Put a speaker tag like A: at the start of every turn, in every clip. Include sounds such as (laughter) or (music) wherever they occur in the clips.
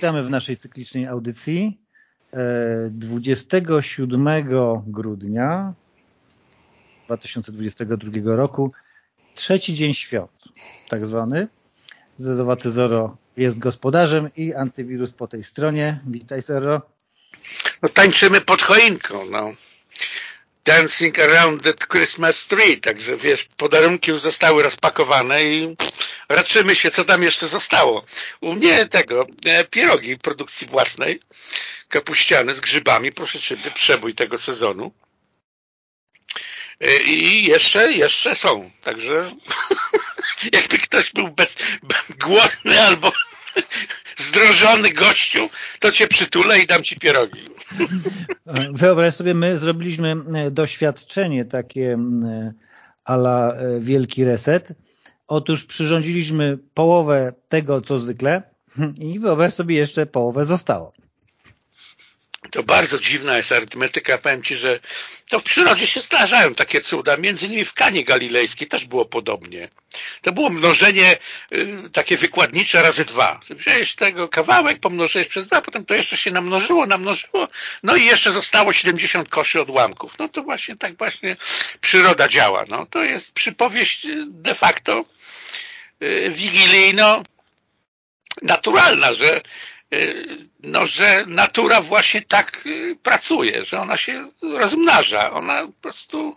A: Witamy w naszej cyklicznej audycji 27 e, grudnia 2022 roku. Trzeci dzień świąt, tak zwany. Zezowaty Zoro jest gospodarzem i antywirus po tej stronie. Witaj Zoro.
B: No tańczymy pod choinką, no. Dancing around the Christmas tree, także wiesz, podarunki już zostały rozpakowane i raczymy się, co tam jeszcze zostało. U mnie tego, e, pierogi produkcji własnej, kapuściane z grzybami, proszę Ciebie, przebój tego sezonu. E, I jeszcze, jeszcze są, także (laughs) jakby ktoś był bez, głodny albo (laughs) zdrożony gościu, to cię przytulę i dam ci pierogi.
A: Wyobraź sobie, my zrobiliśmy e, doświadczenie takie ala wielki reset, Otóż przyrządziliśmy połowę tego, co zwykle i wyobraź sobie jeszcze połowę zostało.
B: To bardzo dziwna jest arytmetyka. Powiem Ci, że to w przyrodzie się zdarzają takie cuda. Między innymi w Kanie Galilejskiej też było podobnie. To było mnożenie y, takie wykładnicze razy dwa. Wziąłeś tego kawałek, pomnożyłeś przez dwa, potem to jeszcze się namnożyło, namnożyło, no i jeszcze zostało 70 koszy odłamków. No to właśnie tak właśnie przyroda działa. No, to jest przypowieść y, de facto y, wigilijno naturalna, że no, że natura właśnie tak y, pracuje, że ona się rozmnaża, ona po prostu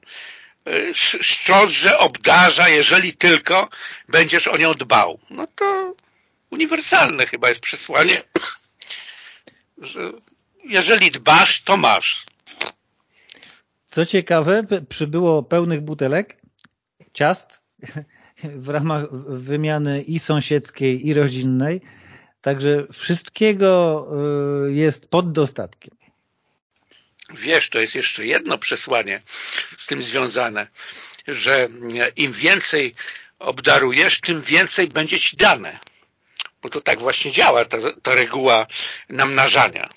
B: y, szczodrze obdarza, jeżeli tylko będziesz o nią dbał. No to uniwersalne chyba jest przesłanie, (clears throat) że jeżeli dbasz, to masz.
A: Co ciekawe, przybyło pełnych butelek, ciast (laughs) w ramach wymiany i sąsiedzkiej, i rodzinnej, Także wszystkiego y, jest pod dostatkiem.
B: Wiesz, to jest jeszcze jedno przesłanie z tym związane, że im więcej obdarujesz, tym więcej będzie ci dane. Bo to tak właśnie działa ta, ta reguła namnażania.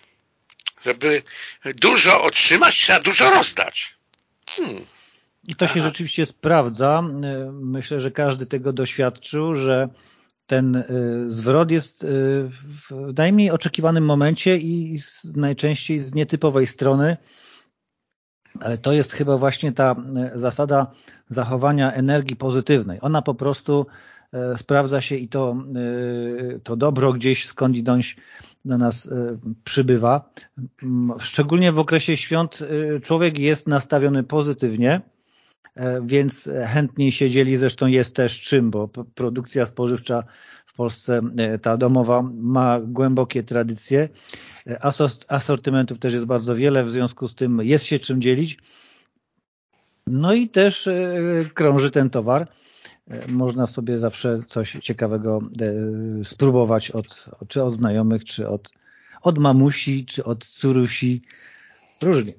B: Żeby dużo otrzymać, trzeba dużo rozdać.
A: Hmm. I to się Aha. rzeczywiście sprawdza. Y, myślę, że każdy tego doświadczył, że ten y, zwrot jest y, w najmniej oczekiwanym momencie i najczęściej z nietypowej strony, ale to jest chyba właśnie ta y, zasada zachowania energii pozytywnej. Ona po prostu sprawdza się i to, to dobro gdzieś skądinąć do nas przybywa. Szczególnie w okresie świąt człowiek jest nastawiony pozytywnie, więc chętniej się dzieli, zresztą jest też czym, bo produkcja spożywcza w Polsce, e, ta domowa, ma głębokie tradycje. E, asortymentów też jest bardzo wiele, w związku z tym jest się czym dzielić. No i też krąży ten towar. Można sobie zawsze coś ciekawego spróbować od, czy od znajomych, czy od, od mamusi, czy od córusi. Różnie.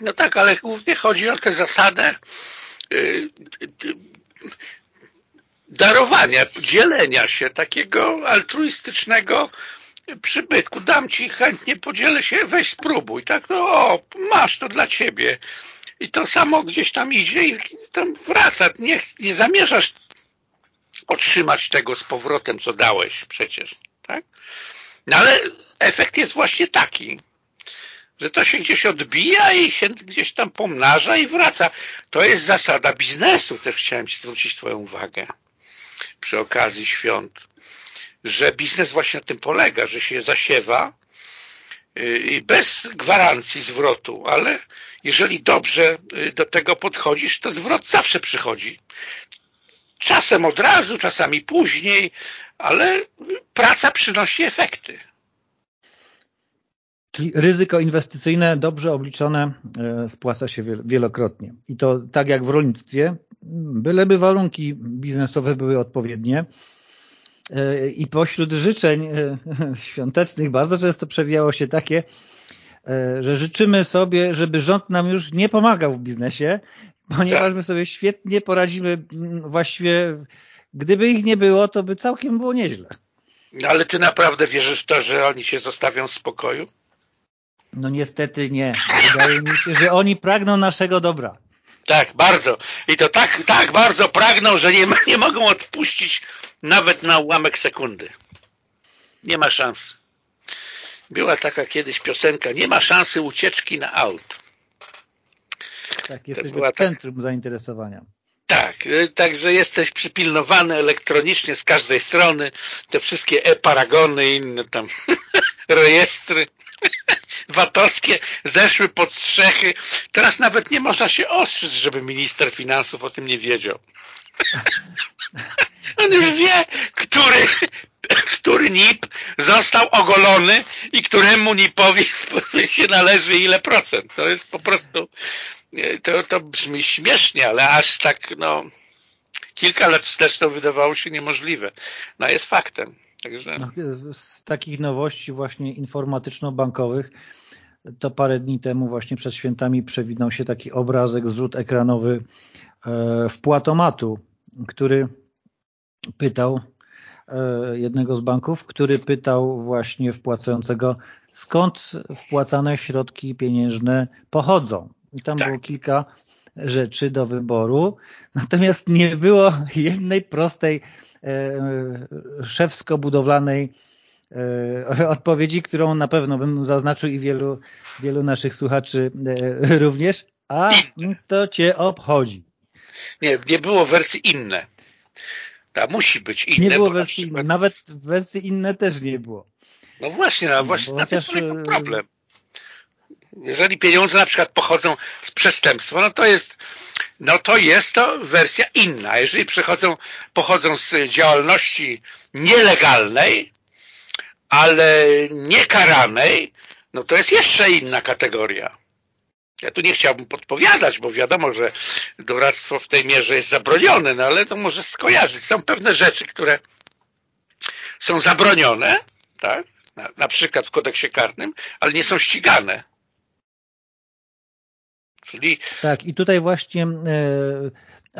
B: No tak, ale głównie chodzi o tę zasadę y, darowania, dzielenia się, takiego altruistycznego przybytku. Dam ci chętnie, podzielę się, weź spróbuj. Tak, no o, masz to dla ciebie. I to samo gdzieś tam idzie i tam wraca. Nie, nie zamierzasz otrzymać tego z powrotem, co dałeś przecież. Tak? No ale efekt jest właśnie taki że to się gdzieś odbija i się gdzieś tam pomnaża i wraca. To jest zasada biznesu, też chciałem Ci zwrócić Twoją uwagę przy okazji świąt, że biznes właśnie na tym polega, że się zasiewa y, bez gwarancji zwrotu, ale jeżeli dobrze y, do tego podchodzisz, to zwrot zawsze przychodzi. Czasem od razu, czasami później, ale praca przynosi efekty.
A: Czyli ryzyko inwestycyjne dobrze obliczone e, spłaca się wielokrotnie. I to tak jak w rolnictwie, byleby warunki biznesowe były odpowiednie e, i pośród życzeń e, (laughs) świątecznych bardzo często przewijało się takie, że życzymy sobie, żeby rząd nam już nie pomagał w biznesie, ponieważ my sobie świetnie poradzimy właściwie, gdyby ich nie było, to by całkiem było nieźle.
B: No ale ty naprawdę wierzysz w to, że oni się zostawią w spokoju?
A: No niestety nie. Wydaje mi się, że oni pragną naszego dobra.
B: Tak, bardzo. I to tak, tak bardzo pragną, że nie, (laughs) nie mogą odpuścić nawet na ułamek sekundy. Nie ma szans. Była taka kiedyś piosenka, nie ma szansy ucieczki na aut.
A: Tak, jesteśmy w centrum tak... zainteresowania.
B: Tak, y, także jesteś przypilnowany elektronicznie z każdej strony, te wszystkie e-paragony i inne tam (laughs) rejestry VAT-owskie zeszły pod strzechy. Teraz nawet nie można się ostrzec, żeby minister finansów o tym nie wiedział. (laughs) On już wie, który, który NIP został ogolony i któremu NIP-owi się należy ile procent. To jest po prostu to, to brzmi śmiesznie, ale aż tak, no, kilka lat wstecz to wydawało się niemożliwe. No jest faktem. Także... No,
A: takich nowości właśnie informatyczno-bankowych to parę dni temu właśnie przed świętami przewinął się taki obrazek, zrzut ekranowy e, wpłatomatu, który pytał e, jednego z banków, który pytał właśnie wpłacającego skąd wpłacane środki pieniężne pochodzą. I tam tak. było kilka rzeczy do wyboru, natomiast nie było jednej prostej e, szewsko-budowlanej (laughs) odpowiedzi, którą na pewno bym zaznaczył i wielu, wielu naszych słuchaczy e, również, a to cię obchodzi.
B: Nie, nie było wersji inne. Ta musi być inne.
A: Nie było wersji przykład... nawet wersji inne też nie było.
B: No właśnie, no właśnie bo na chociaż, tym problem jeżeli pieniądze na przykład pochodzą z przestępstwa, no to jest no to jest to wersja inna. Jeżeli przychodzą, pochodzą z działalności nielegalnej, ale niekaranej, no to jest jeszcze inna kategoria. Ja tu nie chciałbym podpowiadać, bo wiadomo, że doradztwo w tej mierze jest zabronione, no ale to może skojarzyć. Są pewne rzeczy, które są zabronione, tak? Na, na przykład w kodeksie karnym, ale nie są ścigane.
A: Czyli... Tak, i tutaj właśnie e,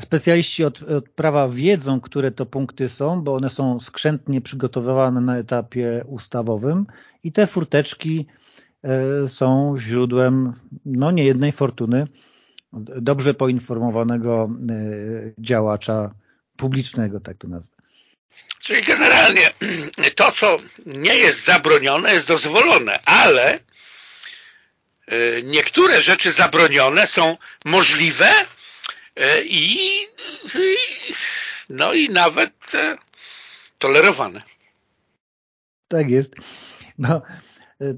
A: specjaliści od, od, prawa wiedzą, które to punkty są, bo one są skrzętnie przygotowywane na etapie ustawowym i te furteczki e, są źródłem no nie jednej fortuny dobrze poinformowanego e, działacza publicznego, tak to nazwę.
B: Czyli generalnie (clears throat) to, co nie jest zabronione, jest dozwolone, ale E, niektóre rzeczy zabronione są możliwe e, i no i nawet e, tolerowane.
A: Tak jest. No,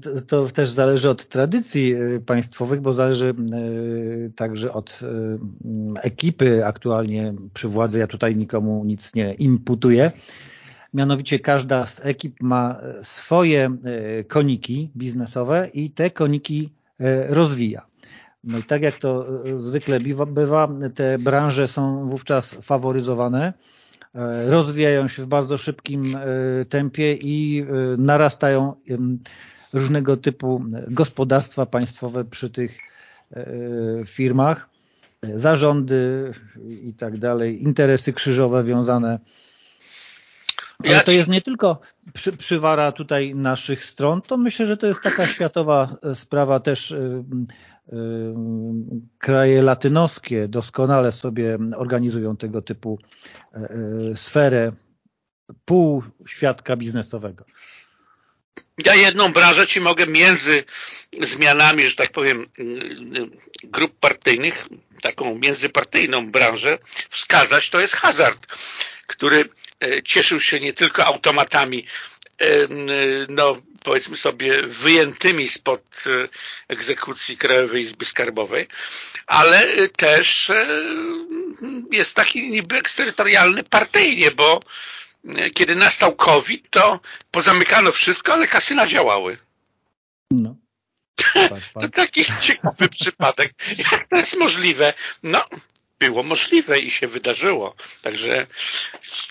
A: to, to, też zależy od tradycji państwowych, bo zależy także od ekipy aktualnie przy władzy. Ja tutaj nikomu nic nie imputuję. Mianowicie każda z ekip ma swoje koniki biznesowe i te koniki E, rozwija. No i tak jak to e, zwykle bywa, te branże są wówczas faworyzowane, e, rozwijają się w bardzo szybkim tempie i narastają różnego typu gospodarstwa państwowe przy tych firmach, zarządy i tak dalej, interesy krzyżowe wiązane ale to jest nie tylko przy, przywara tutaj naszych stron, to myślę, że to jest taka (clears throat) światowa e, sprawa też y, y, kraje latynoskie doskonale sobie organizują tego typu y, sferę półświadka biznesowego.
B: Ja jedną branżę Ci mogę między zmianami, że tak powiem, grup partyjnych, taką międzypartyjną branżę wskazać, to jest hazard, który E, cieszył się nie tylko automatami e, no powiedzmy sobie wyjętymi spod e, egzekucji Krajowej Izby Skarbowej, ale też jest taki niby eksterytorialny partyjnie, bo kiedy nastał COVID, to pozamykano wszystko, ale kasyna działały. No. Patrz, (laughs) patrz. To taki ciekawy przypadek. Jak to jest możliwe? No, było możliwe i się wydarzyło. Także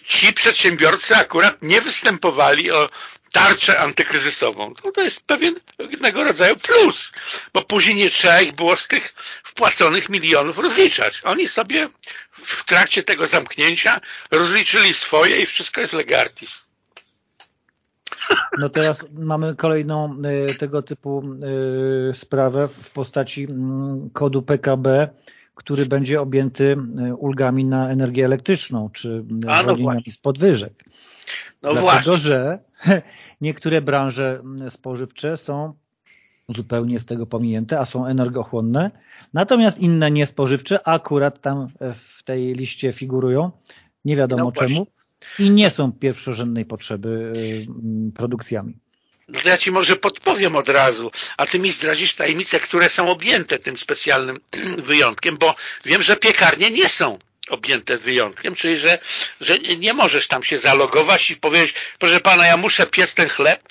B: ci przedsiębiorcy akurat nie występowali o tarczę antykryzysową. To, jest pewnego rodzaju plus, bo później nie trzeba ich było z tych wpłaconych milionów rozliczać. Oni sobie w trakcie tego zamknięcia rozliczyli swoje i wszystko jest legartis.
A: No teraz mamy kolejną y, tego typu y, sprawę w postaci mm, kodu PKB, który będzie objęty e, ulgami na energię elektryczną, czy no zwolnieniami z podwyżek. No Dlatego, właśnie. że (laughs) niektóre branże spożywcze są zupełnie z tego pominięte, a są energochłonne, natomiast inne niespożywcze akurat tam w tej liście figurują, nie wiadomo no czemu, i nie są pierwszorzędnej potrzeby y, produkcjami.
B: No to ja Ci może podpowiem od razu, a Ty mi zdradzisz tajemnice, które są objęte tym specjalnym (clears throat) wyjątkiem, bo wiem, że piekarnie nie są objęte wyjątkiem, czyli że, że nie możesz tam się zalogować i powiedzieć, proszę pana, ja muszę piec ten chleb,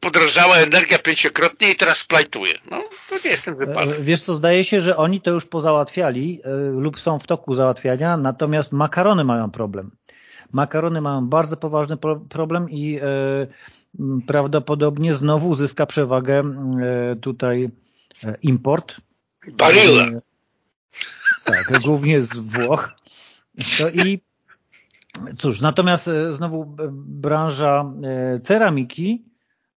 B: podrożała energia pięciokrotnie i teraz splajtuję. No, to nie jest ten wypadek.
A: Wiesz co, zdaje się, że oni to już pozałatwiali e, lub są w toku załatwiania, natomiast makarony mają problem. Makarony mają bardzo poważny problem i e, prawdopodobnie znowu uzyska przewagę tutaj import.
B: Barilla.
A: Tak, głównie z Włoch. To i cóż, natomiast e, znowu branża e, ceramiki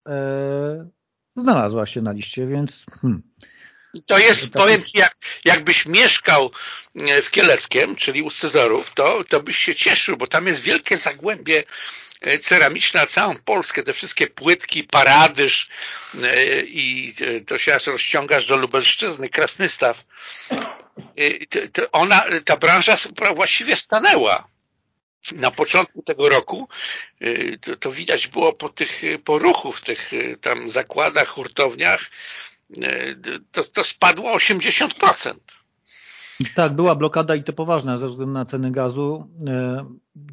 A: e, znalazła się na liście, więc... Hmm.
B: To jest, powiem Ci, jak, jakbyś mieszkał w Kieleckiem, czyli u Cezarów, to, to byś się cieszył, bo tam jest wielkie zagłębie ceramiczne na całą Polskę, te wszystkie płytki, paradyż i to się aż rozciągasz do Lubelszczyzny, Krasnystaw ona, ta branża właściwie stanęła. Na początku tego roku to, to widać było po tych poruchów w tych tam zakładach, hurtowniach, to, to spadło 80%.
A: Tak, była blokada i to poważna ze względu na ceny gazu,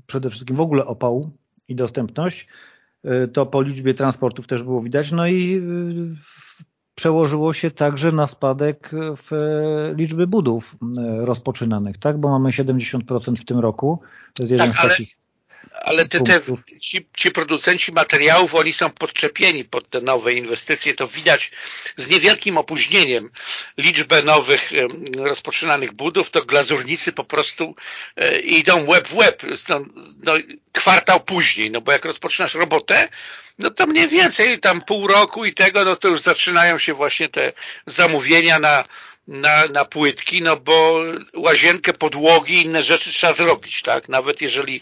A: przede wszystkim w ogóle opału i dostępność. To po liczbie transportów też było widać. No i przełożyło się także na spadek w liczby budów e, rozpoczynanych, tak? Bo mamy 70% w tym roku. To jest jeden tak, z takich
B: ale te, te, ci, ci, producenci materiałów, oni są podczepieni pod te nowe inwestycje. To widać z niewielkim opóźnieniem liczbę nowych rozpoczynanych budów, to glazurnicy po prostu e, idą web w web, no, no, kwartał później, no bo jak rozpoczynasz robotę, no to mniej więcej tam pół roku i tego, no to już zaczynają się właśnie te zamówienia na, na, na płytki, no bo łazienkę, podłogi, inne rzeczy trzeba zrobić, tak? Nawet jeżeli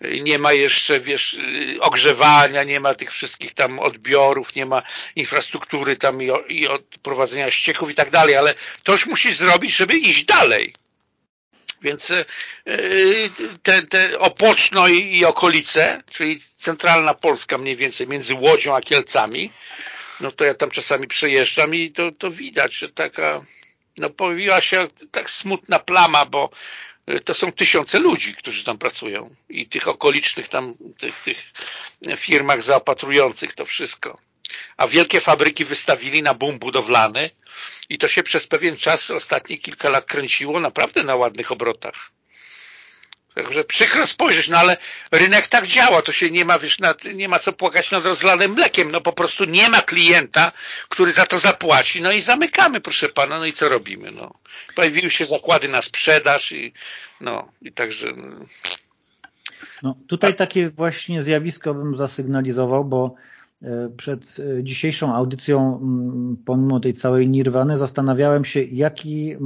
B: nie ma jeszcze, wiesz, ogrzewania, nie ma tych wszystkich tam odbiorów, nie ma infrastruktury tam i, i odprowadzenia ścieków i tak dalej, ale to już musisz zrobić, żeby iść dalej. Więc e, te, te Opoczno i, i okolice, czyli centralna Polska mniej więcej między Łodzią a Kielcami, no to ja tam czasami przejeżdżam i to, to widać, że taka no pojawiła się tak smutna plama, bo to są tysiące ludzi, którzy tam pracują i tych okolicznych tam, tych, tych firmach zaopatrujących to wszystko. A wielkie fabryki wystawili na boom budowlany i to się przez pewien czas, ostatnie kilka lat kręciło naprawdę na ładnych obrotach. Także przykro spojrzeć, no ale rynek tak działa, to się nie ma, wiesz, nad, nie ma co płakać nad rozlanym mlekiem, no po prostu nie ma klienta, który za to zapłaci, no i zamykamy, proszę pana, no i co robimy, no. Pojawiły się zakłady na sprzedaż i no, i także... No,
A: no tutaj takie właśnie zjawisko bym zasygnalizował, bo e, przed e, dzisiejszą audycją, pomimo tej całej nirwany, zastanawiałem się, jaki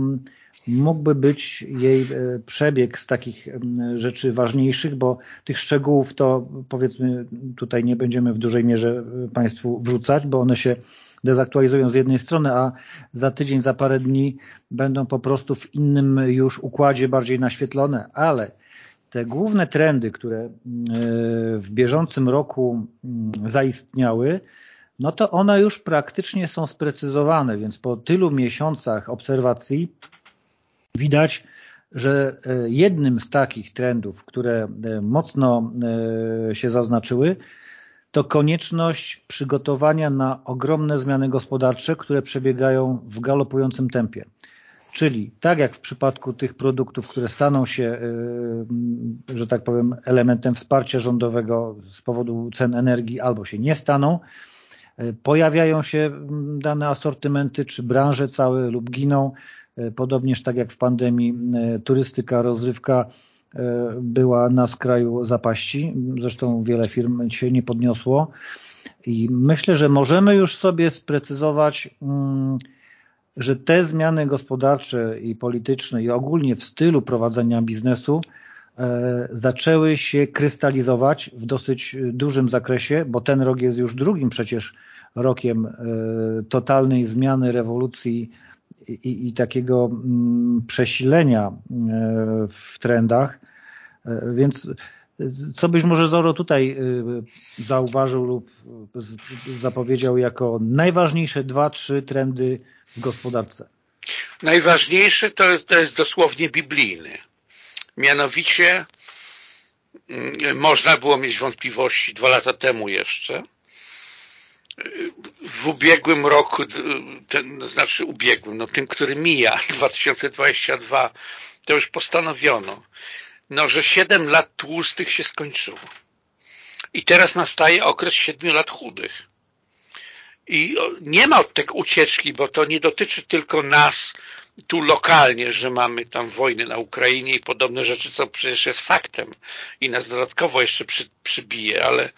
A: mógłby być jej e, przebieg z takich rzeczy ważniejszych, bo tych szczegółów to powiedzmy tutaj nie będziemy w dużej mierze e, Państwu wrzucać, bo one się dezaktualizują z jednej strony, a za tydzień, za parę dni będą po prostu w innym już układzie bardziej naświetlone, ale te główne trendy, które e, w bieżącym roku zaistniały, no to one już praktycznie są sprecyzowane, więc po tylu miesiącach obserwacji widać, że e, jednym z takich trendów, które e, mocno e, się zaznaczyły, to konieczność przygotowania na ogromne zmiany gospodarcze, które przebiegają w galopującym tempie. Czyli tak jak w przypadku tych produktów, które staną się, że tak powiem, elementem wsparcia rządowego z powodu cen energii albo się nie staną, pojawiają się dane asortymenty czy branże całe lub giną, podobnież tak jak w pandemii e, turystyka, rozrywka e, była na skraju zapaści. Zresztą wiele firm się nie podniosło. I myślę, że możemy już sobie sprecyzować, mm, że te zmiany gospodarcze i polityczne i ogólnie w stylu prowadzenia biznesu zaczęły się krystalizować w dosyć dużym zakresie, bo ten rok jest już drugim przecież rokiem totalnej zmiany, rewolucji i, i takiego mm, przesilenia w trendach. Więc co byś może Zoro tutaj zauważył lub zapowiedział jako najważniejsze dwa, trzy trendy w gospodarce?
B: Najważniejsze to jest, to jest dosłownie biblijny. Mianowicie mm, można było mieć wątpliwości dwa lata temu jeszcze. W ubiegłym roku, ten, znaczy ubiegłym, no tym, który mija, (laughs) 2022, to już postanowiono, no, że 7 lat tłustych się skończyło. I teraz nastaje okres 7 lat chudych. I nie ma od tego ucieczki, bo to nie dotyczy tylko nas tu lokalnie, że mamy tam wojny na Ukrainie i podobne rzeczy, co przecież jest faktem i nas dodatkowo jeszcze przy, przybije, ale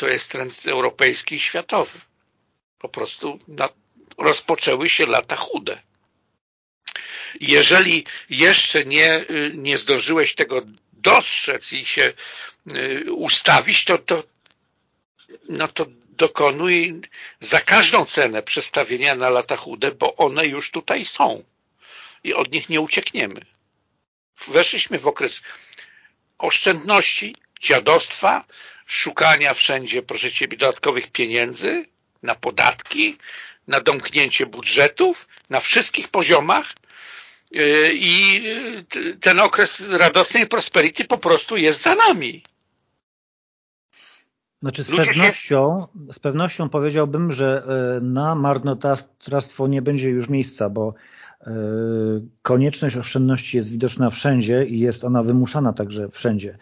B: to jest trend europejski i światowy. Po prostu na, rozpoczęły się lata chude. Jeżeli jeszcze nie, nie zdążyłeś tego dostrzec i się y, ustawić, to, to, no to dokonuj za każdą cenę przestawienia na lata chude, bo one już tutaj są i od nich nie uciekniemy. Weszliśmy w okres oszczędności, dziadostwa, szukania wszędzie, proszę Ciebie, dodatkowych pieniędzy na podatki, na domknięcie budżetów, na wszystkich poziomach yy, i ten okres radosnej prosperity po prostu jest za nami.
A: Znaczy z pewnością, z pewnością powiedziałbym, że e, na marnotrawstwo nie będzie już miejsca, bo konieczność oszczędności jest widoczna wszędzie i jest ona wymuszana także wszędzie.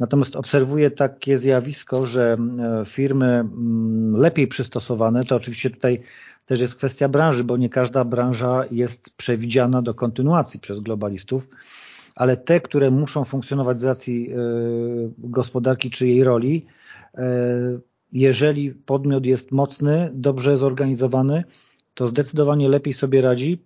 A: Natomiast obserwuję takie zjawisko, że e, firmy mm, lepiej przystosowane, to oczywiście tutaj też jest kwestia branży, bo nie każda branża jest przewidziana do kontynuacji przez globalistów, ale te, które muszą funkcjonować z racji gospodarki czy jej roli, E, jeżeli podmiot jest mocny, dobrze zorganizowany, to zdecydowanie lepiej sobie radzi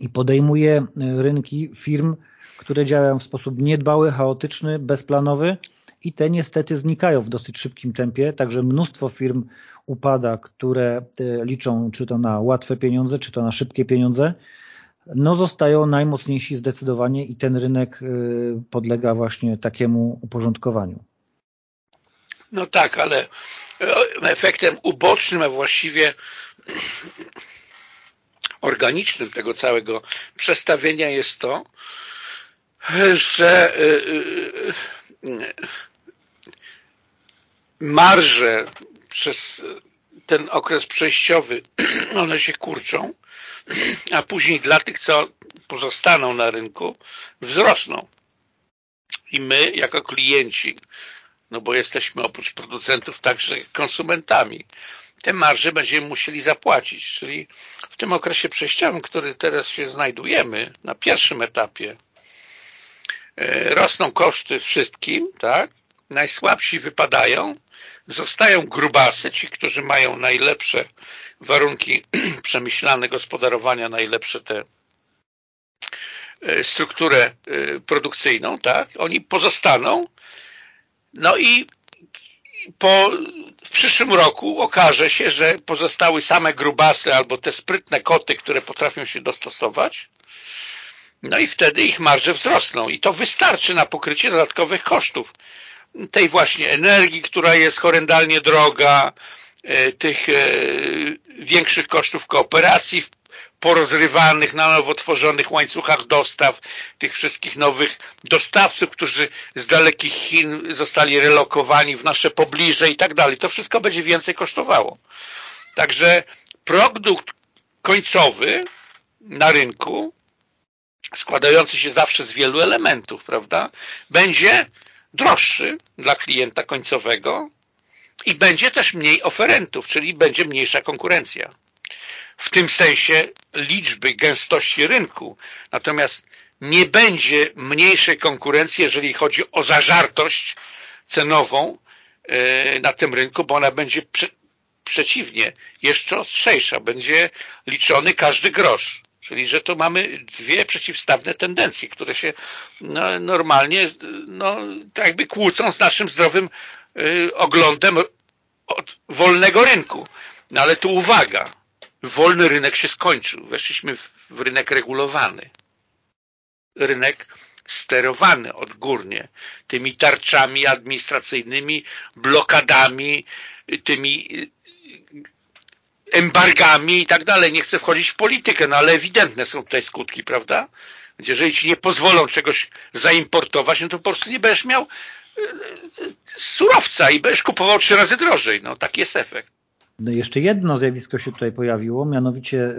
A: i podejmuje e, rynki firm, które działają w sposób niedbały, chaotyczny, bezplanowy i te niestety znikają w dosyć szybkim tempie, także mnóstwo firm upada, które e, liczą czy to na łatwe pieniądze, czy to na szybkie pieniądze, no zostają najmocniejsi zdecydowanie i ten rynek podlega właśnie takiemu uporządkowaniu.
B: No tak, ale e, efektem ubocznym, a właściwie organicznym tego całego przestawienia jest to, że e, e, marże przez ten okres przejściowy (clears throat) one się kurczą, (clears throat) a później dla tych, co pozostaną na rynku, wzrosną. I my, jako klienci, no bo jesteśmy oprócz producentów także konsumentami. Te marże będziemy musieli zapłacić, czyli w tym okresie przejściowym, który teraz się znajdujemy, na pierwszym etapie, rosną koszty wszystkim, tak? Najsłabsi wypadają, zostają grubasy, ci, którzy mają najlepsze warunki (clears throat) przemyślane gospodarowania, najlepsze te e, strukturę e, produkcyjną, tak? Oni pozostaną, no i po, w przyszłym roku okaże się, że pozostały same grubasy albo te sprytne koty, które potrafią się dostosować, no i wtedy ich marże wzrosną i to wystarczy na pokrycie dodatkowych kosztów tej właśnie energii, która jest horrendalnie droga, e, tych e, większych kosztów kooperacji porozrywanych, na nowo tworzonych łańcuchach dostaw, tych wszystkich nowych dostawców, którzy z dalekich Chin zostali relokowani w nasze pobliże i tak dalej. To wszystko będzie więcej kosztowało. Także produkt końcowy na rynku, składający się zawsze z wielu elementów, prawda, będzie droższy dla klienta końcowego i będzie też mniej oferentów, czyli będzie mniejsza konkurencja w tym sensie liczby, gęstości rynku. Natomiast nie będzie mniejszej konkurencji, jeżeli chodzi o zażartość cenową e, na tym rynku, bo ona będzie prze, przeciwnie, jeszcze ostrzejsza. Będzie liczony każdy grosz. Czyli, że to mamy dwie przeciwstawne tendencje, które się no, normalnie no, tak jakby kłócą z naszym zdrowym y, oglądem od wolnego rynku. No ale tu uwaga, wolny rynek się skończył. Weszliśmy w, w rynek regulowany. Rynek sterowany odgórnie tymi tarczami administracyjnymi, blokadami, tymi embargami i tak dalej. Nie chcę wchodzić w politykę, no ale ewidentne są tutaj skutki, prawda? Jeżeli ci nie pozwolą czegoś zaimportować, no to po prostu nie będziesz miał e, surowca i będziesz kupował trzy razy drożej. No taki jest efekt.
A: No jeszcze jedno zjawisko się tutaj pojawiło, mianowicie e,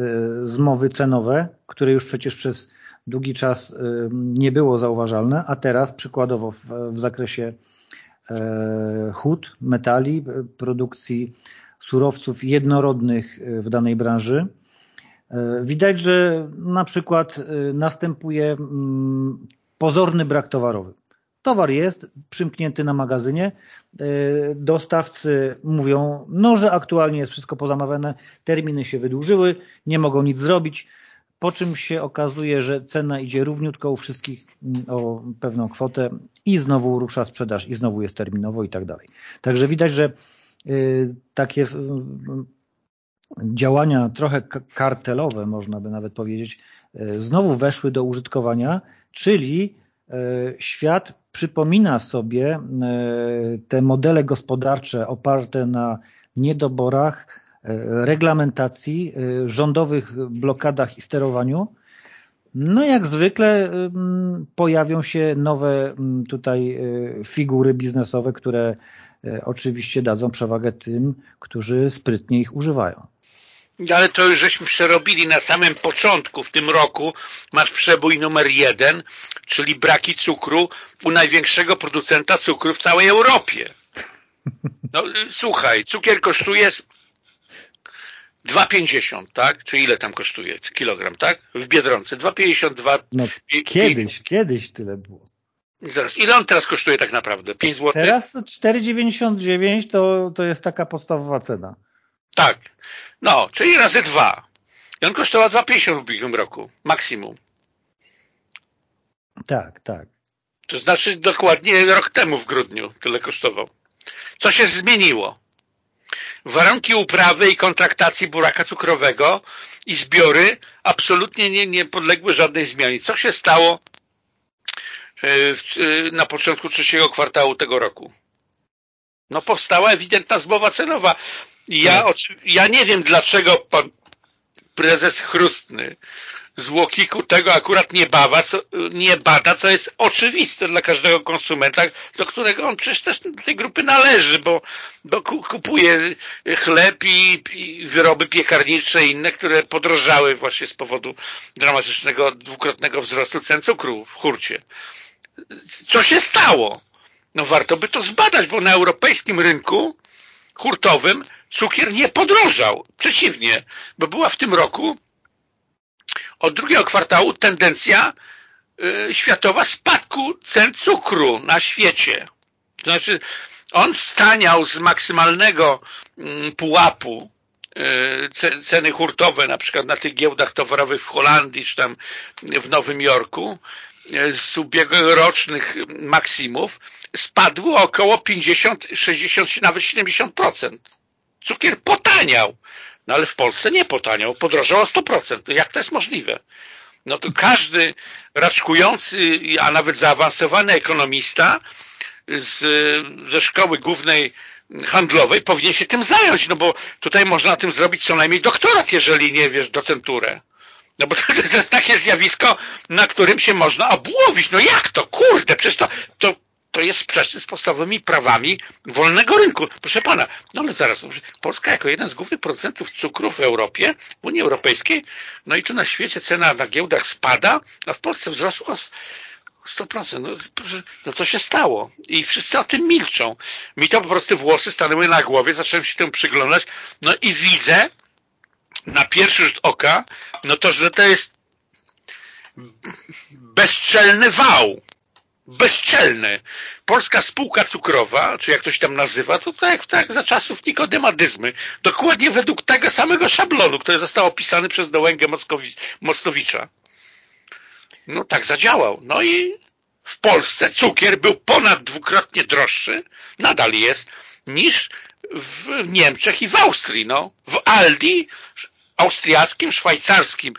A: zmowy cenowe, które już przecież przez długi czas e, nie było zauważalne, a teraz przykładowo w, w zakresie hut, metali, produkcji surowców jednorodnych e, w danej branży. E, widać, że na przykład e, następuje mm, pozorny brak towarowy. Towar jest przymknięty na magazynie, dostawcy mówią, no, że aktualnie jest wszystko pozamawiane, terminy się wydłużyły, nie mogą nic zrobić, po czym się okazuje, że cena idzie równiutko u wszystkich mm, o pewną kwotę i znowu rusza sprzedaż i znowu jest terminowo i tak dalej. Także widać, że takie y, działania trochę kartelowe, można by nawet powiedzieć, y, znowu weszły do użytkowania, czyli świat przypomina sobie te modele gospodarcze oparte na niedoborach, reglamentacji, rządowych blokadach i sterowaniu. No jak zwykle pojawią się nowe tutaj figury biznesowe, które oczywiście dadzą przewagę tym, którzy sprytnie ich używają.
B: Ale to już żeśmy przerobili na samym początku w tym roku. Masz przebój numer jeden, czyli braki cukru u największego producenta cukru w całej Europie. No słuchaj, cukier kosztuje 2,50, tak? Czy ile tam kosztuje kilogram, tak? W Biedronce 2,52.
A: No, kiedyś, kiedyś tyle było.
B: Zaraz, ile on teraz kosztuje tak naprawdę? 5 zł?
A: Teraz 4,99 to, to jest taka podstawowa cena.
B: Tak. No, czyli razy dwa. I on kosztował 2,50 w ubiegłym roku. Maksimum.
A: Tak, tak.
B: To znaczy dokładnie rok temu w grudniu tyle kosztował. Co się zmieniło? Warunki uprawy i kontraktacji buraka cukrowego i zbiory absolutnie nie, nie podległy żadnej zmianie. Co się stało na początku trzeciego kwartału tego roku. No powstała ewidentna zmowa cenowa. Ja, tak. ja nie wiem, dlaczego pan prezes Chrustny z Łokiku tego akurat nie, bawa, co, nie bada, co jest oczywiste dla każdego konsumenta, do którego on przecież też do tej grupy należy, bo, bo kupuje chleb i, i wyroby piekarnicze i inne, które podrożały właśnie z powodu dramatycznego dwukrotnego wzrostu cen cukru w hurcie co się stało? No warto by to zbadać, bo na europejskim rynku hurtowym cukier nie podrożał. Przeciwnie, bo była w tym roku od drugiego kwartału tendencja y, światowa spadku cen cukru na świecie. To znaczy on staniał z maksymalnego y, pułapu y, ceny hurtowe, na przykład na tych giełdach towarowych w Holandii czy tam w Nowym Jorku z ubiegłorocznych maksimów spadły około 50, 60, nawet 70%. Cukier potaniał, no ale w Polsce nie potaniał, podrożał o 100%. Jak to jest możliwe? No to każdy raczkujący, a nawet zaawansowany ekonomista z, ze szkoły głównej handlowej powinien się tym zająć, no bo tutaj można tym zrobić co najmniej doktorat, jeżeli nie wiesz, docenturę. No bo (laughs) to, to, jest takie zjawisko, na którym się można obłowić. No jak to? Kurde, przecież to, to, to jest sprzeczne z podstawowymi prawami wolnego rynku. Proszę pana, no ale zaraz, Polska jako jeden z głównych producentów cukru w Europie, w Unii Europejskiej, no i tu na świecie cena na giełdach spada, a w Polsce wzrosła 100%. No, no co się stało? I wszyscy o tym milczą. Mi to po prostu włosy stanęły na głowie, zacząłem się temu przyglądać, no i widzę, na pierwszy rzut oka, no to, że to jest bezczelny wał. bezczelny. Polska Spółka Cukrowa, czy jak to się tam nazywa, to tak, tak za czasów Nikodemadyzmy. Dokładnie według tego samego szablonu, który został opisany przez Dołęgę Mocnowicza. No tak zadziałał. No i w Polsce cukier był ponad dwukrotnie droższy, nadal jest, niż w Niemczech i w Austrii. No. W Aldi austriackim, szwajcarskim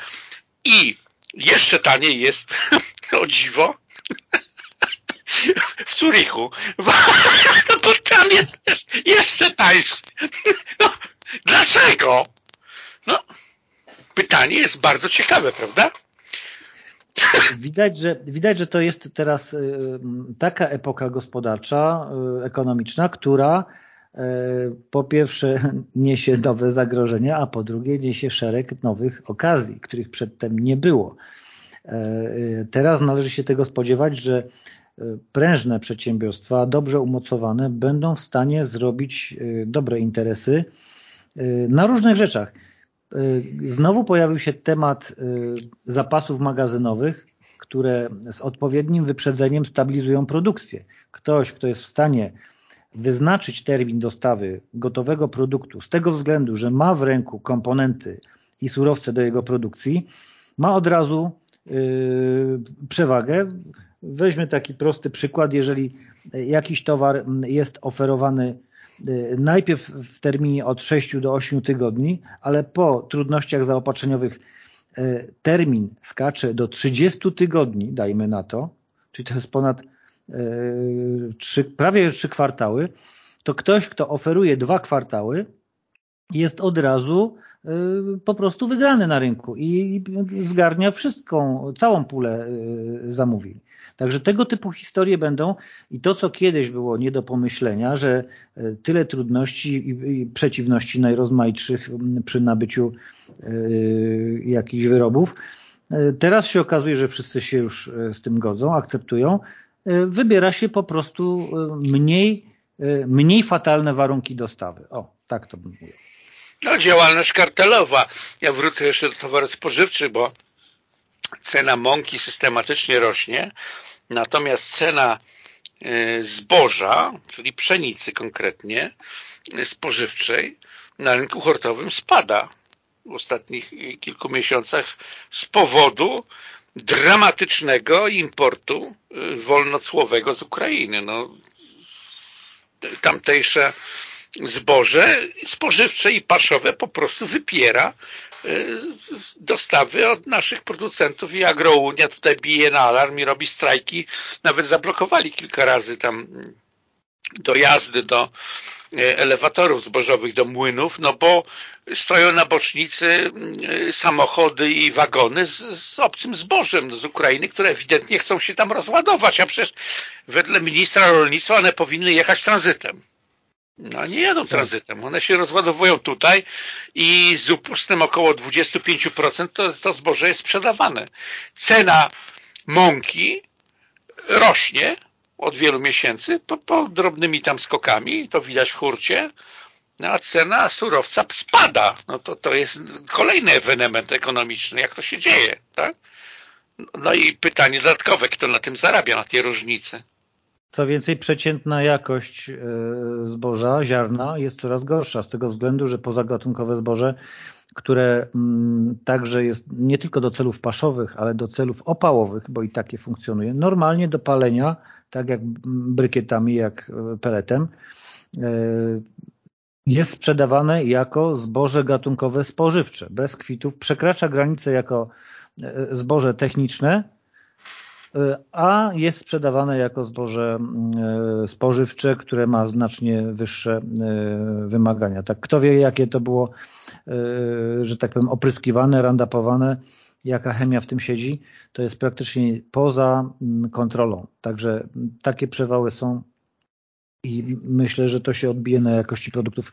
B: i jeszcze taniej jest, (laughs) o dziwo, (laughs) w Zurichu. No (laughs) bo tam jest jeszcze tańszy. No, dlaczego? No, pytanie jest bardzo ciekawe, prawda?
A: Widać że, widać, że to jest teraz y, taka epoka gospodarcza, y, ekonomiczna, która y, po pierwsze (laughs) niesie nowe zagrożenia, a po drugie niesie szereg nowych okazji, których przedtem nie było. Teraz należy się tego spodziewać, że prężne przedsiębiorstwa, dobrze umocowane, będą w stanie zrobić dobre interesy na różnych rzeczach. Znowu pojawił się temat zapasów magazynowych, które z odpowiednim wyprzedzeniem stabilizują produkcję. Ktoś, kto jest w stanie wyznaczyć termin dostawy gotowego produktu z tego względu, że ma w ręku komponenty i surowce do jego produkcji, ma od razu przewagę. Weźmy taki prosty przykład, jeżeli jakiś towar jest oferowany y, najpierw w terminie od 6 do 8 tygodni, ale po trudnościach zaopatrzeniowych y, termin skacze do 30 tygodni, dajmy na to, czyli to jest ponad 3, y, prawie 3 kwartały, to ktoś, kto oferuje dwa kwartały, jest od razu po prostu wygrany na rynku i zgarnia wszystką, całą pulę zamówień. Także tego typu historie będą i to, co kiedyś było nie do pomyślenia, że tyle trudności i przeciwności najrozmaitszych przy nabyciu jakichś wyrobów, teraz się okazuje, że wszyscy się już z tym godzą, akceptują, wybiera się po prostu mniej, mniej fatalne warunki dostawy. O, tak to bym mówił.
B: No, działalność kartelowa. Ja wrócę jeszcze do towarów spożywczych, bo cena mąki systematycznie rośnie, natomiast cena y, zboża, czyli pszenicy konkretnie, y, spożywczej, na rynku hurtowym spada w ostatnich y, kilku miesiącach z powodu dramatycznego importu wolnocłowego z Ukrainy. No, tamtejsze zboże spożywcze i paszowe po prostu wypiera y, dostawy od naszych producentów i Agrounia tutaj bije na alarm i robi strajki. Nawet zablokowali kilka razy tam dojazdy do y, elewatorów zbożowych, do młynów, no bo stoją na bocznicy y, samochody i wagony z, z obcym zbożem z Ukrainy, które ewidentnie chcą się tam rozładować, a przecież wedle ministra rolnictwa one powinny jechać tranzytem. No nie jadą tak. tranzytem, one się rozładowują tutaj i z upustem około 25% to, to zboże jest sprzedawane. Cena mąki rośnie od wielu miesięcy po, po drobnymi tam skokami, to widać w hurcie, no a cena surowca spada. No to, to jest kolejny ewenement ekonomiczny, jak to się dzieje, tak? No i pytanie dodatkowe, kto na tym zarabia, na tej różnicy.
A: Co więcej, przeciętna jakość e, zboża, ziarna jest coraz gorsza z tego względu, że pozagatunkowe zboże, które mm, także jest nie tylko do celów paszowych, ale do celów opałowych, bo i takie funkcjonuje, normalnie do palenia, tak jak brykietami, jak e, peletem, e, jest sprzedawane jako zboże gatunkowe spożywcze, bez kwitów, przekracza granicę jako zboże techniczne, a jest sprzedawane jako zboże e, spożywcze, które ma znacznie wyższe e, wymagania. Tak, kto wie, jakie to było, e, że tak powiem, opryskiwane, randapowane, jaka chemia w tym siedzi, to jest praktycznie poza mm, kontrolą. Także takie przewały są i myślę, że to się odbije na jakości produktów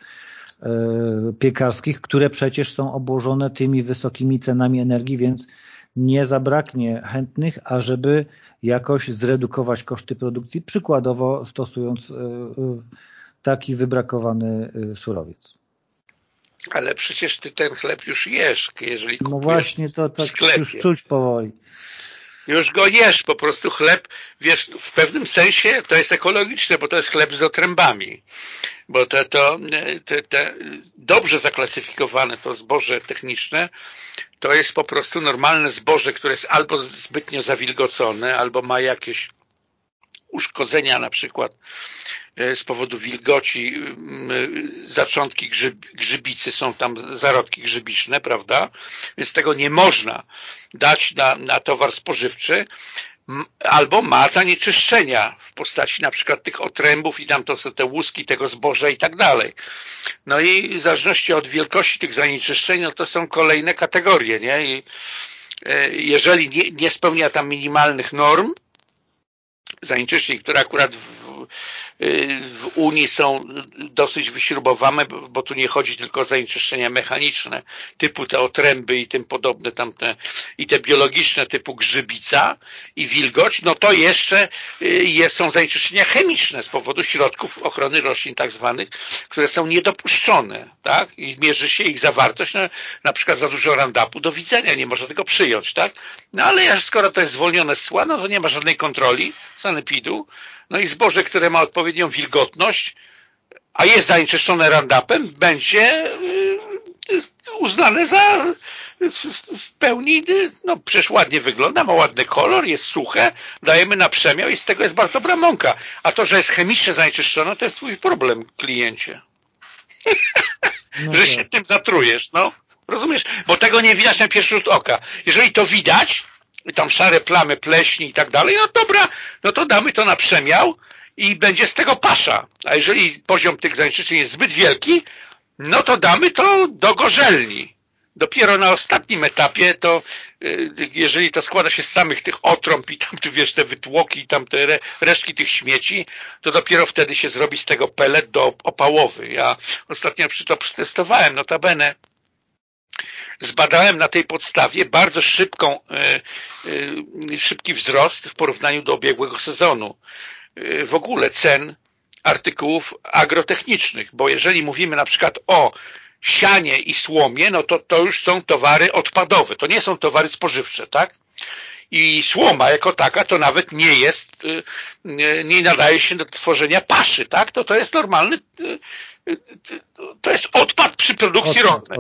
A: piekarskich, które przecież są obłożone tymi wysokimi cenami energii, więc nie zabraknie chętnych, ażeby jakoś zredukować koszty produkcji, przykładowo stosując e, e, taki wybrakowany e, surowiec.
B: Ale przecież ty ten chleb już jesz, jeżeli
A: No właśnie, to tak już czuć powoli.
B: już go jesz, po prostu chleb, wiesz, w pewnym sensie to jest ekologiczne, bo to jest chleb z otrębami, bo te, to, te, te dobrze zaklasyfikowane to zboże techniczne, to jest po prostu normalne zboże, które jest albo zbytnio zawilgocone, albo ma jakieś uszkodzenia na przykład z powodu wilgoci, zaczątki grzyb, grzybicy, są tam zarodki grzybiczne, prawda? Więc tego nie można dać na, na towar spożywczy, albo ma zanieczyszczenia w postaci na przykład tych otrębów i tam to są te łuski tego zboża i tak dalej. No i w zależności od wielkości tych zanieczyszczeń, no to są kolejne kategorie, nie? I e, jeżeli nie, nie spełnia tam minimalnych norm, zanieczyszczeń, które akurat w, w Unii są dosyć wyśrubowane, bo tu nie chodzi tylko o zanieczyszczenia mechaniczne, typu te otręby i tym podobne tamte, i te biologiczne typu grzybica i wilgoć, no to jeszcze y, są zanieczyszczenia chemiczne z powodu środków ochrony roślin tak zwanych, które są niedopuszczone, tak? I mierzy się ich zawartość, no, na przykład za dużo randapu, do widzenia, nie można tego przyjąć, tak? No ale skoro to jest zwolnione z cła, no to nie ma żadnej kontroli sanepidu, no i zboże, które ma odpowiednią wilgotność, a jest zanieczyszczone randapem, będzie y, uznane za w pełni, no przecież ładnie wygląda, ma ładny kolor, jest suche, dajemy na przemiał i z tego jest bardzo dobra mąka. A to, że jest chemicznie zanieczyszczone, to jest twój problem, kliencie. No że tak. się tym zatrujesz, no. Rozumiesz? Bo tego nie widać na pierwszy rzut oka. Jeżeli to widać, i tam szare plamy pleśni i tak dalej, no dobra, no to damy to na przemiał i będzie z tego pasza. A jeżeli poziom tych zanieczyszczeń jest zbyt wielki, no to damy to do gorzelni. Dopiero na ostatnim etapie to, y, jeżeli to składa się z samych tych otrąb i tam, ty wiesz, te wytłoki i tam te resztki tych śmieci, to dopiero wtedy się zrobi z tego pelet do opałowy. Ja ostatnio przy to przetestowałem, notabene zbadałem na tej podstawie bardzo szybką, e, e, szybki wzrost w porównaniu do ubiegłego sezonu e, w ogóle cen artykułów agrotechnicznych, bo jeżeli mówimy na przykład o sianie i słomie, no to to już są towary odpadowe, to nie są towary spożywcze, tak? I słoma jako taka to nawet nie jest, nie nadaje się do tworzenia paszy, tak? To to jest normalny, to jest odpad przy produkcji rolnej.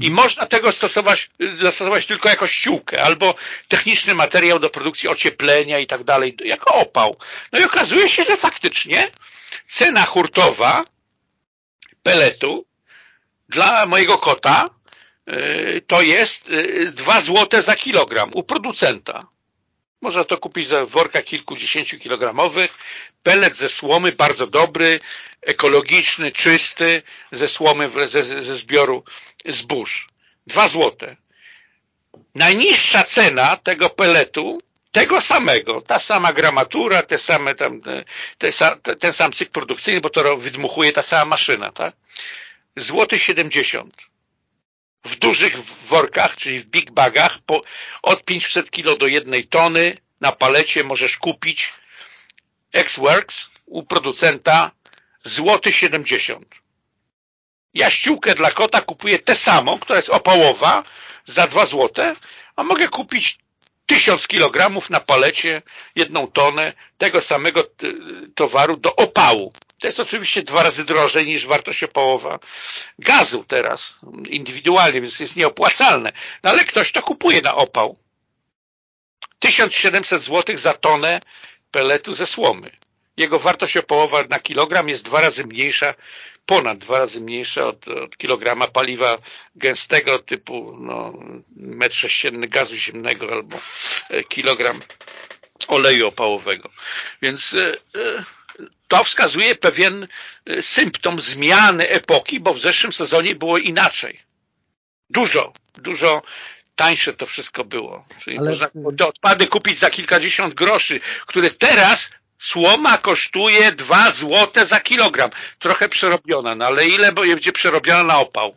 B: I można tego stosować, zastosować tylko jako ściółkę albo techniczny materiał do produkcji ocieplenia i tak dalej, jako opał. No i okazuje się, że faktycznie cena hurtowa peletu dla mojego kota y, to jest 2 y, zł za kilogram u producenta. Można to kupić za worka kilkudziesięciu kilogramowych. Pelet ze słomy, bardzo dobry, ekologiczny, czysty, ze słomy, ze, ze zbioru zbóż. Dwa złote. Najniższa cena tego peletu, tego samego, ta sama gramatura, te same tam, te, te, ten sam cykl produkcyjny, bo to wydmuchuje ta sama maszyna, tak? Złoty 70 w dużych workach, czyli w big bagach, po, od 500 kg do jednej tony na palecie możesz kupić X-Works u producenta złoty 70. Ja ściółkę dla kota kupuję tę samą, która jest opałowa za 2 złote, a mogę kupić 1000 kg na palecie, jedną tonę tego samego towaru do opału. To jest oczywiście dwa razy drożej niż wartość opałowa gazu teraz, indywidualnie, więc jest nieopłacalne. No ale ktoś to kupuje na opał. 1700 zł za tonę peletu ze słomy. Jego wartość opałowa na kilogram jest dwa razy mniejsza, ponad dwa razy mniejsza od, od kilograma paliwa gęstego typu no, metr sześcienny gazu ziemnego albo e, kilogram oleju opałowego. Więc e, to wskazuje pewien y, symptom zmiany epoki, bo w zeszłym sezonie było inaczej. Dużo, dużo tańsze to wszystko było. Czyli Ale... można te odpady kupić za kilkadziesiąt groszy, które teraz słoma kosztuje dwa złote za kilogram. Trochę przerobiona, no ale ile będzie przerobiona na opał?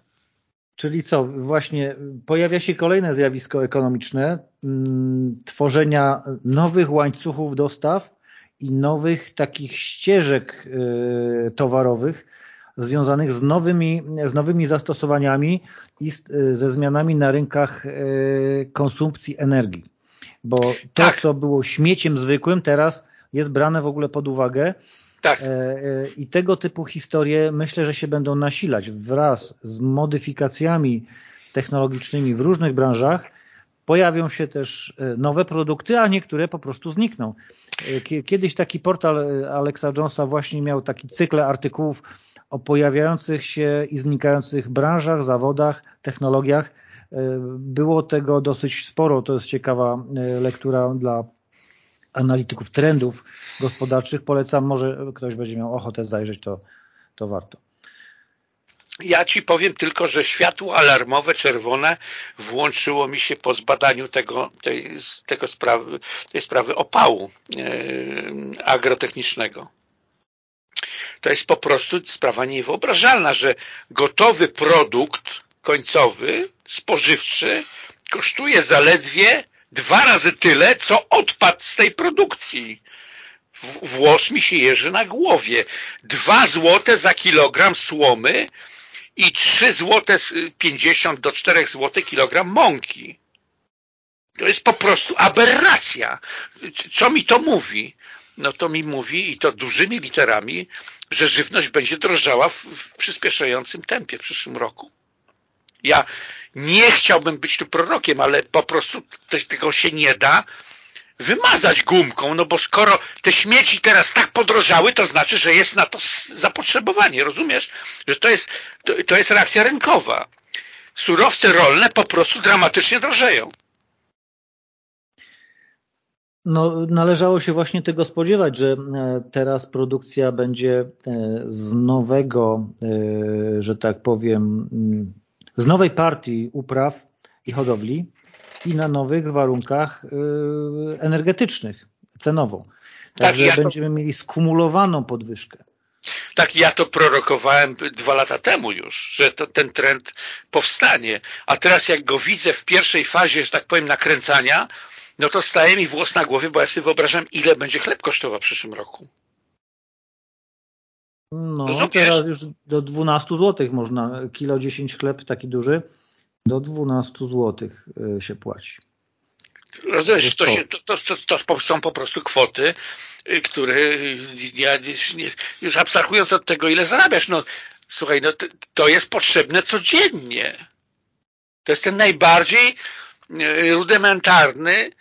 A: Czyli co, właśnie pojawia się kolejne zjawisko ekonomiczne, mm, tworzenia nowych łańcuchów dostaw, i nowych takich ścieżek y, towarowych związanych z nowymi, z nowymi zastosowaniami i y, ze zmianami na rynkach y, konsumpcji energii. bo to, tak. co było śmieciem zwykłym, teraz jest brane w ogóle pod uwagę tak. E, e, I tego typu historie myślę, że się będą nasilać wraz z modyfikacjami technologicznymi w różnych branżach. Pojawią się też e, nowe produkty, a niektóre po prostu znikną. Kiedyś taki portal Alexa Jonesa właśnie miał taki cykl artykułów o pojawiających się i znikających branżach, zawodach, technologiach. Było tego dosyć sporo, to jest ciekawa lektura dla analityków trendów gospodarczych. Polecam, może ktoś będzie miał ochotę zajrzeć, to, to warto.
B: Ja ci powiem tylko, że światło alarmowe czerwone włączyło mi się po zbadaniu tego, tej, tego sprawy, tej sprawy opału e, agrotechnicznego. To jest po prostu sprawa niewyobrażalna, że gotowy produkt końcowy, spożywczy kosztuje zaledwie dwa razy tyle, co odpad z tej produkcji. Włos mi się jeży na głowie. Dwa złote za kilogram słomy i trzy złote pięćdziesiąt do czterech złotych kilogram mąki. To jest po prostu aberracja. Co mi to mówi? No to mi mówi, i to dużymi literami, że żywność będzie drożdżała w, w przyspieszającym tempie w przyszłym roku. Ja nie chciałbym być tu prorokiem, ale po prostu tego się nie da wymazać gumką, no bo skoro te śmieci teraz tak podrożały, to znaczy, że jest na to zapotrzebowanie, rozumiesz? Że to jest, to, to jest reakcja rynkowa. Surowce rolne po prostu dramatycznie drożeją.
A: No, należało się właśnie tego spodziewać, że e, teraz produkcja będzie e, z nowego, e, że tak powiem, mm, z nowej partii upraw i hodowli i na nowych warunkach y, energetycznych, cenowo. Tak, Także tak, ja będziemy to... mieli skumulowaną podwyżkę.
B: Tak, ja to prorokowałem dwa lata temu już, że to, ten trend powstanie. A teraz jak go widzę w pierwszej fazie, że tak powiem, nakręcania, no to staje mi włos na głowie, bo ja sobie wyobrażam, ile będzie chleb kosztował w przyszłym roku.
A: No, Rozumiesz? teraz już do 12 zł można, kilo 10 chleb taki duży, do 12 zł y, się płaci.
B: Rozumiesz, to, się, to, to, to, są po prostu kwoty, y, które ja już, już abstrahując od tego, ile zarabiasz, no słuchaj, no to jest potrzebne codziennie. To jest ten najbardziej y, rudymentarny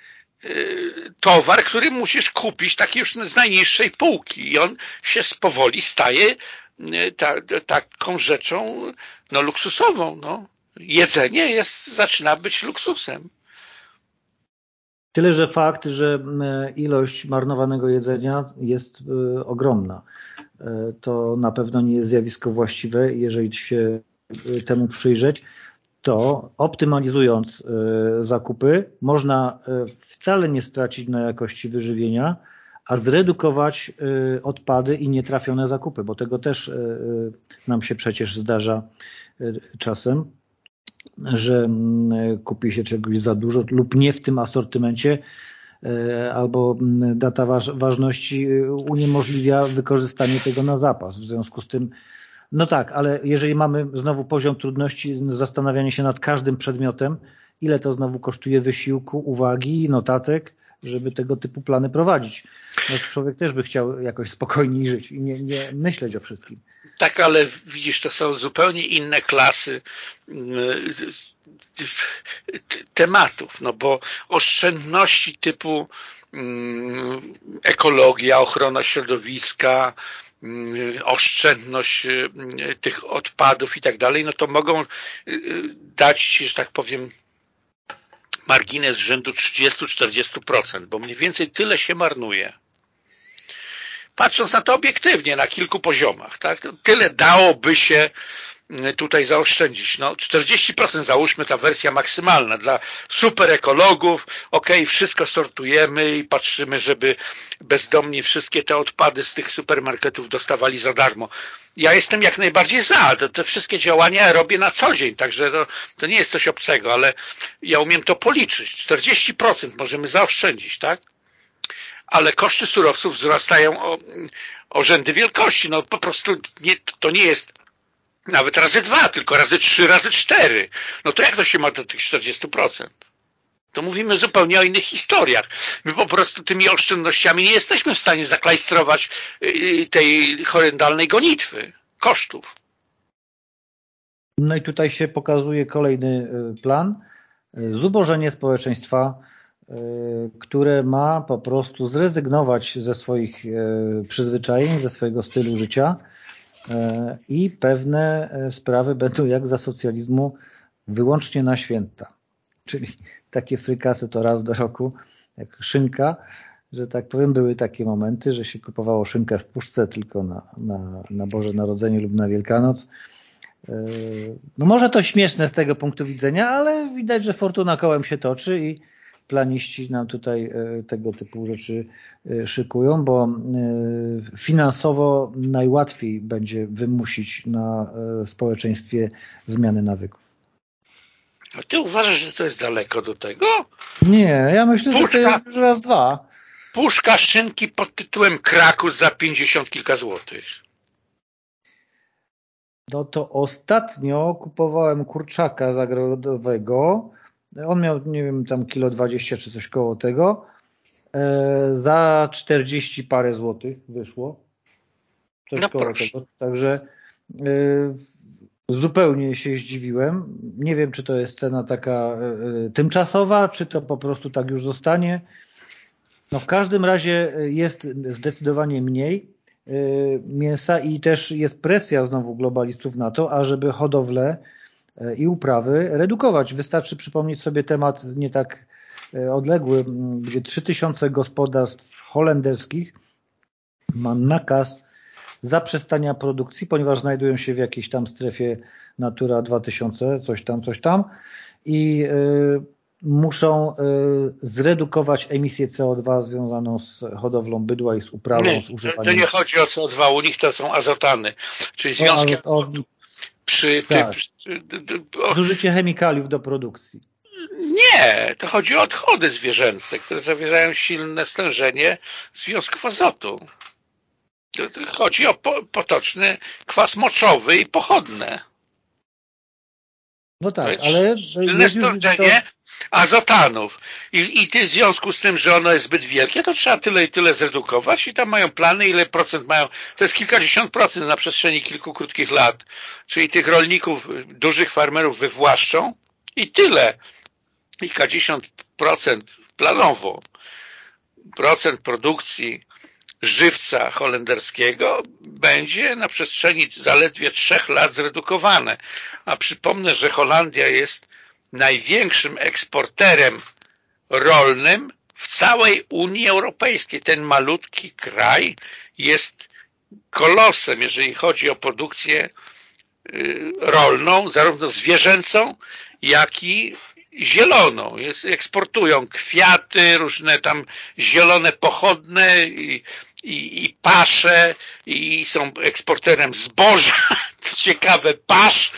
B: Y, towar, który musisz kupić taki już z najniższej półki i on się powoli staje y, ta, taką rzeczą no, luksusową. No. Jedzenie jest, zaczyna być luksusem.
A: Tyle, że fakt, że ilość marnowanego jedzenia jest y, ogromna. To na pewno nie jest zjawisko właściwe, jeżeli się temu przyjrzeć to optymalizując e, zakupy można e, wcale nie stracić na jakości wyżywienia, a zredukować e, odpady i nietrafione zakupy, bo tego też nam się przecież zdarza czasem, że mm, kupi się czegoś za dużo lub nie w tym asortymencie, albo mm, data ważności uniemożliwia wykorzystanie tego na zapas. W związku z tym no tak, ale jeżeli mamy znowu poziom trudności, zastanawianie się nad każdym przedmiotem, ile to znowu kosztuje wysiłku, uwagi, notatek, żeby tego typu plany prowadzić. No człowiek też by chciał jakoś spokojniej żyć i nie, nie myśleć o wszystkim.
B: Tak, ale widzisz, to są zupełnie inne klasy mm, tematów, no bo oszczędności typu mm, ekologia, ochrona środowiska, Mm, oszczędność y, tych odpadów i tak dalej, no to mogą y, y, dać Ci, że tak powiem, margines rzędu 30-40%, bo mniej więcej tyle się marnuje. Patrząc na to obiektywnie, na kilku poziomach, tak? tyle dałoby się tutaj zaoszczędzić. No 40% załóżmy ta wersja maksymalna dla super ekologów. Ok, wszystko sortujemy i patrzymy, żeby bezdomni wszystkie te odpady z tych supermarketów dostawali za darmo. Ja jestem jak najbardziej za. Te, te wszystkie działania robię na co dzień, także to, to nie jest coś obcego, ale ja umiem to policzyć. 40% możemy zaoszczędzić, tak? ale koszty surowców wzrastają o, o rzędy wielkości. No po prostu nie, to nie jest nawet razy dwa, tylko razy trzy, razy cztery. No to jak to się ma do tych 40%? To mówimy zupełnie o innych historiach. My po prostu tymi oszczędnościami nie jesteśmy w stanie zaklajstrować y, tej horrendalnej gonitwy kosztów.
A: No i tutaj się pokazuje kolejny y, plan. Zubożenie społeczeństwa, które ma po prostu zrezygnować ze swoich przyzwyczajeń, ze swojego stylu życia i pewne sprawy będą jak za socjalizmu wyłącznie na święta. Czyli takie frykasy to raz do roku, jak szynka, że tak powiem, były takie momenty, że się kupowało szynkę w puszce tylko na, na, na Boże Narodzenie lub na Wielkanoc. E, no może to śmieszne z tego punktu widzenia, ale widać, że fortuna kołem się toczy i planiści nam tutaj e, tego typu rzeczy e, szykują, bo finansowo najłatwiej będzie wymusić na społeczeństwie zmiany nawyków.
B: A ty uważasz, że to jest daleko do tego?
A: Nie, ja myślę, puszka, że to jest już raz dwa.
B: Puszka szynki pod tytułem Krakus za 50 kilka złotych.
A: No to ostatnio kupowałem kurczaka zagrodowego. On miał, nie wiem, tam kilo 20 czy coś koło tego. E, za 40 parę złotych wyszło. Coś no koło proszę. tego. Także e, Zupełnie się zdziwiłem. Nie wiem, czy to jest cena taka e, e, tymczasowa, czy to po prostu tak już zostanie. No w każdym razie jest zdecydowanie mniej e, mięsa i też jest presja znowu globalistów na to, ażeby hodowlę i uprawy redukować. Wystarczy przypomnieć sobie temat nie tak odległy, gdzie 3000 gospodarstw holenderskich ma nakaz zaprzestania produkcji, ponieważ znajdują się w jakiejś tam strefie Natura 2000, coś tam, coś tam i y, muszą y, zredukować emisję CO2 związaną z hodowlą bydła i z uprawą,
B: nie,
A: z używaniem...
B: To nie chodzi o CO2, u nich to są azotany, czyli związki o, o, przy,
A: tak. przy, o... Zużycie chemikaliów do produkcji.
B: Nie, to chodzi o odchody zwierzęce, które zawierają silne stężenie związków azotu. Chodzi o potoczny kwas moczowy i pochodne.
A: No tak, ale...
B: Silne stążenie azotanów. I, I w związku z tym, że ono jest zbyt wielkie, to trzeba tyle i tyle zredukować i tam mają plany, ile procent mają. To jest kilkadziesiąt procent na przestrzeni kilku krótkich lat. Czyli tych rolników, dużych farmerów wywłaszczą i tyle. Kilkadziesiąt procent planowo. Procent produkcji żywca holenderskiego będzie na przestrzeni zaledwie trzech lat zredukowane. A przypomnę, że Holandia jest największym eksporterem rolnym w całej Unii Europejskiej. Ten malutki kraj jest kolosem, jeżeli chodzi o produkcję y, rolną, zarówno zwierzęcą, jak i zieloną. Jest, eksportują kwiaty, różne tam zielone pochodne i, i, i pasze i są eksporterem zboża, (laughs) ciekawe pasz.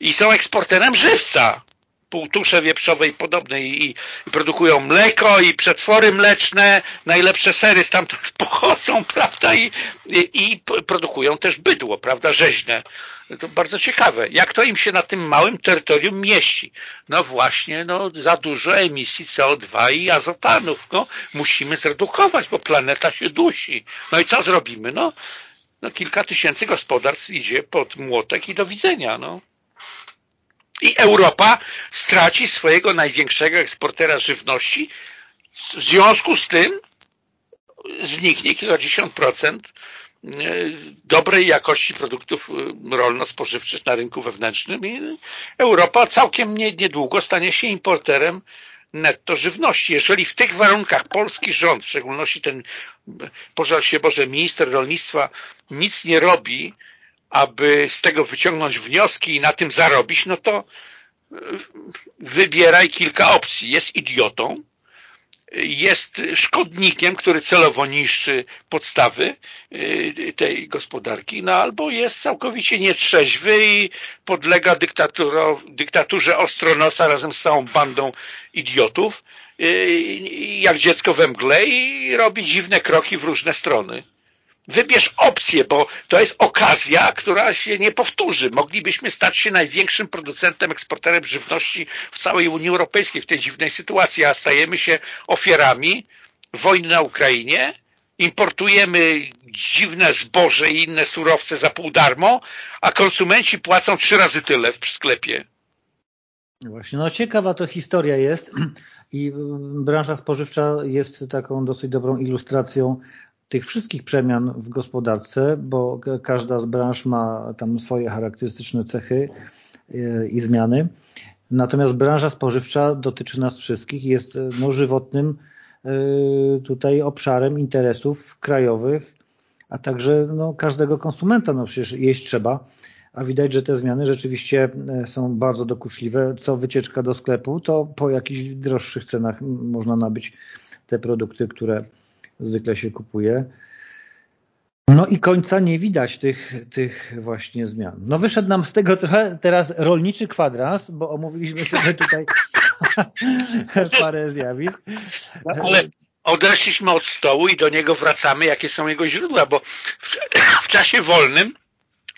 B: I są eksporterem żywca półtusze wieprzowe i podobne i, i, produkują mleko i przetwory mleczne, najlepsze sery stamtąd (laughs) pochodzą, prawda, i, i, i produkują też bydło, prawda, rzeźne. To bardzo ciekawe. Jak to im się na tym małym terytorium mieści? No właśnie, no za dużo emisji CO2 i azotanów. No, musimy zredukować, bo planeta się dusi. No i co zrobimy? No, no kilka tysięcy gospodarstw idzie pod młotek i do widzenia. No. I Europa straci swojego największego eksportera żywności. W związku z tym zniknie kilkadziesiąt procent e, dobrej jakości produktów e, rolno-spożywczych na rynku wewnętrznym i Europa całkiem niedługo stanie się importerem netto żywności. Jeżeli w tych warunkach polski rząd, w szczególności ten, pożal się Boże, minister rolnictwa nic nie robi, aby z tego wyciągnąć wnioski i na tym zarobić, no to e, wybieraj kilka opcji. Jest idiotą, jest szkodnikiem, który celowo niszczy podstawy e, tej gospodarki, no albo jest całkowicie nietrzeźwy i podlega dyktaturze Ostronosa razem z całą bandą idiotów, e, jak dziecko we mgle i robi dziwne kroki w różne strony. Wybierz opcję, bo to jest okazja, która się nie powtórzy. Moglibyśmy stać się największym producentem, eksporterem żywności w całej Unii Europejskiej w tej dziwnej sytuacji, a stajemy się ofiarami wojny na Ukrainie, importujemy dziwne zboże i inne surowce za pół darmo, a konsumenci płacą trzy razy tyle w sklepie.
A: Właśnie, no ciekawa to historia jest (clears throat) i branża spożywcza jest taką dosyć dobrą ilustracją tych wszystkich przemian w gospodarce, bo każda z branż ma tam swoje charakterystyczne cechy e, i zmiany. Natomiast branża spożywcza dotyczy nas wszystkich, jest no, żywotnym e, tutaj obszarem interesów krajowych, a także no, każdego konsumenta, no przecież jeść trzeba, a widać, że te zmiany rzeczywiście e, są bardzo dokuczliwe. Co wycieczka do sklepu, to po jakichś droższych cenach można nabyć te produkty, które zwykle się kupuje. No i końca nie widać tych, tych właśnie zmian. No wyszedł nam z tego trochę teraz rolniczy kwadras, bo omówiliśmy sobie tutaj (laughs) parę zjawisk.
B: No, ale odeszliśmy od stołu i do niego wracamy, jakie są jego źródła, bo w, w czasie wolnym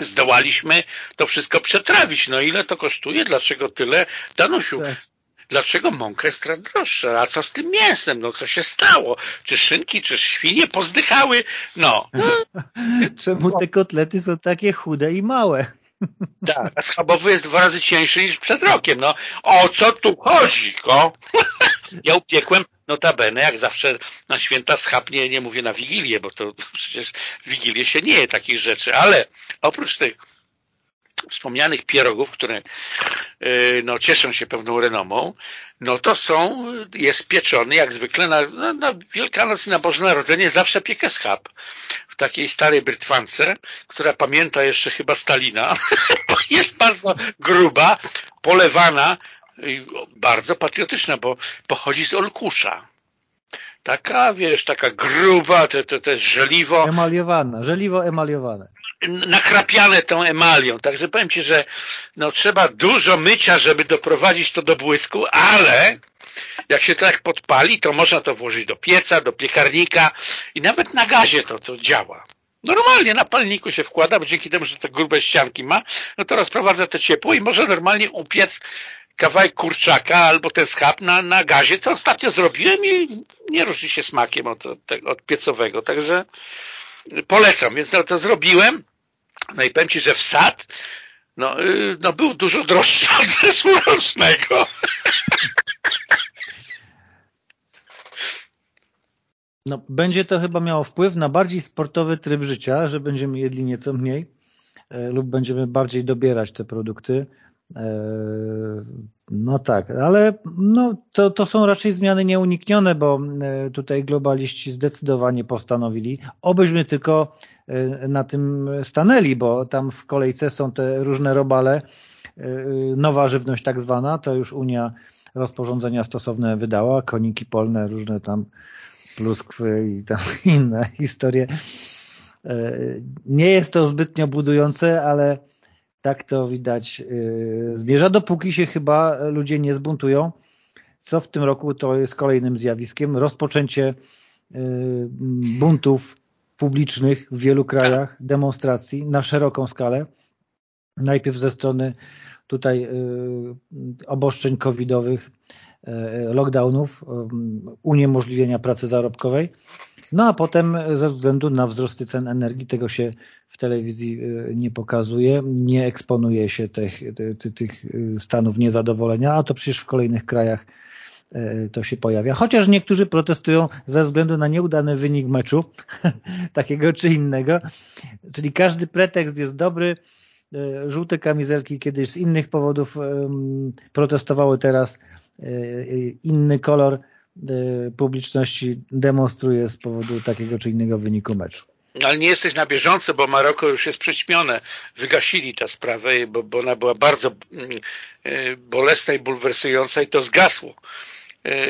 B: zdołaliśmy to wszystko przetrawić. No ile to kosztuje? Dlaczego tyle? Danusiu, tak dlaczego mąka jest teraz droższa, a co z tym mięsem, no co się stało, czy szynki, czy świnie pozdychały, no. (laughs)
A: Czemu te kotlety są takie chude i małe? (laughs)
B: Tak, a schabowy jest dwa razy cieńszy niż przed rokiem, no. O co tu chodzi, ko? (laughs) Ja upiekłem notabene, jak zawsze na święta schab, nie, nie mówię na Wigilię, bo to przecież w Wigilię się nie je takich rzeczy, ale oprócz tych wspomnianych pierogów, które e, no, cieszą się pewną renomą, no to są, jest pieczony jak zwykle na, na, na Wielkanoc i na Boże Narodzenie zawsze piekę schab w takiej starej brytwance, która pamięta jeszcze chyba Stalina, (laughs) jest bardzo gruba, polewana bardzo patriotyczna, bo pochodzi z Olkusza taka, wiesz, taka gruba, to, to, to jest żeliwo.
A: Emaliowana, żeliwo emaliowane.
B: Nakrapiane tą emalią, także powiem Ci, że no, trzeba dużo mycia, żeby doprowadzić to do błysku, ale jak się tak podpali, to można to włożyć do pieca, do piekarnika i nawet na gazie to, to działa. Normalnie na palniku się wkłada, bo dzięki temu, że te grube ścianki ma, no to rozprowadza to ciepło i może normalnie upiec kawałek kurczaka albo ten schab na, na gazie, co ostatnio zrobiłem i nie różni się smakiem od, od, od piecowego, także polecam, więc to, to zrobiłem. No i powiem Ci, że wsad no, y, no był dużo droższy (laughs) od zeszłorocznego.
A: No, będzie to chyba miało wpływ na bardziej sportowy tryb życia, że będziemy jedli nieco mniej e, lub będziemy bardziej dobierać te produkty. E, no tak, ale no, to, to są raczej zmiany nieuniknione, bo e, tutaj globaliści zdecydowanie postanowili, obyśmy tylko e, na tym stanęli, bo tam w kolejce są te różne robale, nowa żywność tak zwana, to już Unia rozporządzenia stosowne wydała, koniki polne, różne tam pluskwy i tam (laughs) inne historie. Nie jest to zbytnio budujące, ale tak to widać y, zmierza, dopóki się chyba ludzie nie zbuntują, co w tym roku to jest kolejnym zjawiskiem. Rozpoczęcie y, buntów publicznych w wielu krajach, demonstracji na szeroką skalę. Najpierw ze strony tutaj y, obostrzeń covidowych, lockdownów, uniemożliwienia pracy zarobkowej, no a potem ze względu na wzrosty cen energii, tego się w telewizji y, nie pokazuje, nie eksponuje się tych, tych, tych stanów niezadowolenia, a to przecież w kolejnych krajach y, to się pojawia. Chociaż niektórzy protestują ze względu na nieudany wynik meczu, (laughs) takiego czy innego. Czyli każdy pretekst jest dobry. Żółte kamizelki kiedyś z innych powodów protestowały teraz inny kolor publiczności demonstruje z powodu takiego czy innego wyniku meczu.
B: Ale nie jesteś na bieżąco, bo Maroko już jest przyćmione. Wygasili tę sprawę, bo, bo ona była bardzo mm, e, bolesna i bulwersująca i to zgasło. E,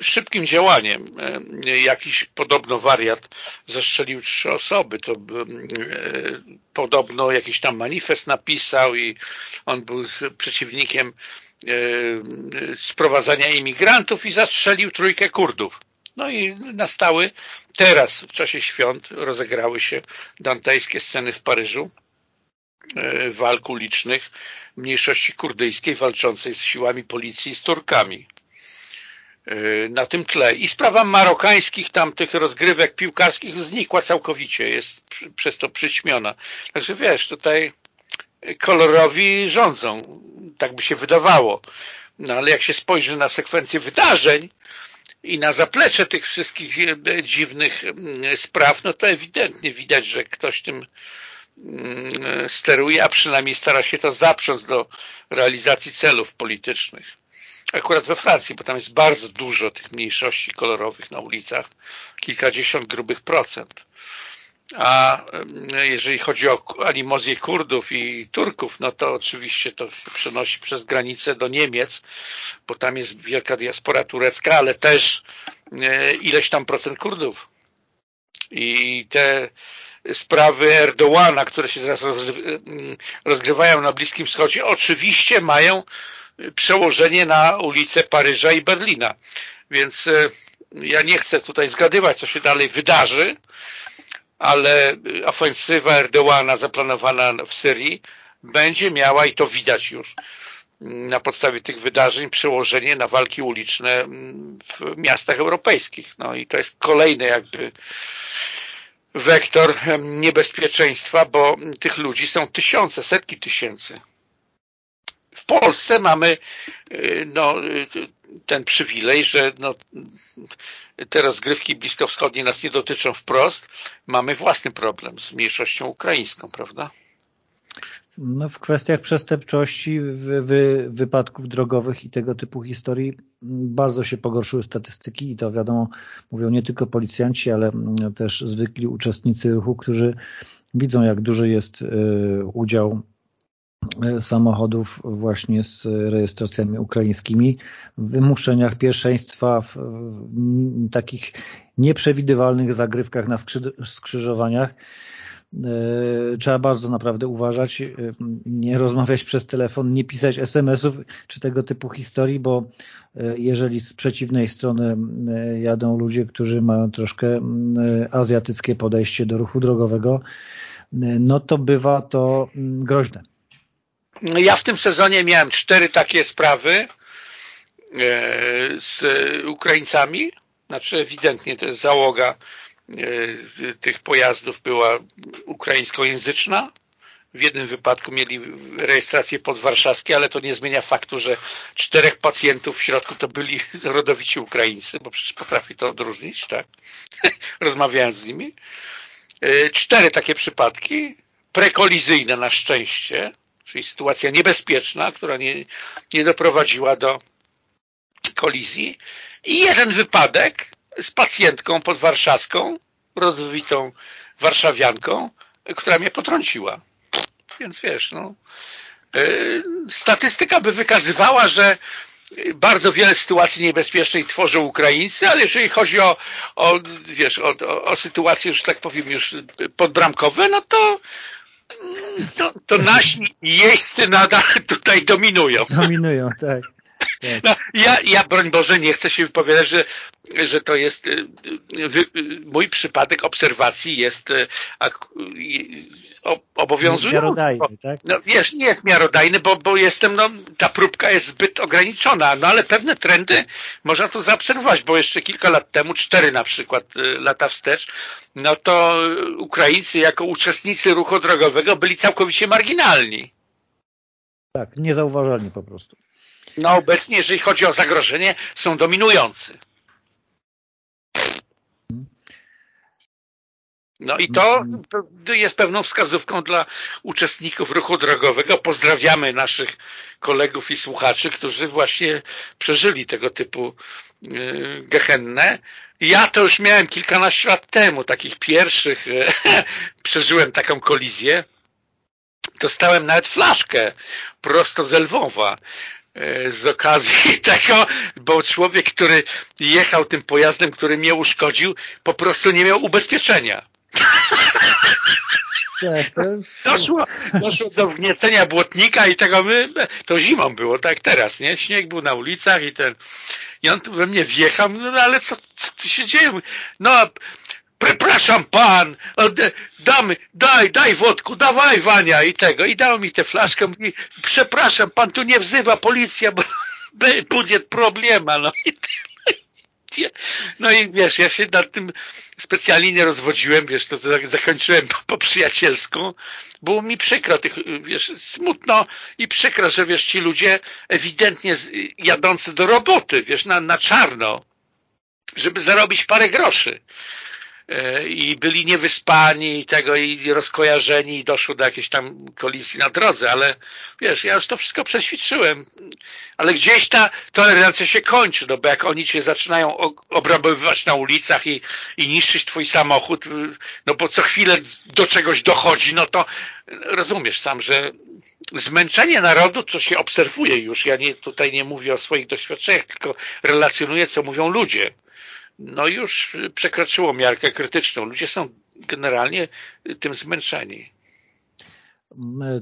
B: szybkim działaniem e, jakiś podobno wariat zastrzelił trzy osoby. To podobno jakiś tam manifest napisał i on był przeciwnikiem sprowadzania imigrantów i zastrzelił trójkę Kurdów. No i nastały teraz w czasie świąt rozegrały się dantejskie sceny w Paryżu e, walk ulicznych mniejszości kurdyjskiej walczącej z siłami policji z Turkami e, na tym tle. I sprawa marokańskich tamtych rozgrywek piłkarskich znikła całkowicie, jest przez to przyćmiona. Także wiesz, tutaj kolorowi rządzą, tak by się wydawało. No ale jak się spojrzy na sekwencję wydarzeń i na zaplecze tych wszystkich e, dziwnych spraw, no to ewidentnie widać, że ktoś tym mm, steruje, a przynajmniej stara się to zaprząc do realizacji celów politycznych. Akurat we Francji, bo tam jest bardzo dużo tych mniejszości kolorowych na ulicach, kilkadziesiąt grubych procent. A jeżeli chodzi o animozję Kurdów i Turków, no to oczywiście to się przenosi przez granicę do Niemiec, bo tam jest wielka diaspora turecka, ale też e, ileś tam procent Kurdów. I te sprawy Erdołana, które się teraz rozgrywają na Bliskim Wschodzie, oczywiście mają przełożenie na ulice Paryża i Berlina. Więc e, ja nie chcę tutaj zgadywać, co się dalej wydarzy, ale ofensywa Erdołana zaplanowana w Syrii będzie miała, i to widać już na podstawie tych wydarzeń, przełożenie na walki uliczne w miastach europejskich. No i to jest kolejny jakby wektor niebezpieczeństwa, bo tych ludzi są tysiące, setki tysięcy. W Polsce mamy y, no, y, ten przywilej, że no, te rozgrywki bliskowschodnie nas nie dotyczą wprost. Mamy własny problem z mniejszością ukraińską, prawda?
A: No, w kwestiach przestępczości, wy, wy, wypadków drogowych i tego typu historii bardzo się pogorszyły statystyki i to wiadomo, mówią nie tylko policjanci, ale też zwykli uczestnicy ruchu, którzy widzą jak duży jest y, udział samochodów właśnie z rejestracjami ukraińskimi, w wymuszeniach pierwszeństwa, w takich nieprzewidywalnych zagrywkach na skrzyżowaniach. E, trzeba bardzo naprawdę uważać, e, nie rozmawiać przez telefon, nie pisać SMS-ów czy tego typu historii, bo jeżeli z przeciwnej strony jadą ludzie, którzy mają troszkę azjatyckie podejście do ruchu drogowego, no to bywa to groźne.
B: Ja w tym sezonie miałem cztery takie sprawy e, z Ukraińcami. Znaczy ewidentnie to jest załoga e, tych pojazdów była ukraińskojęzyczna. W jednym wypadku mieli rejestrację podwarszawskie, ale to nie zmienia faktu, że czterech pacjentów w środku to byli (laughs) rodowici Ukraińcy, bo przecież potrafi to odróżnić, tak? (laughs) Rozmawiałem z nimi. E, cztery takie przypadki, prekolizyjne na szczęście, czyli sytuacja niebezpieczna, która nie, nie doprowadziła do kolizji i jeden wypadek z pacjentką podwarszawską, rodowitą warszawianką, która mnie potrąciła. Więc wiesz, no, yy, statystyka by wykazywała, że bardzo wiele sytuacji niebezpiecznych tworzą Ukraińcy, ale jeżeli chodzi o, o wiesz, o, o, o sytuacje, że tak powiem, już podbramkowe, no to to, to nasi jeźdźcy nadal tutaj dominują.
A: Dominują, tak.
B: No, ja, ja, broń Boże, nie chcę się wypowiadać, że, że to jest y, y, mój przypadek obserwacji jest y, obowiązujący.
A: tak?
B: No, wiesz, nie jest miarodajny, bo, bo jestem, no, ta próbka jest zbyt ograniczona, no ale pewne trendy można tu zaobserwować, bo jeszcze kilka lat temu, cztery na przykład y, lata wstecz, no to Ukraińcy jako uczestnicy ruchu drogowego byli całkowicie marginalni.
A: Tak, niezauważalni po prostu.
B: No obecnie, jeżeli chodzi o zagrożenie, są dominujący. No i to jest pewną wskazówką dla uczestników ruchu drogowego. Pozdrawiamy naszych kolegów i słuchaczy, którzy właśnie przeżyli tego typu y, gehennę. Ja to już miałem kilkanaście lat temu, takich pierwszych, (laughs) przeżyłem taką kolizję. Dostałem nawet flaszkę prosto z Lwowa y, z okazji (laughs) tego, bo człowiek, który jechał tym pojazdem, który mnie uszkodził, po prostu nie miał ubezpieczenia. (laughs) Doszło, doszło do wgniecenia błotnika i tego my, to zimą było, tak teraz, nie? Śnieg był na ulicach i ten i on tu we mnie wjechał, no ale co, co tu się dzieje? No, przepraszam pan, damy, daj, daj wodku, dawaj Wania i tego. I dał mi tę flaszkę, mówi, przepraszam, pan tu nie wzywa policja, bo (laughs) będzie problema, no i no i wiesz, ja się nad tym specjalnie nie rozwodziłem, wiesz, to zakończyłem po, po przyjacielsku. Było mi przykro, tych, wiesz, smutno i przykro, że wiesz, ci ludzie ewidentnie jadący do roboty, wiesz, na, na czarno, żeby zarobić parę groszy e, i byli niewyspani i tego i rozkojarzeni i doszło do jakiejś tam kolizji na drodze, ale wiesz, ja już to wszystko przećwiczyłem, ale gdzieś ta tolerancja się kończy, no bo jak oni cię zaczynają obrabowywać na ulicach i, i niszczyć twój samochód, no bo co chwilę do czegoś dochodzi, no to rozumiesz sam, że zmęczenie narodu, co się obserwuje już, ja nie, tutaj nie mówię o swoich doświadczeniach, tylko relacjonuję, co mówią ludzie, no już przekroczyło miarkę krytyczną. Ludzie są generalnie tym zmęczeni.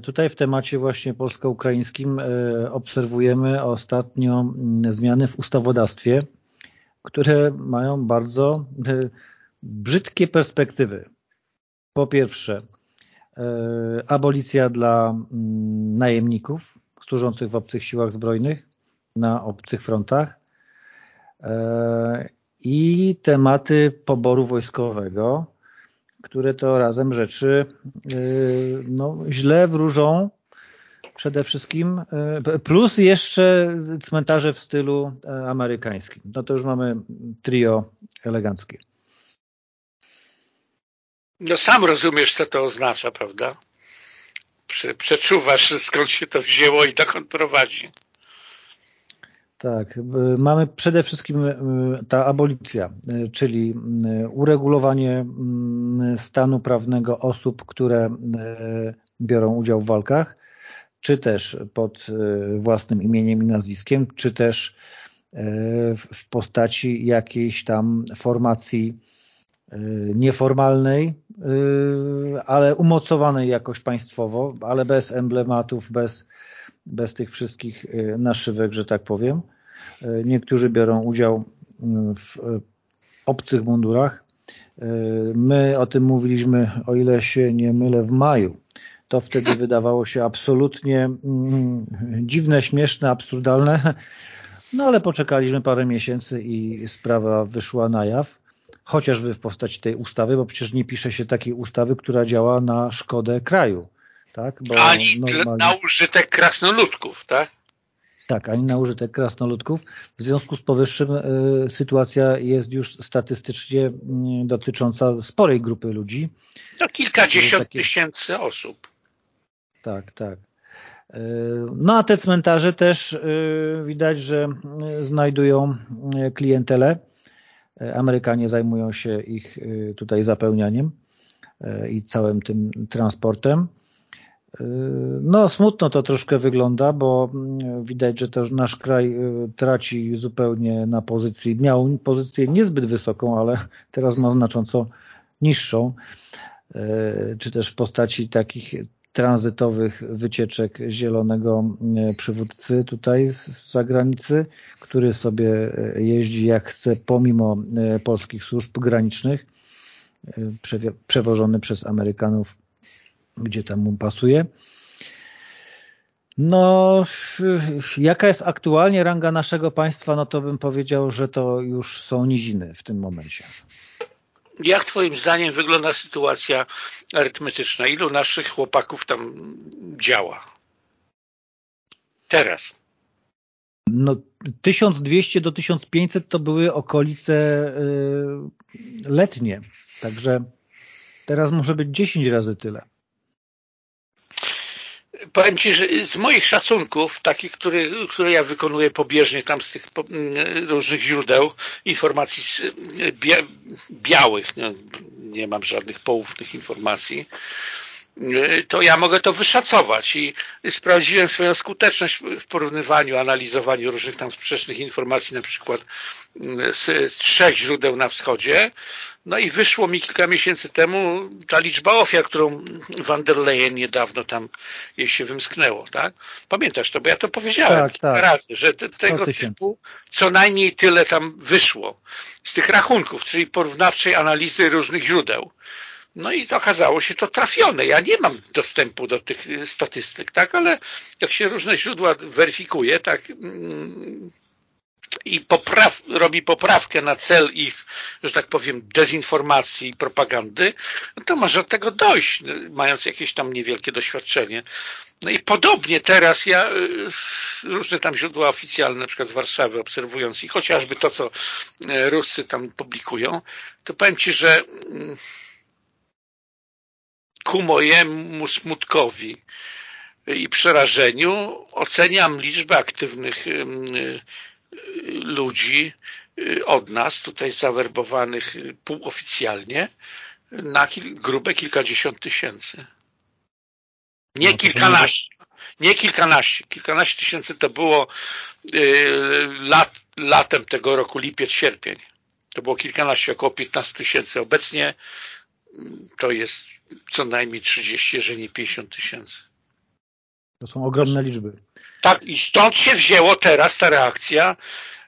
A: Tutaj w temacie właśnie polsko-ukraińskim e, obserwujemy ostatnio mm, zmiany w ustawodawstwie, które mają bardzo e, brzydkie perspektywy. Po pierwsze, e, abolicja dla mm, najemników służących w obcych siłach zbrojnych na obcych frontach i tematy poboru wojskowego, które to razem rzeczy y, no, źle wróżą przede wszystkim, y, plus jeszcze cmentarze w stylu e, amerykańskim. No to już mamy trio eleganckie.
B: No sam rozumiesz, co to oznacza, prawda? Przeczuwasz, skąd się to wzięło i dokąd prowadzi.
A: Tak, mamy przede wszystkim e, ta abolicja, e, czyli uregulowanie stanu prawnego osób, które biorą udział w walkach, czy też pod własnym imieniem i nazwiskiem, czy też w postaci jakiejś tam formacji nieformalnej, ale umocowanej jakoś państwowo, ale bez emblematów, bez bez tych wszystkich y, naszywek, że tak powiem. Y, niektórzy biorą udział y, w obcych mundurach. My o tym mówiliśmy, o ile się nie mylę, w maju. To wtedy (laughs) wydawało się absolutnie mm, dziwne, śmieszne, absurdalne. No ale poczekaliśmy parę miesięcy i sprawa wyszła na jaw. Chociażby w postaci tej ustawy, bo przecież nie pisze się takiej ustawy, która działa na szkodę kraju. Tak?
B: Bo ani normalnie... na użytek krasnoludków, tak?
A: Tak, ani na użytek krasnoludków. W związku z powyższym y, sytuacja jest już statystycznie y, dotycząca sporej grupy ludzi.
B: To kilkadziesiąt takie... tysięcy osób.
A: Tak, tak. Y, no a te cmentarze też y, widać, że znajdują klientelę. Amerykanie zajmują się ich tutaj zapełnianiem i całym tym transportem. No smutno to troszkę wygląda, bo mm, widać, że to nasz kraj y, traci zupełnie na pozycji. Miał pozycję niezbyt wysoką, ale (laughs) teraz ma znacząco niższą, y, czy też w postaci takich tranzytowych wycieczek zielonego przywódcy tutaj z zagranicy, który sobie jeździ jak chce pomimo polskich służb granicznych, przewożony przez Amerykanów gdzie tam mu pasuje. No, jaka jest aktualnie ranga naszego państwa, no to bym powiedział, że to już są niziny w tym momencie.
B: Jak twoim zdaniem wygląda sytuacja arytmetyczna? Ilu naszych chłopaków tam działa? Teraz.
A: No, 1200 do 1500 to były okolice y, letnie, także teraz może być 10 razy tyle
B: powiem Ci, że z moich szacunków, takich, które, które ja wykonuję pobieżnie tam z tych różnych źródeł informacji bia, białych, no, nie mam żadnych poufnych informacji, to ja mogę to wyszacować i sprawdziłem swoją skuteczność w porównywaniu, analizowaniu różnych tam sprzecznych informacji, na przykład z, z trzech źródeł na wschodzie, no i wyszło mi kilka miesięcy temu ta liczba ofiar, którą Van der Leyen niedawno tam jej się wymsknęło, tak? Pamiętasz to, bo ja to powiedziałem tak, kilka tak. razy, że te, tego typu co najmniej tyle tam wyszło z tych rachunków, czyli porównawczej analizy różnych źródeł. No i okazało się to trafione. Ja nie mam dostępu do tych statystyk, tak, ale jak się różne źródła weryfikuje, tak, mm, i popraw, robi poprawkę na cel ich, że tak powiem, dezinformacji i propagandy, no to może do tego dojść, mając jakieś tam niewielkie doświadczenie. No i podobnie teraz ja y, różne tam źródła oficjalne, na przykład z Warszawy, obserwując i chociażby to, co y, Ruscy tam publikują, to powiem Ci, że mm, ku mojemu smutkowi i przerażeniu oceniam liczbę aktywnych y, ludzi y, od nas, tutaj zawerbowanych y, półoficjalnie, na kil, grube kilkadziesiąt tysięcy. Nie no kilkanaście. Nie kilkanaście. Kilkanaście tysięcy to było lat, latem tego roku, lipiec, sierpień. To było kilkanaście, około 15 tysięcy. Obecnie to jest co najmniej 30, jeżeli nie 50 tysięcy.
A: To są ogromne liczby.
B: Tak, i stąd się wzięło teraz ta reakcja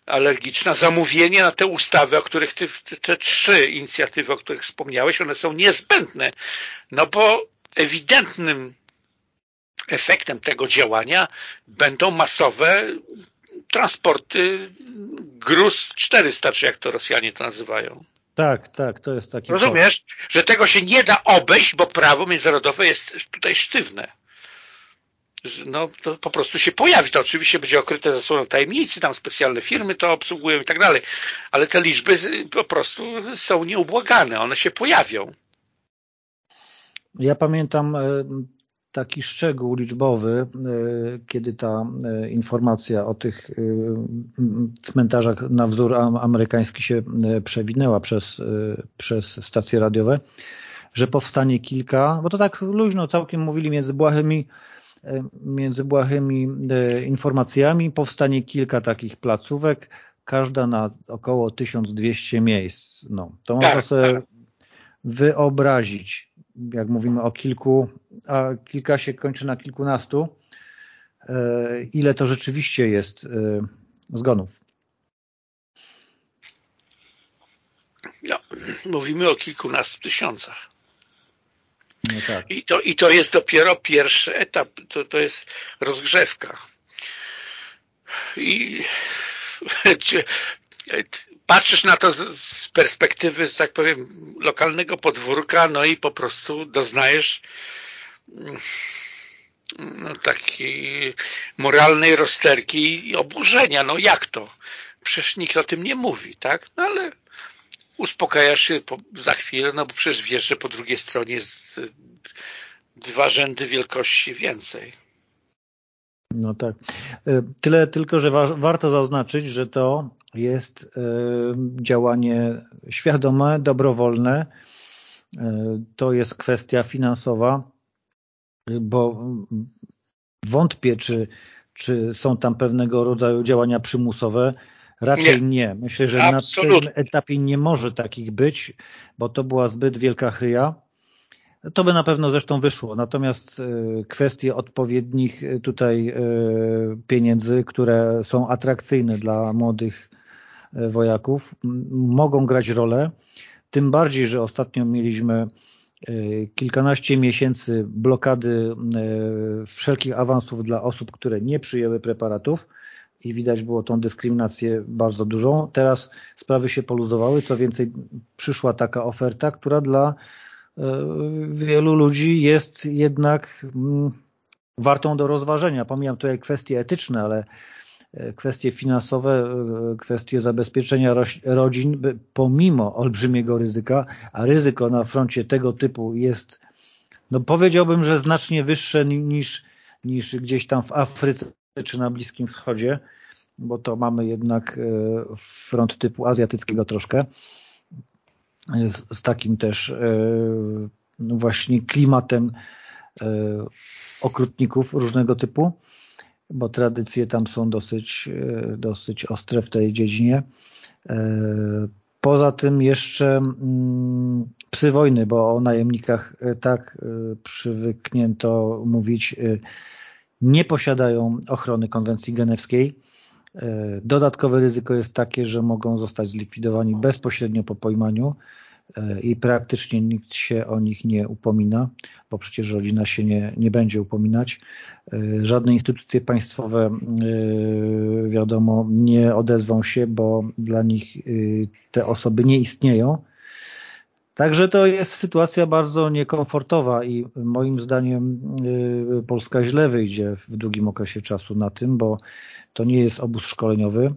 B: alergiczna, zamówienie na te ustawy, o których ty, te trzy inicjatywy, o których wspomniałeś, one są niezbędne, no bo ewidentnym efektem tego działania będą masowe transporty gruz 400, czy jak to Rosjanie to nazywają.
A: Tak, tak, to jest taki...
B: Rozumiesz, że tego się nie da obejść, bo prawo międzynarodowe jest tutaj sztywne no, to po prostu się pojawi. To oczywiście będzie okryte zasłoną tajemnicy, tam specjalne firmy to obsługują i tak dalej, ale te liczby po prostu są nieubłagane, one się pojawią.
A: Ja pamiętam e, taki szczegół liczbowy, e, kiedy ta e, informacja o tych cmentarzach na wzór amerykański się przewinęła przez, przez stacje radiowe, że powstanie kilka, bo to tak luźno całkiem mówili między błahymi między błahymi informacjami powstanie kilka takich placówek, każda na około 1200 miejsc. No, to można tak, sobie tak. wyobrazić, jak mówimy o kilku, a kilka się kończy na kilkunastu, e, ile to rzeczywiście jest e, zgonów.
B: No, mówimy o kilkunastu tysiącach. No tak. I, to, I to jest dopiero pierwszy etap, to, to jest rozgrzewka. I (laughs) patrzysz na to z, perspektywy, tak powiem, lokalnego podwórka, no i po prostu doznajesz no, takiej moralnej rozterki i oburzenia. No jak to? Przecież nikt o tym nie mówi, tak? No ale uspokajasz się po, za chwilę, no bo przecież wiesz, że po drugiej stronie jest dwa rzędy wielkości więcej.
A: No tak. E, tyle tylko, że wa warto zaznaczyć, że to jest e, działanie świadome, dobrowolne. E, to jest kwestia finansowa, bo wątpię, czy, czy są tam pewnego rodzaju działania przymusowe. Raczej nie. nie. Myślę, że Absolutnie. na tym etapie nie może takich być, bo to była zbyt wielka chryja. To by na pewno zresztą wyszło. Natomiast e, kwestie odpowiednich e, tutaj e, pieniędzy, które są atrakcyjne dla młodych wojaków, mogą grać rolę. Tym bardziej, że ostatnio mieliśmy kilkanaście miesięcy blokady wszelkich awansów dla osób, które nie przyjęły preparatów i widać było tą dyskryminację bardzo dużą. Teraz sprawy się poluzowały, co więcej przyszła taka oferta, która dla wielu ludzi jest jednak mm, wartą do rozważenia. Pomijam tutaj kwestie etyczne, ale e, kwestie finansowe, e, kwestie zabezpieczenia rodzin, pomimo olbrzymiego ryzyka, a ryzyko na froncie tego typu jest, no powiedziałbym, że znacznie wyższe niż, niż gdzieś tam w Afryce czy na Bliskim Wschodzie, bo to mamy jednak e, front typu azjatyckiego troszkę, z, z takim też e, właśnie klimatem okrutników różnego typu, bo tradycje tam są dosyć, dosyć ostre w tej dziedzinie. Poza tym jeszcze mm, psy wojny, bo o najemnikach tak przywyknięto mówić, nie posiadają ochrony konwencji genewskiej. E, dodatkowe ryzyko jest takie, że mogą zostać zlikwidowani bezpośrednio po pojmaniu e, i praktycznie nikt się o nich nie upomina, bo przecież rodzina się nie, nie będzie upominać. E, żadne instytucje państwowe, wiadomo, nie odezwą się, bo dla nich te osoby nie istnieją Także to jest sytuacja bardzo niekomfortowa i moim zdaniem y, Polska źle wyjdzie w długim okresie czasu na tym, bo to nie jest obóz szkoleniowy,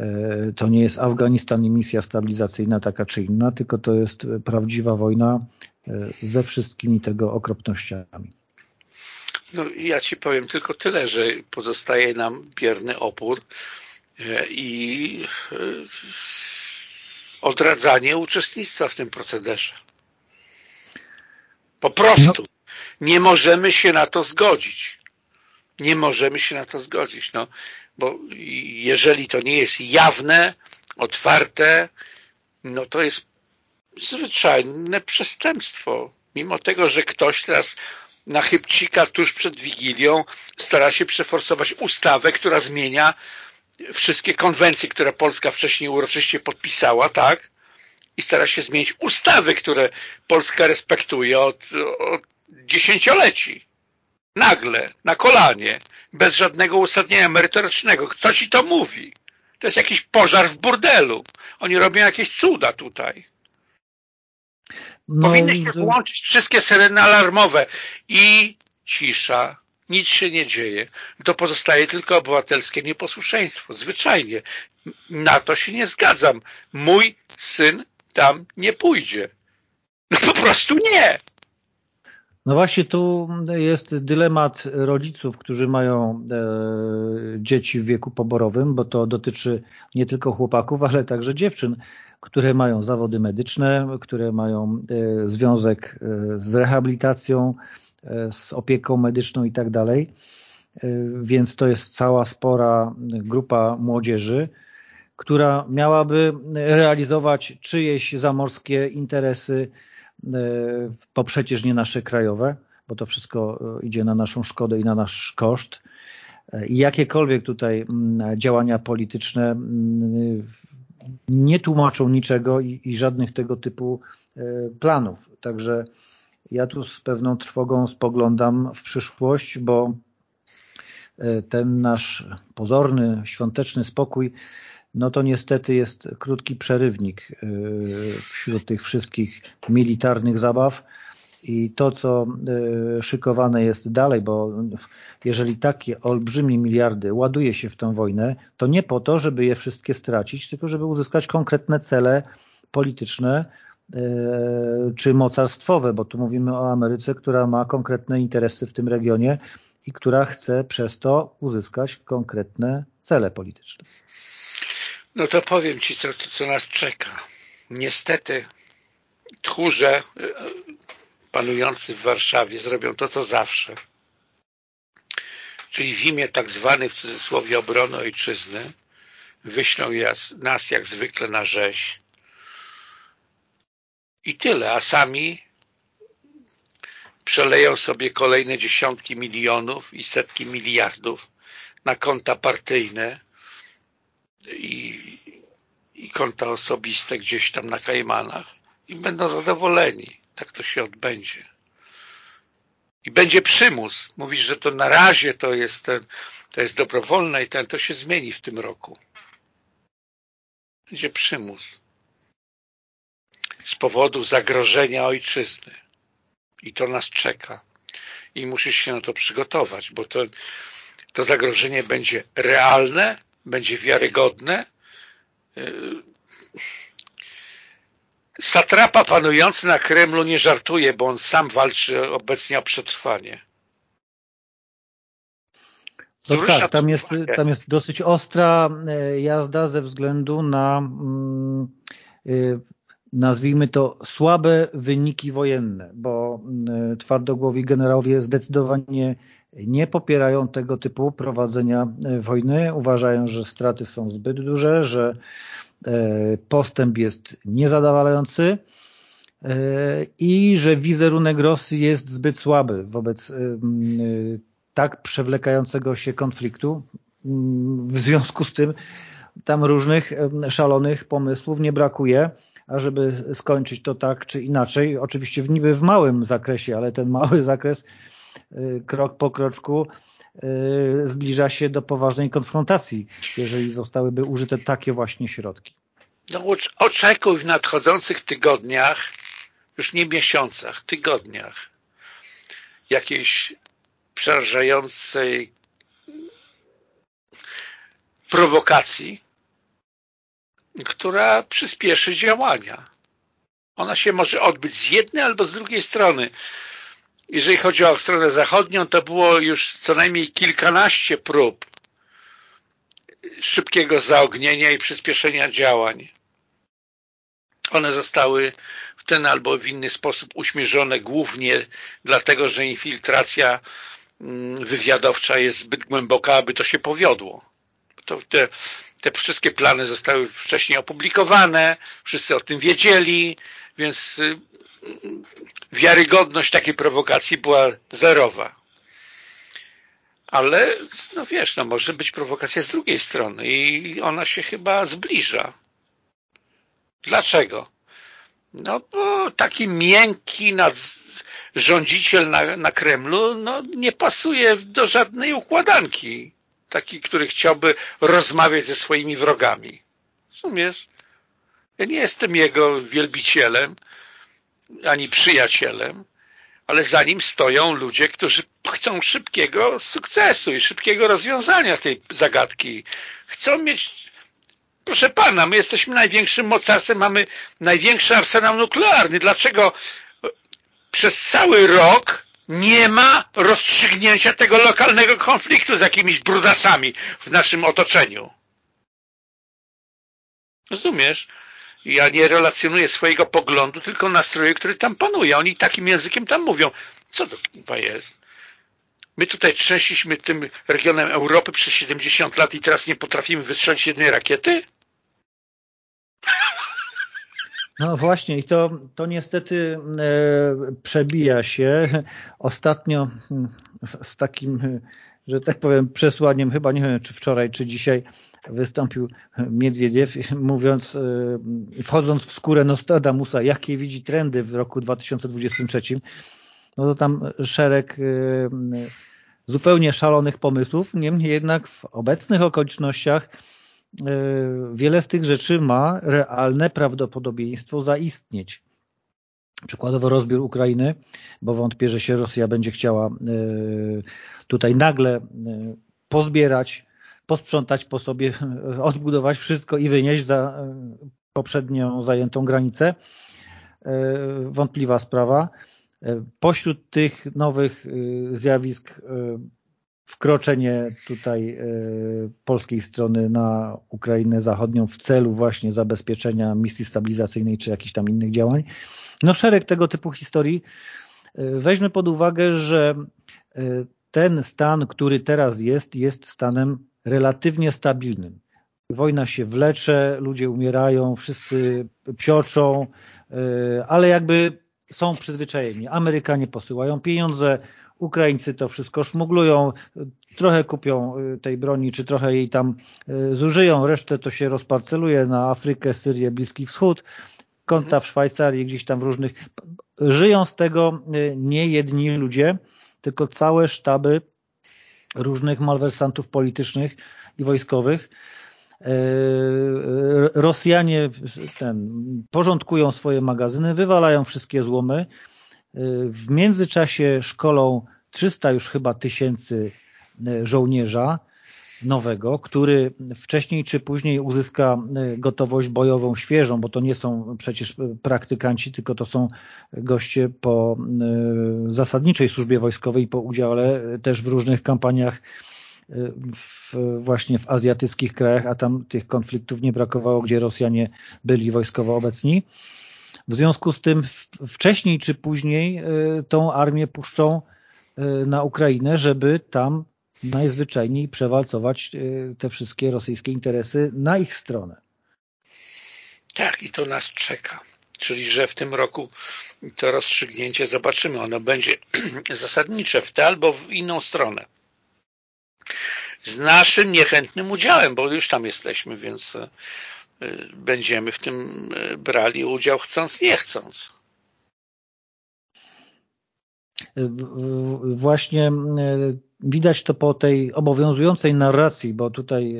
A: y, to nie jest Afganistan i misja stabilizacyjna taka czy inna, tylko to jest prawdziwa wojna y, ze wszystkimi tego okropnościami.
B: No, ja Ci powiem tylko tyle, że pozostaje nam bierny opór i odradzanie uczestnictwa w tym procederze. Po prostu. Nie możemy się na to zgodzić. Nie możemy się na to zgodzić. No, bo jeżeli to nie jest jawne, otwarte, no to jest zwyczajne przestępstwo. Mimo tego, że ktoś teraz na chybcika tuż przed Wigilią stara się przeforsować ustawę, która zmienia wszystkie konwencje, które Polska wcześniej uroczyście podpisała, tak? I stara się zmienić ustawy, które Polska respektuje od, od dziesięcioleci. Nagle, na kolanie, bez żadnego uzasadnienia merytorycznego. Kto ci to mówi? To jest jakiś pożar w burdelu. Oni robią jakieś cuda tutaj. No, Powinny się włączyć wszystkie syreny alarmowe i cisza, nic się nie dzieje, to pozostaje tylko obywatelskie nieposłuszeństwo. Zwyczajnie. Na to się nie zgadzam. Mój syn tam nie pójdzie. No po prostu nie.
A: No właśnie tu jest dylemat rodziców, którzy mają e, dzieci w wieku poborowym, bo to dotyczy nie tylko chłopaków, ale także dziewczyn, które mają zawody medyczne, które mają e, związek e, z rehabilitacją, z opieką medyczną i tak dalej. E, więc to jest cała spora grupa młodzieży, która miałaby realizować czyjeś zamorskie interesy, e, bo przecież nie nasze krajowe, bo to wszystko idzie na naszą szkodę i na nasz koszt. I jakiekolwiek tutaj działania polityczne nie tłumaczą niczego i, i żadnych tego typu planów. Także ja tu z pewną trwogą spoglądam w przyszłość, bo e, ten nasz pozorny, świąteczny spokój, no to niestety jest krótki przerywnik e, wśród tych wszystkich militarnych zabaw. I to, co e, szykowane jest dalej, bo jeżeli takie olbrzymie miliardy ładuje się w tę wojnę, to nie po to, żeby je wszystkie stracić, tylko żeby uzyskać konkretne cele polityczne, czy mocarstwowe, bo tu mówimy o Ameryce, która ma konkretne interesy w tym regionie i która chce przez to uzyskać konkretne cele polityczne.
B: No to powiem Ci, co, co nas czeka. Niestety tchórze e, panujący w Warszawie zrobią to, co zawsze. Czyli w imię tak zwanej w cudzysłowie obrony ojczyzny wyślą nas jak zwykle na rzeź, i tyle, a sami przeleją sobie kolejne dziesiątki milionów i setki miliardów na konta partyjne i, i konta osobiste gdzieś tam na Kajmanach i będą zadowoleni. Tak to się odbędzie. I będzie przymus. Mówisz, że to na razie to jest, ten, to jest dobrowolne i ten to się zmieni w tym roku. Będzie przymus z powodu zagrożenia ojczyzny. I to nas czeka. I musisz się na to przygotować, bo to, to zagrożenie będzie realne, będzie wiarygodne. Satrapa panujący na Kremlu nie żartuje, bo on sam walczy obecnie o przetrwanie.
A: No tak, tam jest, tam jest dosyć ostra e, jazda ze względu na mm, y, nazwijmy to słabe wyniki wojenne, bo twardogłowi generałowie zdecydowanie nie popierają tego typu prowadzenia wojny. Uważają, że straty są zbyt duże, że postęp jest niezadowalający i że wizerunek Rosji jest zbyt słaby wobec tak przewlekającego się konfliktu. W związku z tym tam różnych szalonych pomysłów nie brakuje, ażeby skończyć to tak czy inaczej. Oczywiście w niby w małym zakresie, ale ten mały zakres y, krok po kroczku y, zbliża się do poważnej konfrontacji, jeżeli zostałyby użyte takie właśnie środki.
B: No, oczekuj w nadchodzących tygodniach, już nie miesiącach, tygodniach, jakiejś przerażającej prowokacji, która przyspieszy działania. Ona się może odbyć z jednej albo z drugiej strony. Jeżeli chodzi o stronę zachodnią, to było już co najmniej kilkanaście prób szybkiego zaognienia i przyspieszenia działań. One zostały w ten albo w inny sposób uśmierzone głównie dlatego, że infiltracja mm, wywiadowcza jest zbyt głęboka, aby to się powiodło. To te, te wszystkie plany zostały wcześniej opublikowane, wszyscy o tym wiedzieli, więc y, wiarygodność takiej prowokacji była zerowa. Ale, no wiesz, no może być prowokacja z drugiej strony i ona się chyba zbliża. Dlaczego? No bo taki miękki rządziciel na, na Kremlu no, nie pasuje do żadnej układanki taki, który chciałby rozmawiać ze swoimi wrogami. Rozumiesz? Ja nie jestem jego wielbicielem, ani przyjacielem, ale za nim stoją ludzie, którzy chcą szybkiego sukcesu i szybkiego rozwiązania tej zagadki. Chcą mieć... Proszę pana, my jesteśmy największym mocarstwem, mamy największy arsenał nuklearny. Dlaczego przez cały rok nie ma rozstrzygnięcia tego lokalnego konfliktu z jakimiś brudasami w naszym otoczeniu. Rozumiesz? Ja nie relacjonuję swojego poglądu, tylko nastroju, który tam panuje. Oni takim językiem tam mówią. Co to chyba jest? My tutaj trzęsiliśmy tym regionem Europy przez 70 lat i teraz nie potrafimy wystrzelić jednej rakiety?
A: No właśnie i to, to niestety e, przebija się. Ostatnio mm, z, z, takim, że tak powiem, przesłaniem, chyba nie wiem czy wczoraj, czy dzisiaj wystąpił Miedwiediew, mówiąc, e, wchodząc w skórę Nostradamusa, jakie widzi trendy w roku 2023, no to tam szereg e, zupełnie szalonych pomysłów, niemniej jednak w obecnych okolicznościach wiele z tych rzeczy ma realne prawdopodobieństwo zaistnieć. Przykładowo rozbiór Ukrainy, bo wątpię, że się Rosja będzie chciała e, tutaj nagle e, pozbierać, posprzątać po sobie, odbudować wszystko i wynieść za poprzednią zajętą granicę. Wątpliwa sprawa. Pośród tych nowych zjawisk wkroczenie tutaj e, polskiej strony na Ukrainę Zachodnią w celu właśnie zabezpieczenia misji stabilizacyjnej czy jakichś tam innych działań. No szereg tego typu historii. E, weźmy pod uwagę, że e, ten stan, który teraz jest, jest stanem relatywnie stabilnym. Wojna się wlecze, ludzie umierają, wszyscy psioczą, ale jakby są przyzwyczajeni. Amerykanie posyłają pieniądze, Ukraińcy to wszystko szmuglują, trochę kupią y, tej broni, czy trochę jej tam y, zużyją, resztę to się rozparceluje na Afrykę, Syrię, Bliski Wschód, konta mhm. w Szwajcarii, gdzieś tam w różnych. Żyją z tego y, nie jedni ludzie, tylko całe sztaby różnych malwersantów politycznych i wojskowych. Rosjanie ten, porządkują swoje magazyny, wywalają wszystkie złomy, w międzyczasie szkolą 300 już chyba tysięcy e, żołnierza nowego, który wcześniej czy później uzyska e, gotowość bojową świeżą, bo to nie są przecież praktykanci, tylko to są goście po zasadniczej służbie wojskowej i po udziale też w różnych kampaniach w, właśnie w azjatyckich krajach, a tam tych konfliktów nie brakowało, gdzie Rosjanie byli wojskowo obecni. W związku z tym wcześniej czy później tą armię puszczą na Ukrainę, żeby tam najzwyczajniej przewalcować te wszystkie rosyjskie interesy na ich stronę.
B: Tak, i to nas czeka. Czyli, że w tym roku to rozstrzygnięcie zobaczymy. Ono będzie (clears throat) zasadnicze w tę albo w inną stronę. Z naszym niechętnym udziałem, bo już tam jesteśmy, więc e, będziemy w tym e, brali udział chcąc, nie chcąc.
A: Właśnie e, widać to po tej obowiązującej narracji, bo tutaj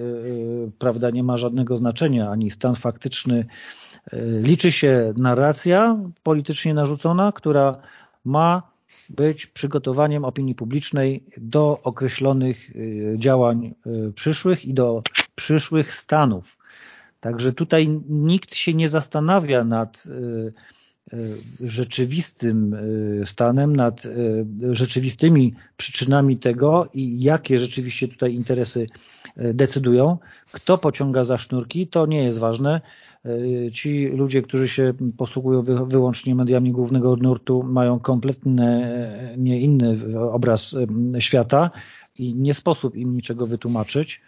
A: prawda nie ma żadnego znaczenia, ani stan faktyczny liczy się narracja politycznie narzucona, która ma być przygotowaniem opinii publicznej do określonych y, działań y, przyszłych i do przyszłych stanów. Także tutaj nikt się nie zastanawia nad y, rzeczywistym stanem, nad rzeczywistymi przyczynami tego i jakie rzeczywiście tutaj interesy decydują. Kto pociąga za sznurki, to nie jest ważne. Ci ludzie, którzy się posługują wyłącznie mediami głównego nurtu mają kompletnie nie inny obraz świata i nie sposób im niczego wytłumaczyć.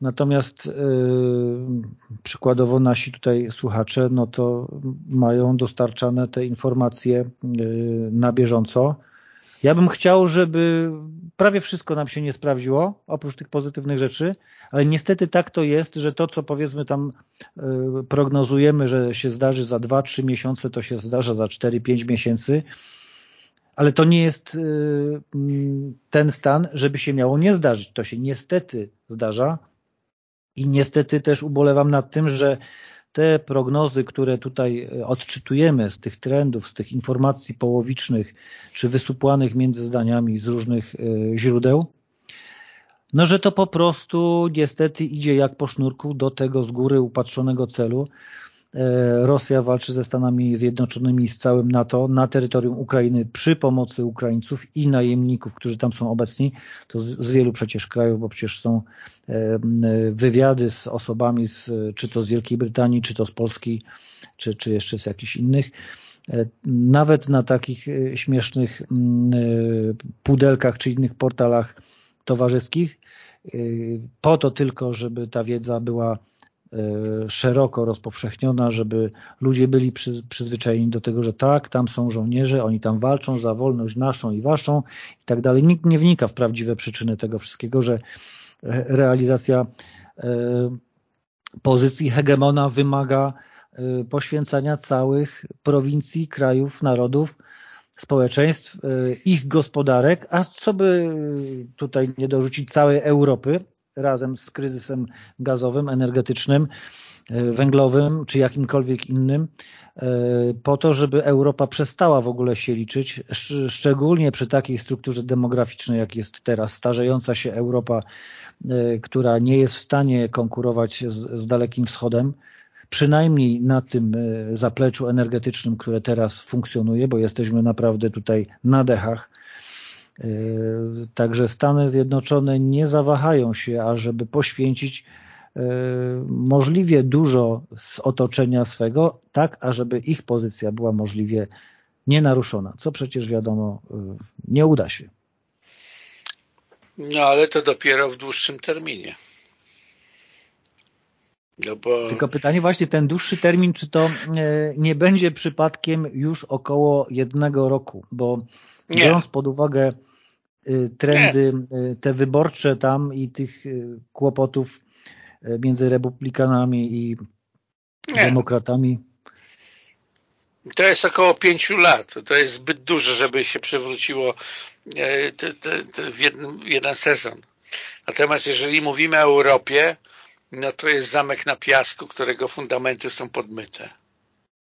A: Natomiast yy, przykładowo nasi tutaj słuchacze, no to mają dostarczane te informacje yy, na bieżąco. Ja bym chciał, żeby prawie wszystko nam się nie sprawdziło, oprócz tych pozytywnych rzeczy, ale niestety tak to jest, że to, co powiedzmy tam y, prognozujemy, że się zdarzy za 2-3 miesiące, to się zdarza za 4-5 miesięcy, ale to nie jest y, ten stan, żeby się miało nie zdarzyć. To się niestety zdarza i niestety też ubolewam nad tym, że te prognozy, które tutaj y, odczytujemy z tych trendów, z tych informacji połowicznych, czy wysupłanych między zdaniami z różnych źródeł, no, że to po prostu niestety idzie jak po sznurku do tego z góry upatrzonego celu. E, Rosja walczy ze Stanami Zjednoczonymi z całym NATO na terytorium Ukrainy przy pomocy Ukraińców i najemników, którzy tam są obecni. To z, z wielu przecież krajów, bo przecież są e, wywiady z osobami, z, czy to z Wielkiej Brytanii, czy to z Polski, czy, czy jeszcze z jakichś innych. E, nawet na takich śmiesznych pudelkach czy innych portalach towarzyskich po to tylko, żeby ta wiedza była szeroko rozpowszechniona, żeby ludzie byli przyzwyczajeni do tego, że tak, tam są żołnierze, oni tam walczą za wolność naszą i waszą i tak dalej. Nikt nie wnika w prawdziwe przyczyny tego wszystkiego, że realizacja y, pozycji hegemona wymaga poświęcania całych prowincji, krajów, narodów społeczeństw, e, ich gospodarek, a co by tutaj nie dorzucić całej Europy razem z kryzysem gazowym, energetycznym, e, węglowym czy jakimkolwiek innym e, po to, żeby Europa przestała w ogóle się liczyć, szczególnie przy takiej strukturze demograficznej, jak jest teraz, starzejąca się Europa, która nie jest w stanie konkurować z, z Dalekim Wschodem, przynajmniej na tym e, zapleczu energetycznym, które teraz funkcjonuje, bo jesteśmy naprawdę tutaj na dechach. E, także Stany Zjednoczone nie zawahają się, ażeby poświęcić e, możliwie dużo z otoczenia swego, tak ażeby ich pozycja była możliwie nienaruszona, co przecież wiadomo nie uda się.
B: No ale to dopiero w dłuższym terminie.
A: No bo... Tylko pytanie właśnie, ten dłuższy termin, czy to nie będzie przypadkiem już około jednego roku, bo nie. biorąc pod uwagę trendy nie. E, te wyborcze tam i tych kłopotów między republikanami i nie. demokratami.
B: To jest około pięciu lat. To jest zbyt dużo, żeby się przewróciło te w jeden, jeden sezon. Natomiast jeżeli mówimy o Europie, no to jest zamek na piasku, którego fundamenty są podmyte.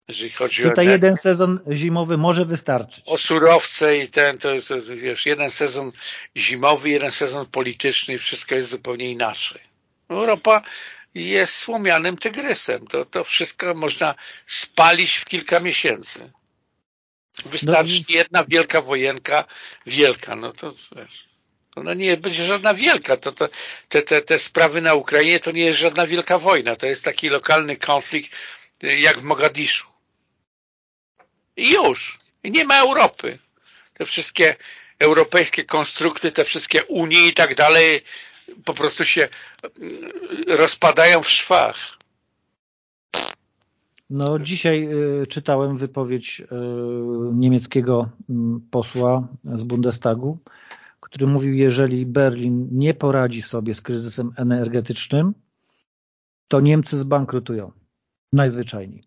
A: Jeżeli chodzi Tutaj o jeden sezon zimowy może wystarczyć.
B: O surowce i ten, to, to wiesz, jeden sezon zimowy, jeden sezon polityczny, wszystko jest zupełnie inaczej. Europa jest słomianym tygrysem. To, to wszystko można spalić w kilka miesięcy. Wystarczy no jedna wielka wojenka, wielka, no to wiesz. Ona nie będzie żadna wielka. To, to, te, te, te sprawy na Ukrainie to nie jest żadna wielka wojna. To jest taki lokalny konflikt y, jak w Mogadiszu. I już. Nie ma Europy. Te wszystkie europejskie konstrukty, te wszystkie Unie i tak dalej po prostu się mm, rozpadają w szwach.
A: No dzisiaj y, czytałem wypowiedź y, niemieckiego y, posła z Bundestagu, który mówił, jeżeli Berlin nie poradzi sobie z kryzysem energetycznym, to Niemcy zbankrutują. Najzwyczajniej.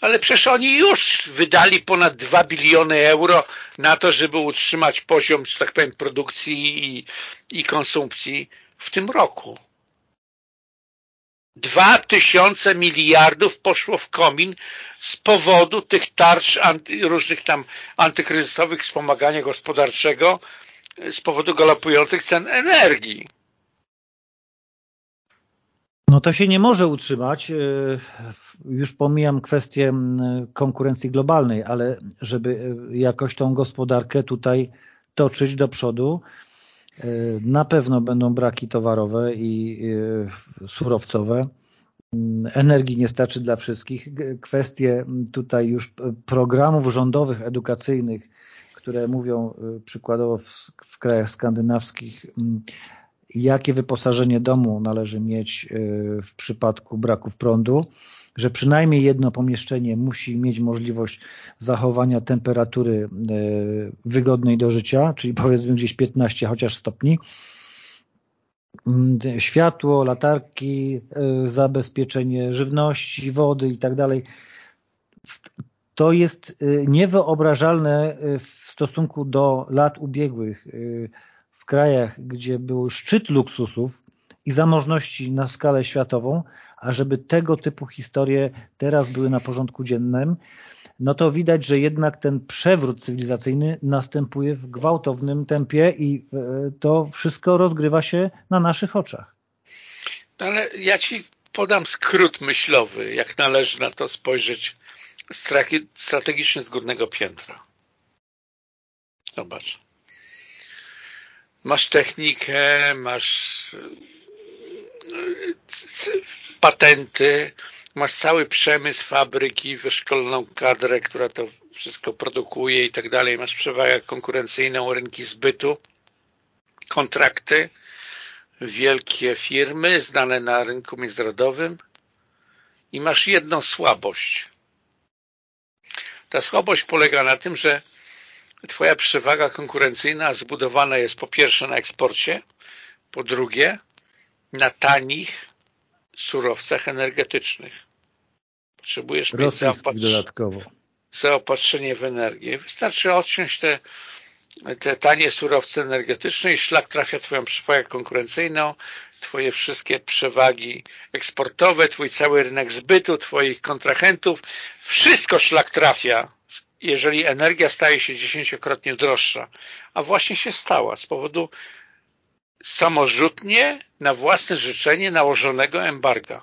B: Ale przecież oni już wydali ponad 2 biliony euro na to, żeby utrzymać poziom, że tak powiem, produkcji i, i konsumpcji w tym roku. Dwa tysiące miliardów poszło w komin z powodu tych tarcz anty, różnych tam antykryzysowych wspomagania gospodarczego z powodu galopujących cen energii.
A: No to się nie może utrzymać. E, już pomijam kwestię konkurencji globalnej, ale żeby e, jakoś tą gospodarkę tutaj toczyć do przodu, e, na pewno będą braki towarowe i surowcowe. Energii nie starczy dla wszystkich. Kwestie tutaj już programów rządowych, edukacyjnych, które mówią przykładowo w, w krajach skandynawskich jakie wyposażenie domu należy mieć y, w przypadku braków prądu, że przynajmniej jedno pomieszczenie musi mieć możliwość zachowania temperatury y, wygodnej do życia, czyli powiedzmy gdzieś 15 chociaż stopni, mm, światło, latarki, y, zabezpieczenie żywności, wody i tak dalej. To jest niewyobrażalne w stosunku do lat ubiegłych krajach, gdzie był szczyt luksusów i zamożności na skalę światową, a żeby tego typu historie teraz były na porządku dziennym, no to widać, że jednak ten przewrót cywilizacyjny następuje w gwałtownym tempie i e, to wszystko rozgrywa się na naszych oczach.
B: Ale ja Ci podam skrót myślowy, jak należy na to spojrzeć strategicznie z górnego piętra. Zobacz masz technikę, masz e, patenty, masz cały przemysł, fabryki, wyszkoloną kadrę, która to wszystko produkuje i tak dalej, masz przewagę konkurencyjną, rynki zbytu, kontrakty, wielkie firmy znane na rynku międzynarodowym i masz jedną słabość. Ta słabość polega na tym, że Twoja przewaga konkurencyjna zbudowana jest po pierwsze na eksporcie, po drugie na tanich surowcach energetycznych. Potrzebujesz mieć
A: dodatkowo.
B: zaopatrzenie w energię. Wystarczy odciąć te, te tanie surowce energetyczne i szlak trafia Twoją przewagę konkurencyjną, Twoje wszystkie przewagi eksportowe, Twój cały rynek zbytu, Twoich kontrahentów. Wszystko szlak trafia jeżeli energia staje się dziesięciokrotnie droższa, a właśnie się stała z powodu samorzutnie na własne życzenie nałożonego embarga.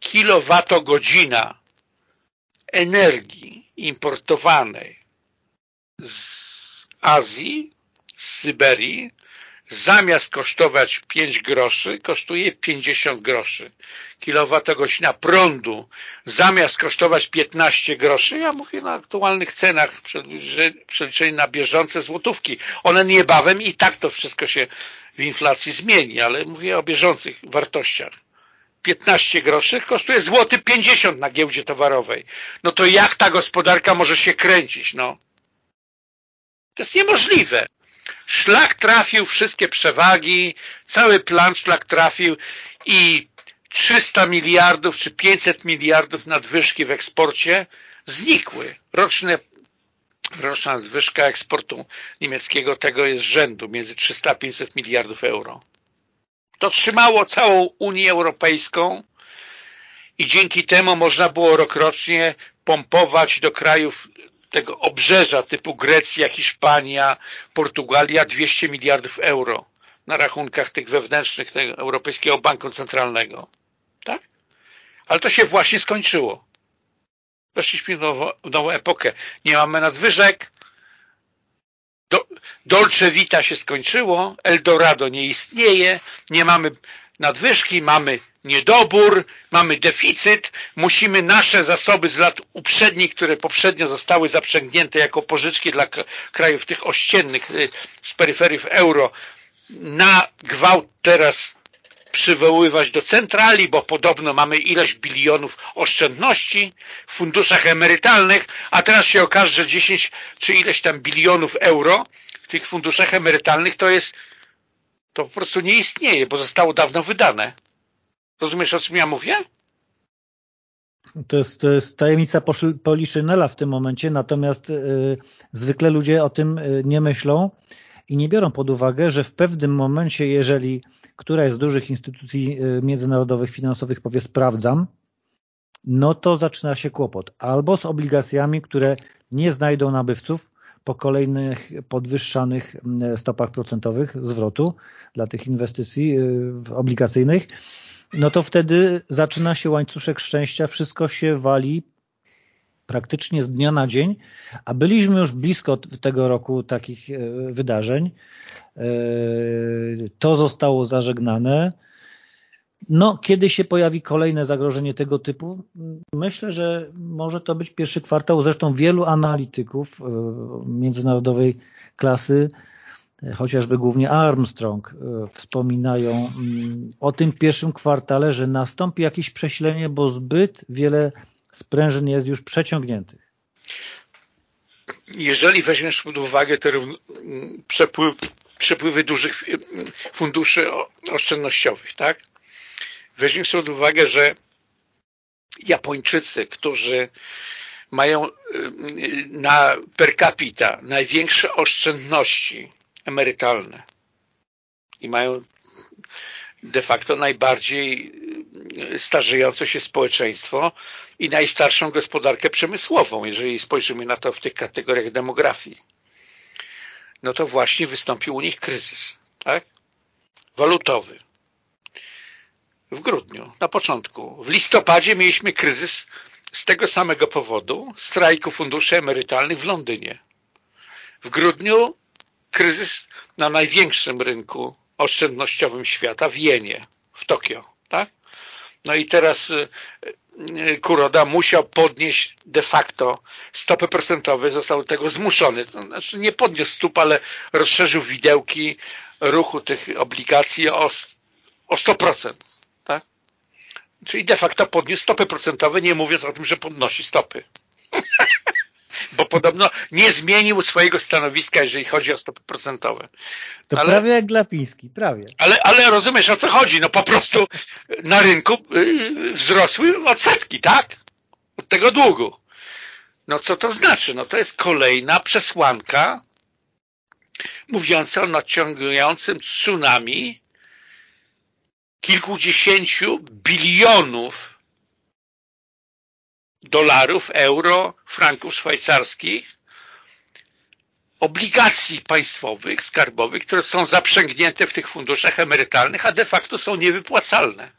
B: Kilowatogodzina energii importowanej z Azji, z Syberii zamiast kosztować 5 groszy, kosztuje 50 groszy. Kilowatogodzina prądu zamiast kosztować 15 groszy, ja mówię na aktualnych cenach przeliczenie na bieżące złotówki. One niebawem i tak to wszystko się w inflacji zmieni, ale mówię o bieżących wartościach. 15 groszy kosztuje złoty 50 na giełdzie towarowej. No to jak ta gospodarka może się kręcić? No. To jest niemożliwe. Szlak trafił wszystkie przewagi, cały plan szlak trafił i 300 miliardów czy 500 miliardów nadwyżki w eksporcie znikły. Roczne, roczna nadwyżka eksportu niemieckiego tego jest rzędu między 300 a 500 miliardów euro. To trzymało całą Unię Europejską i dzięki temu można było rokrocznie pompować do krajów tego obrzeża typu Grecja, Hiszpania, Portugalia 200 miliardów euro na rachunkach tych wewnętrznych tego Europejskiego Banku Centralnego. Tak? Ale to się właśnie skończyło. Weszliśmy w nową, w nową epokę. Nie mamy nadwyżek, do, Dolce Vita się skończyło, Eldorado nie istnieje, nie mamy nadwyżki, mamy niedobór, mamy deficyt, musimy nasze zasoby z lat uprzednich, które poprzednio zostały zaprzęgnięte jako pożyczki dla krajów tych ościennych y, z peryferiów euro, na gwałt teraz przywoływać do centrali, bo podobno mamy ileś bilionów oszczędności w funduszach emerytalnych, a teraz się okaże, że 10 czy ileś tam bilionów euro w tych funduszach emerytalnych to jest to po prostu nie istnieje, bo zostało dawno wydane. Rozumiesz, o czym ja mówię?
A: To jest, to jest tajemnica Poliszynela w tym momencie, natomiast y, zwykle ludzie o tym y, nie myślą i nie biorą pod uwagę, że w pewnym momencie, jeżeli któraś z dużych instytucji y, międzynarodowych, finansowych powie sprawdzam, no to zaczyna się kłopot. Albo z obligacjami, które nie znajdą nabywców po kolejnych podwyższanych stopach procentowych zwrotu dla tych inwestycji obligacyjnych, no to wtedy zaczyna się łańcuszek szczęścia, wszystko się wali praktycznie z dnia na dzień, a byliśmy już blisko tego roku takich e, wydarzeń. E, to zostało zażegnane. No, kiedy się pojawi kolejne zagrożenie tego typu? Myślę, że może to być pierwszy kwartał. Zresztą wielu analityków e, międzynarodowej klasy chociażby głównie Armstrong e, wspominają mm, o tym pierwszym kwartale, że nastąpi jakieś przesilenie, bo zbyt wiele sprężyn jest już przeciągniętych.
B: Jeżeli weźmiesz pod uwagę te przepływ, przepływy dużych funduszy oszczędnościowych, tak? Weźmiesz pod uwagę, że Japończycy, którzy mają na per capita największe oszczędności emerytalne i mają de facto najbardziej e, starzejące się społeczeństwo i najstarszą gospodarkę przemysłową, jeżeli spojrzymy na to w tych kategoriach demografii. No to właśnie wystąpił u nich kryzys, tak? Walutowy. W grudniu, na początku. W listopadzie mieliśmy kryzys z tego samego powodu strajku funduszy emerytalnych w Londynie. W grudniu kryzys na największym rynku oszczędnościowym świata w Jenie, w Tokio. Tak? No i teraz y, y, Kuroda musiał podnieść de facto stopy procentowe, został do tego zmuszony. To znaczy nie podniósł stóp, ale rozszerzył widełki ruchu tych obligacji o, o 100%. Tak? Czyli de facto podniósł stopy procentowe, nie mówiąc o tym, że podnosi stopy. (laughs) bo podobno nie zmienił swojego stanowiska, jeżeli chodzi o stopy procentowe.
A: To ale, prawie jak Glapiński, prawie.
B: Ale, ale rozumiesz o co chodzi? No po prostu na rynku y, wzrosły odsetki, tak? Od tego długu. No co to znaczy? No to jest kolejna przesłanka mówiąca o nadciągającym tsunami kilkudziesięciu bilionów dolarów, euro, franków szwajcarskich, obligacji państwowych, skarbowych, które są zaprzęgnięte w tych funduszach emerytalnych, a de facto są niewypłacalne.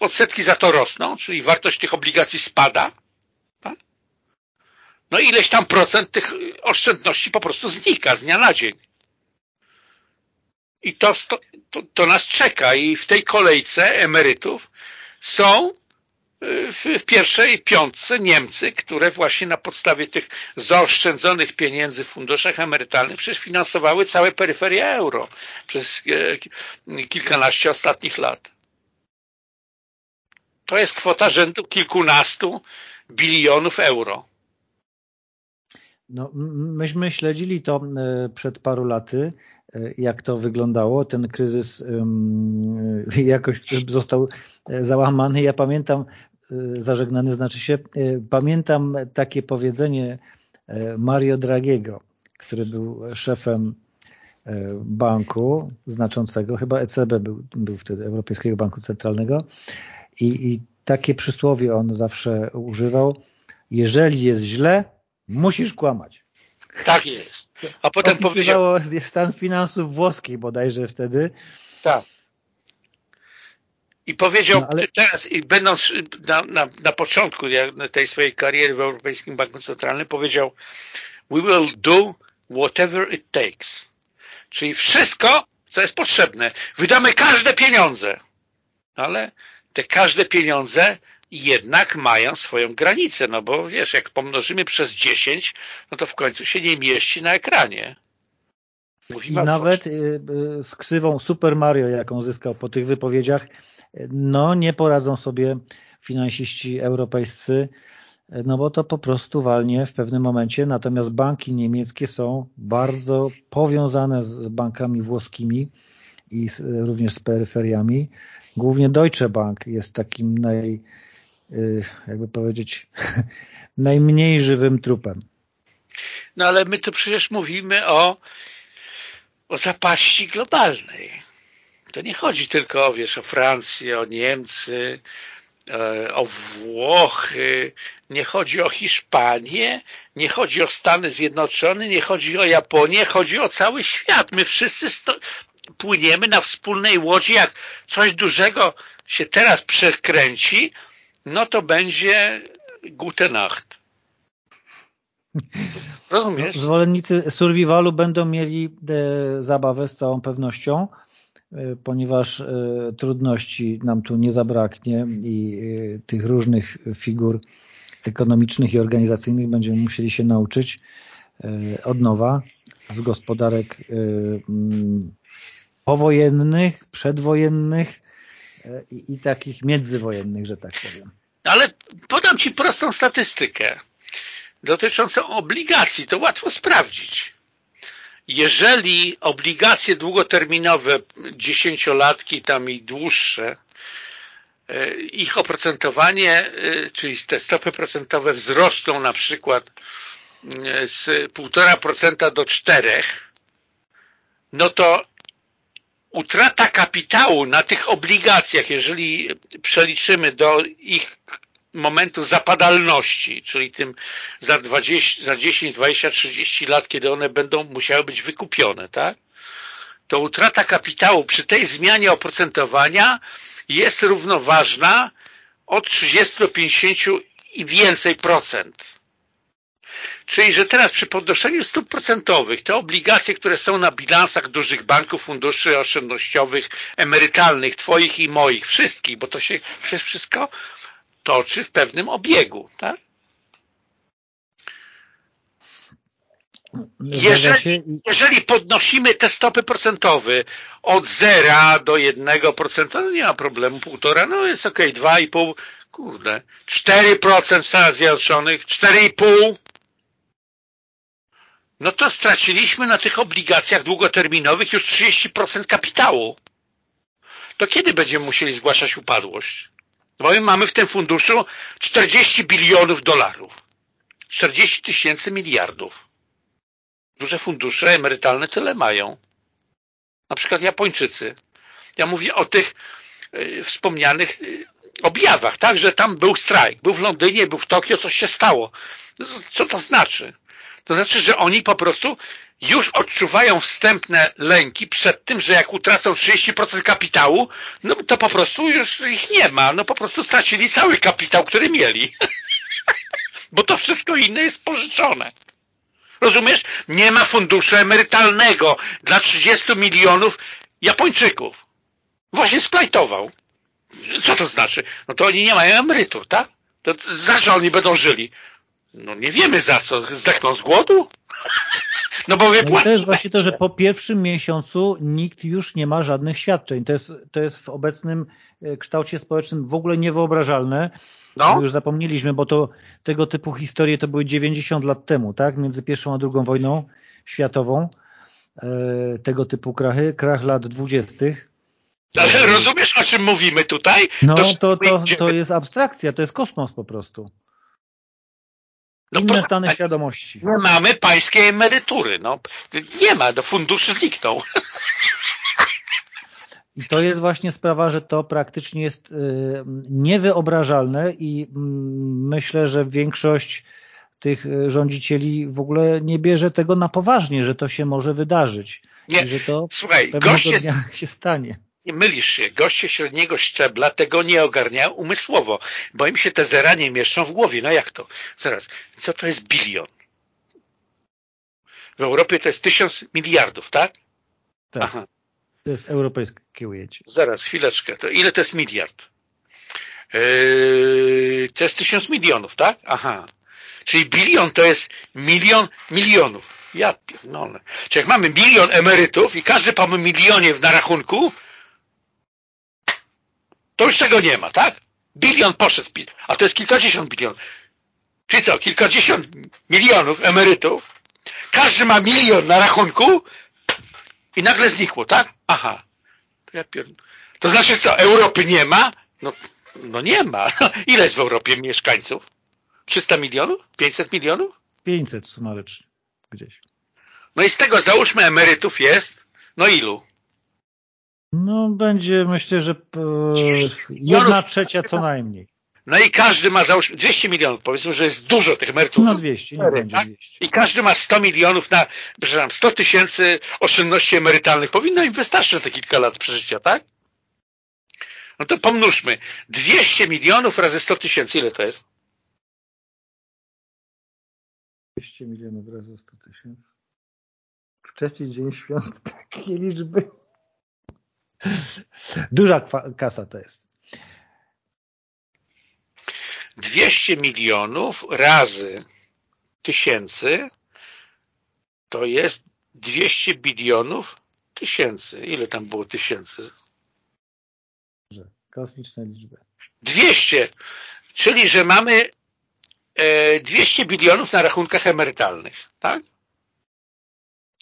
B: Odsetki za to rosną, czyli wartość tych obligacji spada. Tak? No ileś tam procent tych oszczędności po prostu znika z dnia na dzień. I to, to, to nas czeka i w tej kolejce emerytów są w, pierwszej piątce Niemcy, które właśnie na podstawie tych zaoszczędzonych pieniędzy w funduszach emerytalnych przecież finansowały całe peryferie euro przez e, kilkanaście ostatnich lat. To jest kwota rzędu kilkunastu bilionów euro.
A: No, myśmy śledzili to e, przed paru laty, jak to wyglądało. Ten kryzys jakoś został załamany. Ja pamiętam, y, zażegnany znaczy się, pamiętam takie powiedzenie Mario Dragiego, który był szefem banku znaczącego, chyba ECB był, był wtedy, Europejskiego Banku Centralnego i, i takie przysłowie on zawsze używał, jeżeli jest źle, musisz kłamać.
B: Tak jest. A potem powiedział...
A: stan finansów włoskich bodajże wtedy.
B: Tak. I powiedział no, ale... teraz, i będąc na, na, na początku tej swojej kariery w Europejskim Banku Centralnym, powiedział we will do whatever it takes. Czyli wszystko, co jest potrzebne. Wydamy każde pieniądze. ale te każde pieniądze jednak mają swoją granicę, no bo wiesz, jak pomnożymy przez 10, no to w końcu się nie mieści na ekranie.
A: I nawet y, y, z ksywą Super Mario, jaką zyskał po tych wypowiedziach, no nie poradzą sobie finansiści europejscy, no bo to po prostu walnie w pewnym momencie, natomiast banki niemieckie są bardzo powiązane z bankami włoskimi i z, również z peryferiami. Głównie Deutsche Bank jest takim naj, jakby powiedzieć, (laughs) najmniej żywym trupem.
B: No ale my tu przecież mówimy o, o zapaści globalnej. To nie chodzi tylko wiesz, o Francję, o Niemcy, e, o Włochy, nie chodzi o Hiszpanię, nie chodzi o Stany Zjednoczone, nie chodzi o Japonię, chodzi o cały świat. My wszyscy płyniemy na wspólnej łodzi, jak coś dużego się teraz przekręci, no to będzie gute Nacht.
A: Rozumiesz? Zwolennicy survivalu będą mieli e, zabawę z całą pewnością, e, ponieważ e, trudności nam tu nie zabraknie i tych różnych figur ekonomicznych i organizacyjnych będziemy musieli się nauczyć od nowa z gospodarek powojennych, przedwojennych i, i takich międzywojennych, że tak powiem.
B: Ale podam Ci prostą statystykę dotyczącą obligacji. To łatwo sprawdzić. Jeżeli obligacje długoterminowe, dziesięciolatki tam i dłuższe, e, ich oprocentowanie, e, czyli te stopy procentowe wzrosną na przykład z 1,5% do 4%, no to utrata kapitału na tych obligacjach, jeżeli przeliczymy do ich momentu zapadalności, czyli tym za, 20, za 10, 20, 30 lat, kiedy one będą musiały być wykupione, tak? to utrata kapitału przy tej zmianie oprocentowania jest równoważna od 30 do 50 i więcej procent. Czyli, że teraz przy podnoszeniu stóp procentowych te obligacje, które są na bilansach dużych banków, funduszy oszczędnościowych, emerytalnych, twoich i moich, wszystkich, bo to się przez wszystko toczy w pewnym obiegu, tak? Jeżeli, jeżeli, podnosimy te stopy procentowe od 0 do 1%, no nie ma problemu, półtora, no jest ok, 2,5, kurde, 4% w Stanach Zjednoczonych, 4,5%, no to straciliśmy na tych obligacjach długoterminowych już 30% kapitału. To kiedy będziemy musieli zgłaszać upadłość? Bo my mamy w tym funduszu 40 bilionów dolarów. 40 tysięcy miliardów. Duże fundusze emerytalne tyle mają. Na przykład Japończycy. Ja mówię o tych y, wspomnianych y, objawach, tak, że tam był strajk, był w Londynie, był w Tokio, coś się stało. Co to znaczy? To znaczy, że oni po prostu już odczuwają wstępne lęki przed tym, że jak utracą 30% kapitału, no to po prostu już ich nie ma. No po prostu stracili cały kapitał, który mieli. (laughs) Bo to wszystko inne jest pożyczone. Rozumiesz? Nie ma funduszu emerytalnego dla 30 milionów Japończyków. Właśnie splajtował. Co to znaczy? No to oni nie mają emerytur, tak? To za co oni będą żyli? No nie wiemy za co. Zdechną z głodu?
A: No bo no to jest właśnie to, że po pierwszym miesiącu nikt już nie ma żadnych świadczeń. To jest, to jest w obecnym e, kształcie społecznym w ogóle niewyobrażalne. No. Już zapomnieliśmy, bo to tego typu historie to były 90 lat temu, tak? Między pierwszą a drugą wojną światową. E, tego typu krachy, krach lat dwudziestych.
B: Ale rozumiesz, o czym mówimy tutaj?
A: No to, to, to jest abstrakcja, to jest kosmos po prostu. No Inne stany świadomości.
B: Nie mamy pańskiej emerytury. No, nie ma, do funduszy zniknął.
A: I to jest właśnie sprawa, że to praktycznie jest y, niewyobrażalne i mm, myślę, że większość tych y, rządzicieli w ogóle nie bierze tego na poważnie, że to się może wydarzyć. Nie, I że to słuchaj, gość dnia (laughs) się stanie
B: nie mylisz się, goście średniego szczebla tego nie ogarniają umysłowo, bo im się te zera nie mieszczą w głowie. No jak to? Zaraz, co to jest bilion? W Europie to jest tysiąc miliardów, tak?
A: Tak. Aha. To jest europejskie ujęcie.
B: Zaraz, chwileczkę. To ile to jest miliard? Yy, to jest tysiąc milionów, tak? Aha. Czyli bilion to jest milion milionów. Ja pierdolę. Czyli jak mamy milion emerytów i każdy po milionie na rachunku, to już tego nie ma, tak? Bilion poszedł, a to jest kilkadziesiąt bilionów. Czyli co, kilkadziesiąt milionów emerytów, każdy ma milion na rachunku i nagle znikło, tak? Aha. To, ja pierd... to znaczy co, Europy nie ma? No, no nie ma. (laughs) Ile jest w Europie mieszkańców? 300 milionów? 500 milionów?
A: 500 sumarycznie gdzieś.
B: No i z tego załóżmy emerytów jest, no ilu?
A: No będzie myślę, że jedna trzecia co najmniej.
B: No i każdy ma załóżmy 200 milionów, powiedzmy, że jest dużo tych emerytów.
A: No 200, nie będzie 200.
B: I każdy ma 100 milionów na, przepraszam, 100 tysięcy oszczędności emerytalnych. Powinno im wystarczyć na te kilka lat przeżycia, tak? No to pomnóżmy. 200 milionów razy 100 tysięcy, ile to jest?
A: 200 milionów razy 100 tysięcy. Wcześniej dzień świąt, (laughs) takie liczby. Duża kasa to jest.
B: 200 milionów razy tysięcy to jest 200 bilionów tysięcy. Ile tam było tysięcy?
A: Kosmiczne liczby.
B: 200, czyli że mamy 200 e, bilionów na rachunkach emerytalnych, tak?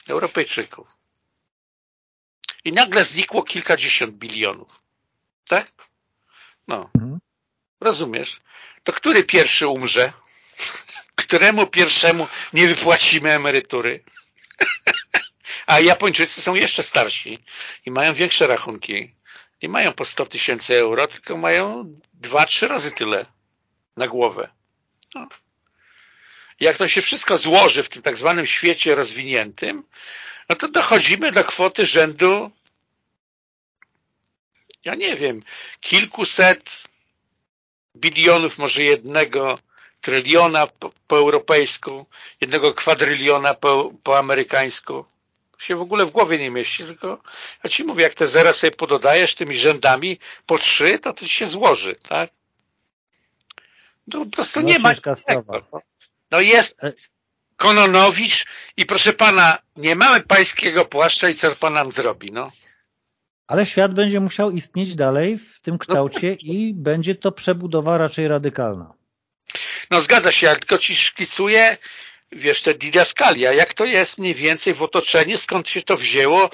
B: Europejczyków. I nagle znikło kilkadziesiąt bilionów, tak? No. Mhm. Rozumiesz? To który pierwszy umrze? (laughs) Któremu pierwszemu nie wypłacimy emerytury? (laughs) A Japończycy są jeszcze starsi i mają większe rachunki. Nie mają po 100 tysięcy euro, tylko mają dwa, trzy razy tyle na głowę. No. Jak to się wszystko złoży w tym tak zwanym świecie rozwiniętym, no to dochodzimy do kwoty rzędu ja nie wiem, kilkuset bilionów, może jednego tryliona po, po europejsku, jednego kwadryliona po, po amerykańsku. się w ogóle w głowie nie mieści, tylko ja ci mówię, jak te zera sobie pododajesz tymi rzędami po trzy, to to się złoży, tak? No po prostu no, nie ma sprawa. No jest e- Kononowicz i proszę pana, nie mamy pańskiego płaszcza i co pan nam zrobi, no.
A: Ale świat będzie musiał istnieć dalej w tym kształcie no. i będzie to przebudowa raczej radykalna.
B: No zgadza się, jak tylko ci szkicuję, wiesz, te didaskalia, jak to jest mniej więcej w otoczeniu, skąd się to wzięło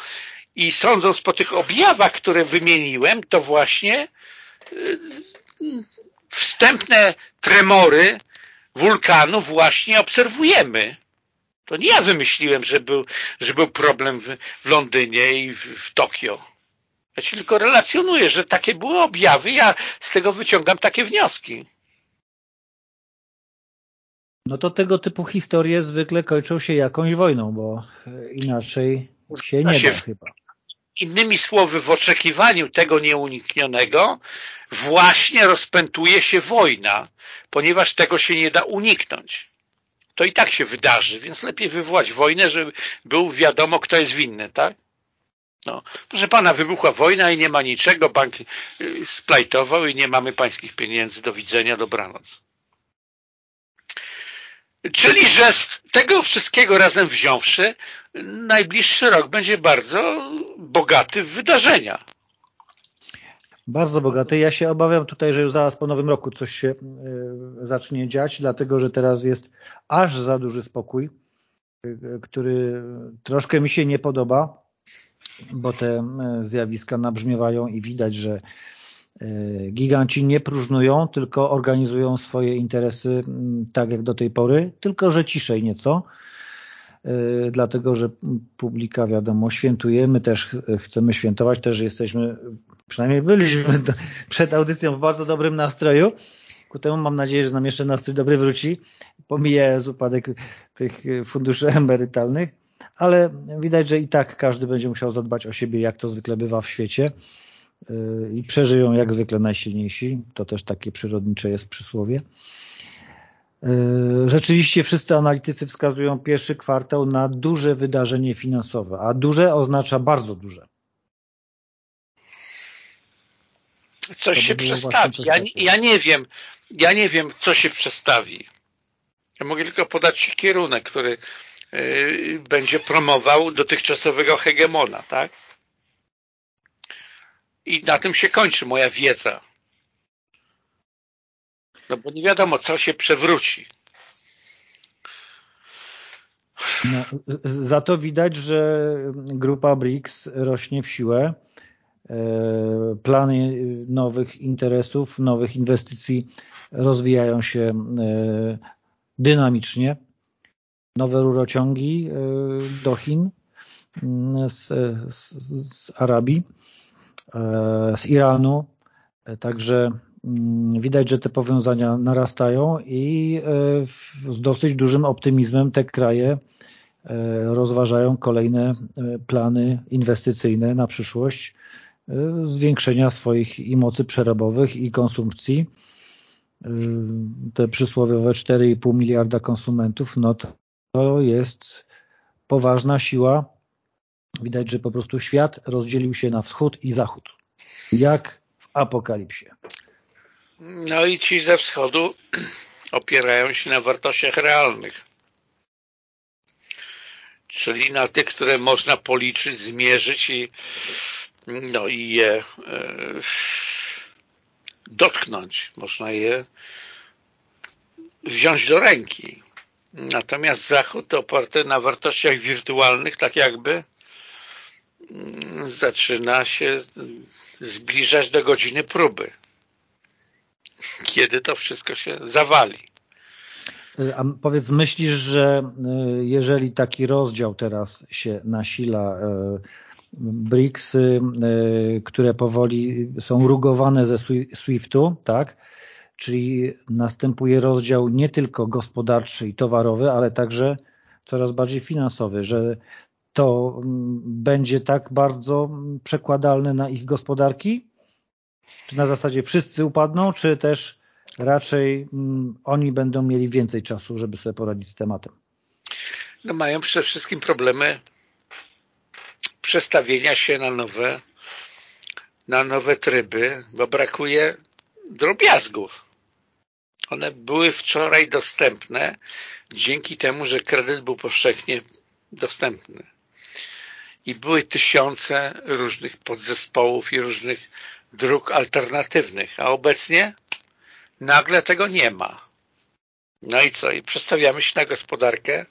B: i sądząc po tych objawach, które wymieniłem, to właśnie yy, wstępne tremory wulkanu właśnie obserwujemy. To nie ja wymyśliłem, że był, że był problem w, w Londynie i w, w Tokio. Ja ci tylko relacjonuję, że takie były objawy, ja z tego wyciągam takie wnioski.
A: No to tego typu historie zwykle kończą się jakąś wojną, bo inaczej się nie da chyba.
B: Innymi słowy, w oczekiwaniu tego nieuniknionego właśnie rozpętuje się wojna, ponieważ tego się nie da uniknąć. To i tak się wydarzy, więc lepiej wywołać wojnę, żeby był wiadomo, kto jest winny, tak? No, proszę pana, wybuchła wojna i nie ma niczego, bank y, splajtował i nie mamy pańskich pieniędzy, do widzenia, dobranoc. Czyli, że z tego wszystkiego razem wziąwszy, najbliższy rok będzie bardzo bogaty w wydarzenia.
A: Bardzo bogaty. Ja się obawiam tutaj, że już zaraz po nowym roku coś się y, zacznie dziać, dlatego że teraz jest aż za duży spokój, y, który troszkę mi się nie podoba bo te e, zjawiska nabrzmiewają i widać, że e, giganci nie próżnują, tylko organizują swoje interesy tak jak do tej pory, tylko że ciszej nieco, e, dlatego że publika wiadomo świętuje, my też chcemy świętować, też jesteśmy, przynajmniej byliśmy przed audycją w bardzo dobrym nastroju, ku temu mam nadzieję, że nam jeszcze nastrój dobry wróci, pomijając upadek tych funduszy (laughs) emerytalnych. Ale widać, że i tak każdy będzie musiał zadbać o siebie, jak to zwykle bywa w świecie i przeżyją jak zwykle najsilniejsi. To też takie przyrodnicze jest przysłowie. Yy, rzeczywiście wszyscy analitycy wskazują pierwszy kwartał na duże wydarzenie finansowe, a duże oznacza bardzo duże.
B: Coś się przestawi. Ja, ja nie wiem, ja nie wiem, co się przestawi. Ja mogę tylko podać kierunek, który yy, będzie promował dotychczasowego hegemona, tak? I na tym się kończy moja wiedza. No bo nie wiadomo, co się przewróci.
A: No, za to widać, że grupa BRICS rośnie w siłę. E, plany nowych interesów, nowych inwestycji rozwijają się e, dynamicznie. Nowe rurociągi e, do Chin z, z, z Arabii, z Iranu. Także mm, widać, że te powiązania narastają i z dosyć dużym optymizmem te kraje E, rozważają kolejne e, plany inwestycyjne na przyszłość e, zwiększenia swoich i mocy przerobowych i konsumpcji. Te przysłowiowe 4,5 miliarda konsumentów, no to jest poważna siła. Widać, że po prostu świat rozdzielił się na wschód i zachód. Jak w apokalipsie.
B: No i ci ze wschodu opierają się na wartościach realnych czyli na tych, które można policzyć, zmierzyć i, no, i je e, dotknąć. Można je wziąć do ręki. Natomiast Zachód oparty na wartościach wirtualnych, tak jakby zaczyna się zbliżać do godziny próby. Kiedy to wszystko się zawali.
A: A powiedz, myślisz, że y, jeżeli taki rozdział teraz się nasila, y, BRICS, które powoli są rugowane ze SWIFT-u, tak? czyli następuje rozdział nie tylko gospodarczy i towarowy, ale także coraz bardziej finansowy, że to mm, będzie tak bardzo przekładalne na ich gospodarki? Czy na zasadzie wszyscy upadną, czy też raczej mm, oni będą mieli więcej czasu, żeby sobie poradzić z tematem.
B: No mają przede wszystkim problemy przestawienia się na nowe na nowe tryby, bo brakuje drobiazgów. One były wczoraj dostępne dzięki temu, że kredyt był powszechnie dostępny. I były tysiące różnych podzespołów i różnych dróg alternatywnych, a obecnie Nagle tego nie ma. No i co? I przestawiamy się na gospodarkę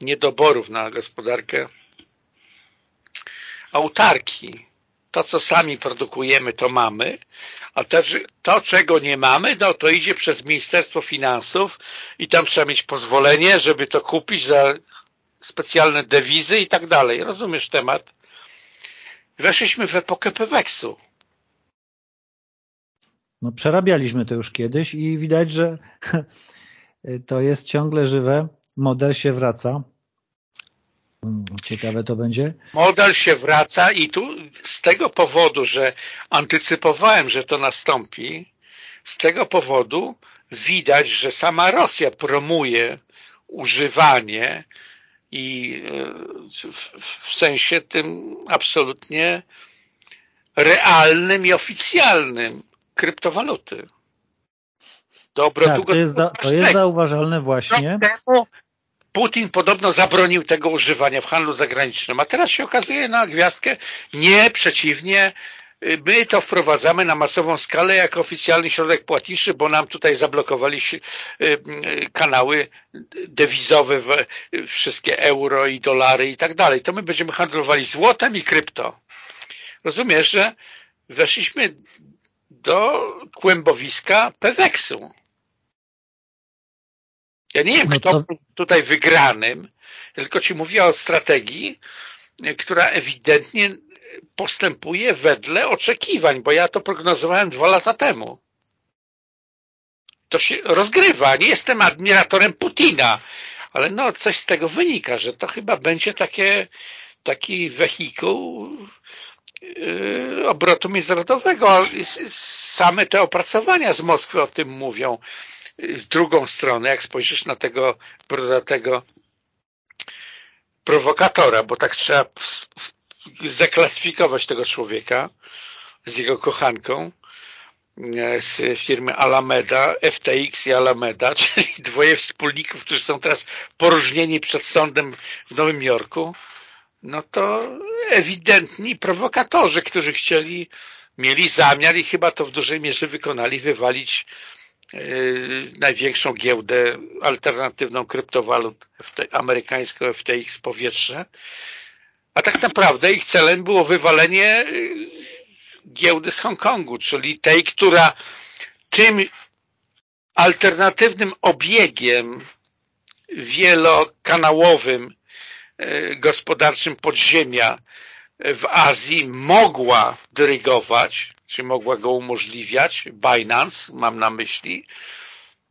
B: niedoborów, na gospodarkę autarki. To, co sami produkujemy, to mamy, a to, to, czego nie mamy, no to idzie przez Ministerstwo Finansów i tam trzeba mieć pozwolenie, żeby to kupić za specjalne dewizy i tak dalej. Rozumiesz temat? Weszliśmy w epokę Peweksu.
A: No, przerabialiśmy to już kiedyś i widać, że to jest ciągle żywe. Model się wraca. Hmm, ciekawe to będzie.
B: Model się wraca i tu z tego powodu, że antycypowałem, że to nastąpi, z tego powodu widać, że sama Rosja promuje używanie i e, w sensie tym absolutnie realnym i oficjalnym kryptowaluty.
A: Dobro, tak, to, jest za, to jest zauważalne właśnie.
B: Putin podobno zabronił tego używania w handlu zagranicznym, a teraz się okazuje na gwiazdkę, nie, przeciwnie, my to wprowadzamy na masową skalę jako oficjalny środek płatniczy, bo nam tutaj zablokowali y, y, kanały dewizowe, wszystkie euro i dolary i tak dalej. To my będziemy handlowali złotem i krypto. Rozumiesz, że weszliśmy do kłębowiska Peweksu. Ja nie wiem, no kto to... tutaj wygranym, tylko ci mówię o strategii, która ewidentnie postępuje wedle oczekiwań, bo ja to prognozowałem dwa lata temu. To się rozgrywa. Nie jestem admiratorem Putina, ale no coś z tego wynika, że to chyba będzie takie, taki wehikuł Yy, obrotu międzynarodowego. Same te opracowania z Moskwy o tym mówią. W drugą stronę, jak spojrzysz na tego brodatego prowokatora, bo tak trzeba zaklasyfikować tego człowieka z jego kochanką, e, z firmy Alameda, FTX i Alameda, (laughs) czyli dwoje wspólników, którzy są teraz poróżnieni przed sądem w Nowym Jorku, no to ewidentni prowokatorzy, którzy chcieli, mieli zamiar i chyba to w dużej mierze wykonali, wywalić yy, największą giełdę alternatywną kryptowalut amerykańską FTX w powietrze, a tak naprawdę ich celem było wywalenie yy, giełdy z Hongkongu, czyli tej, która tym alternatywnym obiegiem wielokanałowym E, gospodarczym podziemia w Azji mogła dyrygować, czy mogła go umożliwiać, Binance mam na myśli,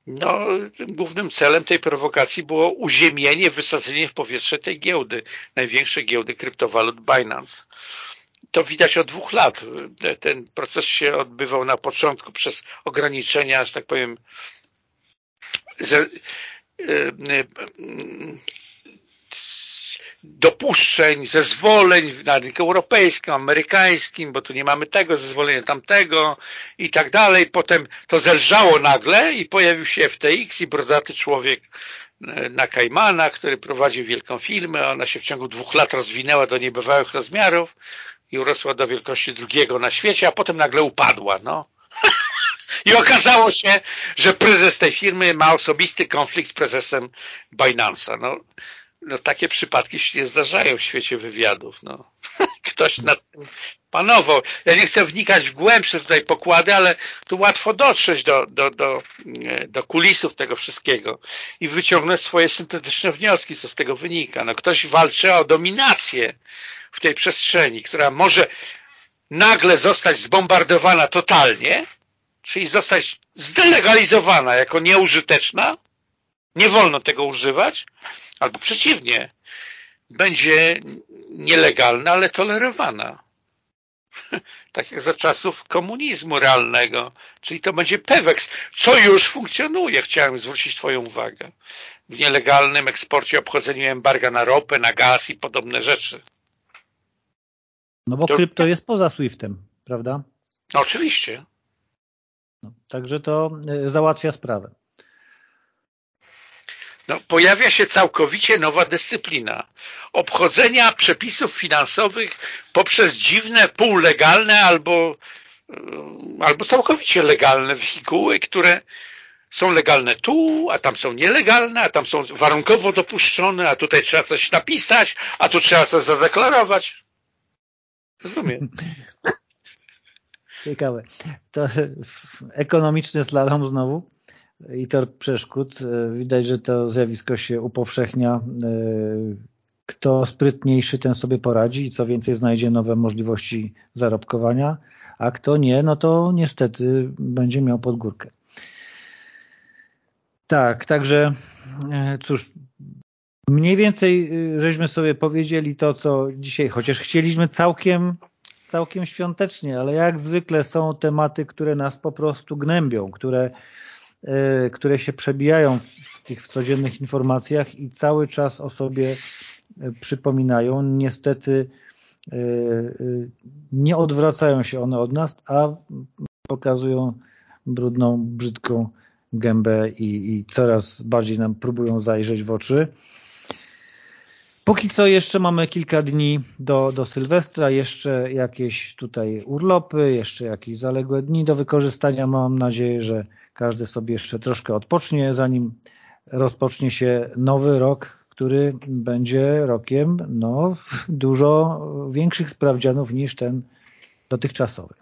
B: no, tym głównym celem tej prowokacji było uziemienie, wysadzenie w powietrze tej giełdy, największej giełdy kryptowalut Binance. To widać od dwóch lat. Ten proces się odbywał na początku przez ograniczenia, że tak powiem, ze, e, dopuszczeń, zezwoleń na rynku europejskim, amerykańskim, bo tu nie mamy tego, zezwolenia tamtego i tak dalej. Potem to zelżało nagle i pojawił się FTX i brodaty człowiek e, na Kajmanach, który prowadził wielką firmę. Ona się w ciągu dwóch lat rozwinęła do niebywałych rozmiarów i urosła do wielkości drugiego na świecie, a potem nagle upadła. No. (laughs) I okazało się, że prezes tej firmy ma osobisty konflikt z prezesem Binance'a. No, no takie przypadki się nie zdarzają w świecie wywiadów. No. (laughs) Ktoś nad panował. Ja nie chcę wnikać w głębsze tutaj pokłady, ale tu łatwo dotrzeć do, do, do, do kulisów tego wszystkiego i wyciągnąć swoje syntetyczne wnioski, co z tego wynika. No, ktoś walczy o dominację w tej przestrzeni, która może nagle zostać zbombardowana totalnie, czyli zostać zdelegalizowana jako nieużyteczna, nie wolno tego używać, albo przeciwnie, będzie nielegalna, ale tolerowana. (laughs) tak jak za czasów komunizmu realnego, czyli to będzie PEWEX, co już funkcjonuje, chciałem zwrócić Twoją uwagę, w nielegalnym eksporcie, obchodzeniu embarga na ropę, na gaz i podobne rzeczy.
A: No bo to... krypto jest poza SWIFT-em, prawda?
B: No, oczywiście.
A: No, także to e, załatwia sprawę
B: no, pojawia się całkowicie nowa dyscyplina obchodzenia przepisów finansowych poprzez dziwne, półlegalne albo, e, albo całkowicie legalne wehikuły, które są legalne tu, a tam są nielegalne, a tam są warunkowo dopuszczone, a tutaj trzeba coś napisać, a tu trzeba coś zadeklarować. Rozumiem. (laughs)
A: Ciekawe. To ekonomiczny slalom znowu? I tor przeszkód. E, widać, że to zjawisko się upowszechnia. E, kto sprytniejszy, ten sobie poradzi i co więcej znajdzie nowe możliwości zarobkowania, a kto nie, no to niestety będzie miał pod górkę. Tak, także e, cóż, mniej więcej żeśmy sobie powiedzieli to, co dzisiaj, chociaż chcieliśmy całkiem, całkiem świątecznie, ale jak zwykle są tematy, które nas po prostu gnębią, które które się przebijają w tych codziennych informacjach i cały czas o sobie e, przypominają. Niestety e, nie odwracają się one od nas, a pokazują brudną, brzydką gębę i, i coraz bardziej nam próbują zajrzeć w oczy. Póki co jeszcze mamy kilka dni do, do Sylwestra, jeszcze jakieś tutaj urlopy, jeszcze jakieś zaległe dni do wykorzystania. Mam nadzieję, że każdy sobie jeszcze troszkę odpocznie, zanim rozpocznie się nowy rok, który będzie rokiem no, dużo większych sprawdzianów niż ten dotychczasowy.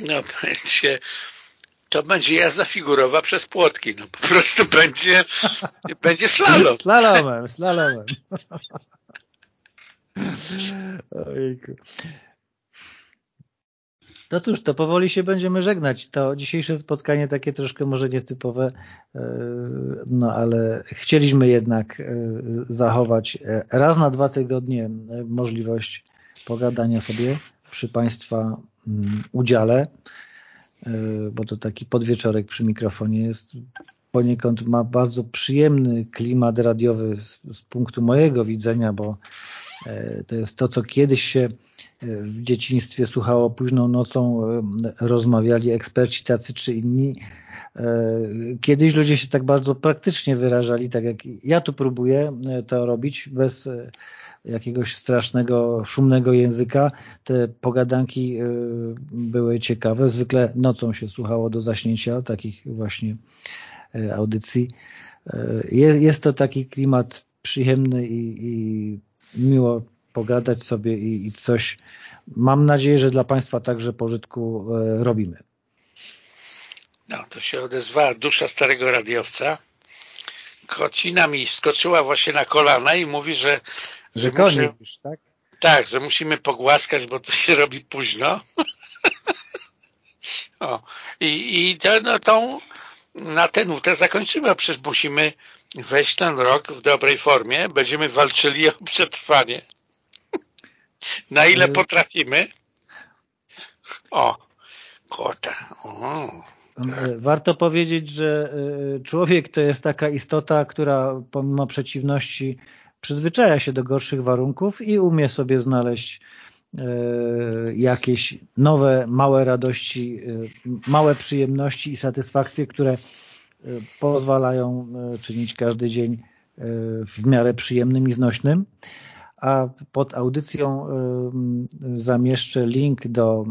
B: No, będzie, to będzie jazda figurowa przez płotki. No, po prostu (laughs) będzie, będzie slalom.
A: Slalomem, slalomem. Ojejku. No cóż, to powoli się będziemy żegnać. To dzisiejsze spotkanie takie troszkę może nietypowe, e, no ale chcieliśmy jednak e, zachować e, raz na dwa tygodnie możliwość pogadania sobie przy Państwa mm, udziale, bo to taki podwieczorek przy mikrofonie jest. Poniekąd ma bardzo przyjemny klimat radiowy z, z punktu mojego widzenia, bo to jest to, co kiedyś się w dzieciństwie słuchało późną nocą, rozmawiali eksperci tacy czy inni. Kiedyś ludzie się tak bardzo praktycznie wyrażali, tak jak ja tu próbuję to robić, bez jakiegoś strasznego, szumnego języka. Te pogadanki były ciekawe. Zwykle nocą się słuchało do zaśnięcia takich właśnie audycji. Jest to taki klimat przyjemny i, i miło pogadać sobie i, i, coś, mam nadzieję, że dla Państwa także pożytku e, robimy.
B: No, to się odezwała dusza starego radiowca. Kocina mi wskoczyła właśnie na kolana i mówi, że...
A: Że, że muszę, już, tak?
B: Tak, że musimy pogłaskać, bo to się robi późno. (laughs) o, I, i to, no, tą, na tę nutę zakończymy, a przecież musimy wejść ten rok w dobrej formie. Będziemy walczyli o przetrwanie. Na ile potrafimy. O, kota. O.
A: Warto powiedzieć, że e, człowiek to jest taka istota, która pomimo przeciwności przyzwyczaja się do gorszych warunków i umie sobie znaleźć e, jakieś nowe, małe radości, e, małe przyjemności i satysfakcje, które pozwalają czynić każdy dzień w miarę przyjemnym i znośnym a pod audycją zamieszczę link do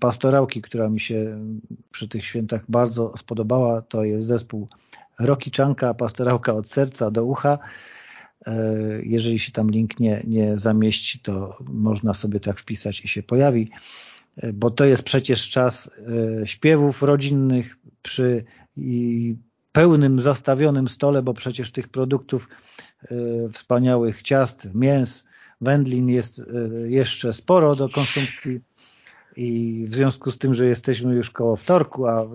A: pastorałki, która mi się przy tych świętach bardzo spodobała. To jest zespół Rokiczanka, pastorałka od serca do ucha. E, jeżeli się tam link nie, nie zamieści, to można sobie tak wpisać i się pojawi, e, bo to jest przecież czas e, śpiewów rodzinnych przy pełnym, zastawionym stole, bo przecież tych produktów wspaniałych ciast, mięs, wędlin jest e, jeszcze sporo do konsumpcji i w związku z tym, że jesteśmy już koło wtorku, a e,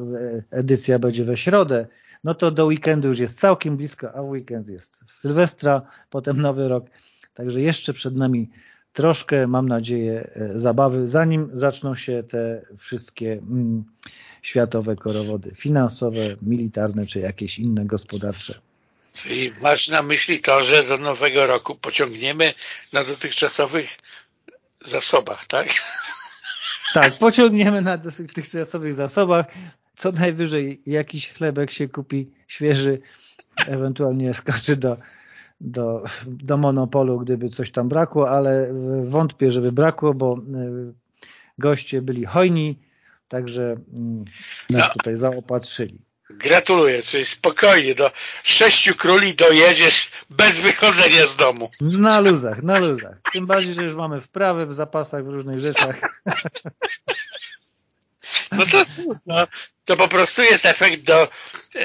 A: edycja będzie we środę, no to do weekendu już jest całkiem blisko, a w weekend jest Sylwestra, potem Nowy Rok. Także jeszcze przed nami troszkę, mam nadzieję, e, zabawy, zanim zaczną się te wszystkie mm, światowe korowody finansowe, militarne czy jakieś inne gospodarcze.
B: Czyli masz na myśli to, że do nowego roku pociągniemy na dotychczasowych zasobach, tak?
A: Tak, pociągniemy na dotychczasowych zasobach. Co najwyżej jakiś chlebek się kupi świeży, ewentualnie skoczy do, do, do monopolu, gdyby coś tam brakło, ale wątpię, żeby brakło, bo e, goście byli hojni, także mm, nas no. tutaj zaopatrzyli.
B: Gratuluję, czyli spokojnie, do sześciu króli dojedziesz bez wychodzenia z domu.
A: Na luzach, na luzach. Tym bardziej, że już mamy wprawy w zapasach, w różnych rzeczach.
B: No to, no, to po prostu jest efekt do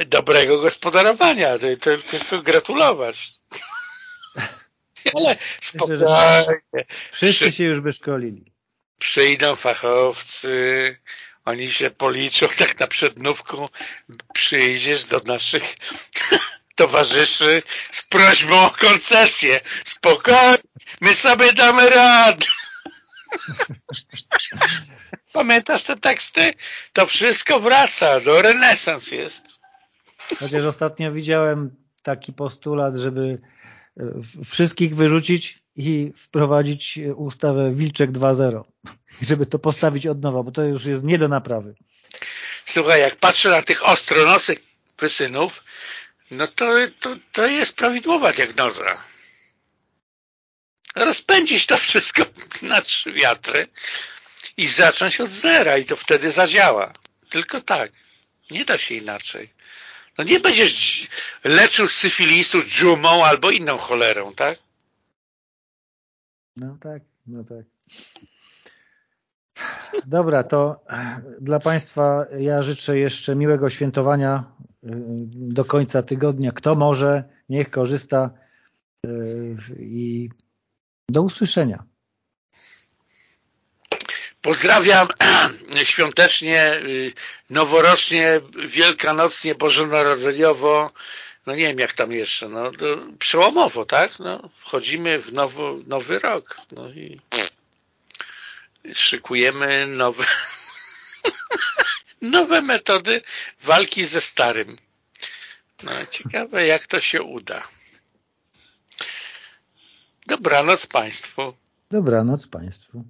B: dobrego gospodarowania. Tylko gratulować. Ale spokojnie.
A: Wszyscy się już wyszkolili.
B: Przyjdą fachowcy, oni się policzą (laughs) tak na przednówku, przyjdziesz do naszych (laughs) towarzyszy z prośbą o koncesję. Spokojnie, my sobie damy radę. (laughs) Pamiętasz te teksty? To wszystko wraca, do renesans jest.
A: Chociaż ostatnio widziałem taki postulat, żeby e, wszystkich wyrzucić i wprowadzić ustawę Wilczek 2.0 żeby to postawić od nowa, bo to już jest nie do naprawy.
B: Słuchaj, jak patrzę na tych ostronosych wysynów, no to, to, to jest prawidłowa diagnoza. Rozpędzić to wszystko (laughs) na trzy wiatry i zacząć od zera i to wtedy zadziała. Tylko tak. Nie da się inaczej. No nie będziesz leczył syfilisu dżumą albo inną cholerą, tak?
A: No tak, no tak. Dobra, to e, dla Państwa ja życzę jeszcze miłego świętowania e, do końca tygodnia. Kto może, niech korzysta e, i do usłyszenia.
B: Pozdrawiam świątecznie, noworocznie, wielkanocnie, bożonarodzeniowo, no nie wiem jak tam jeszcze, no przełomowo, tak? No, wchodzimy w nowy, nowy rok. No i szykujemy nowe, (laughs) nowe metody walki ze starym. No, ciekawe, jak to się uda. Dobranoc Państwu.
A: Dobranoc Państwu.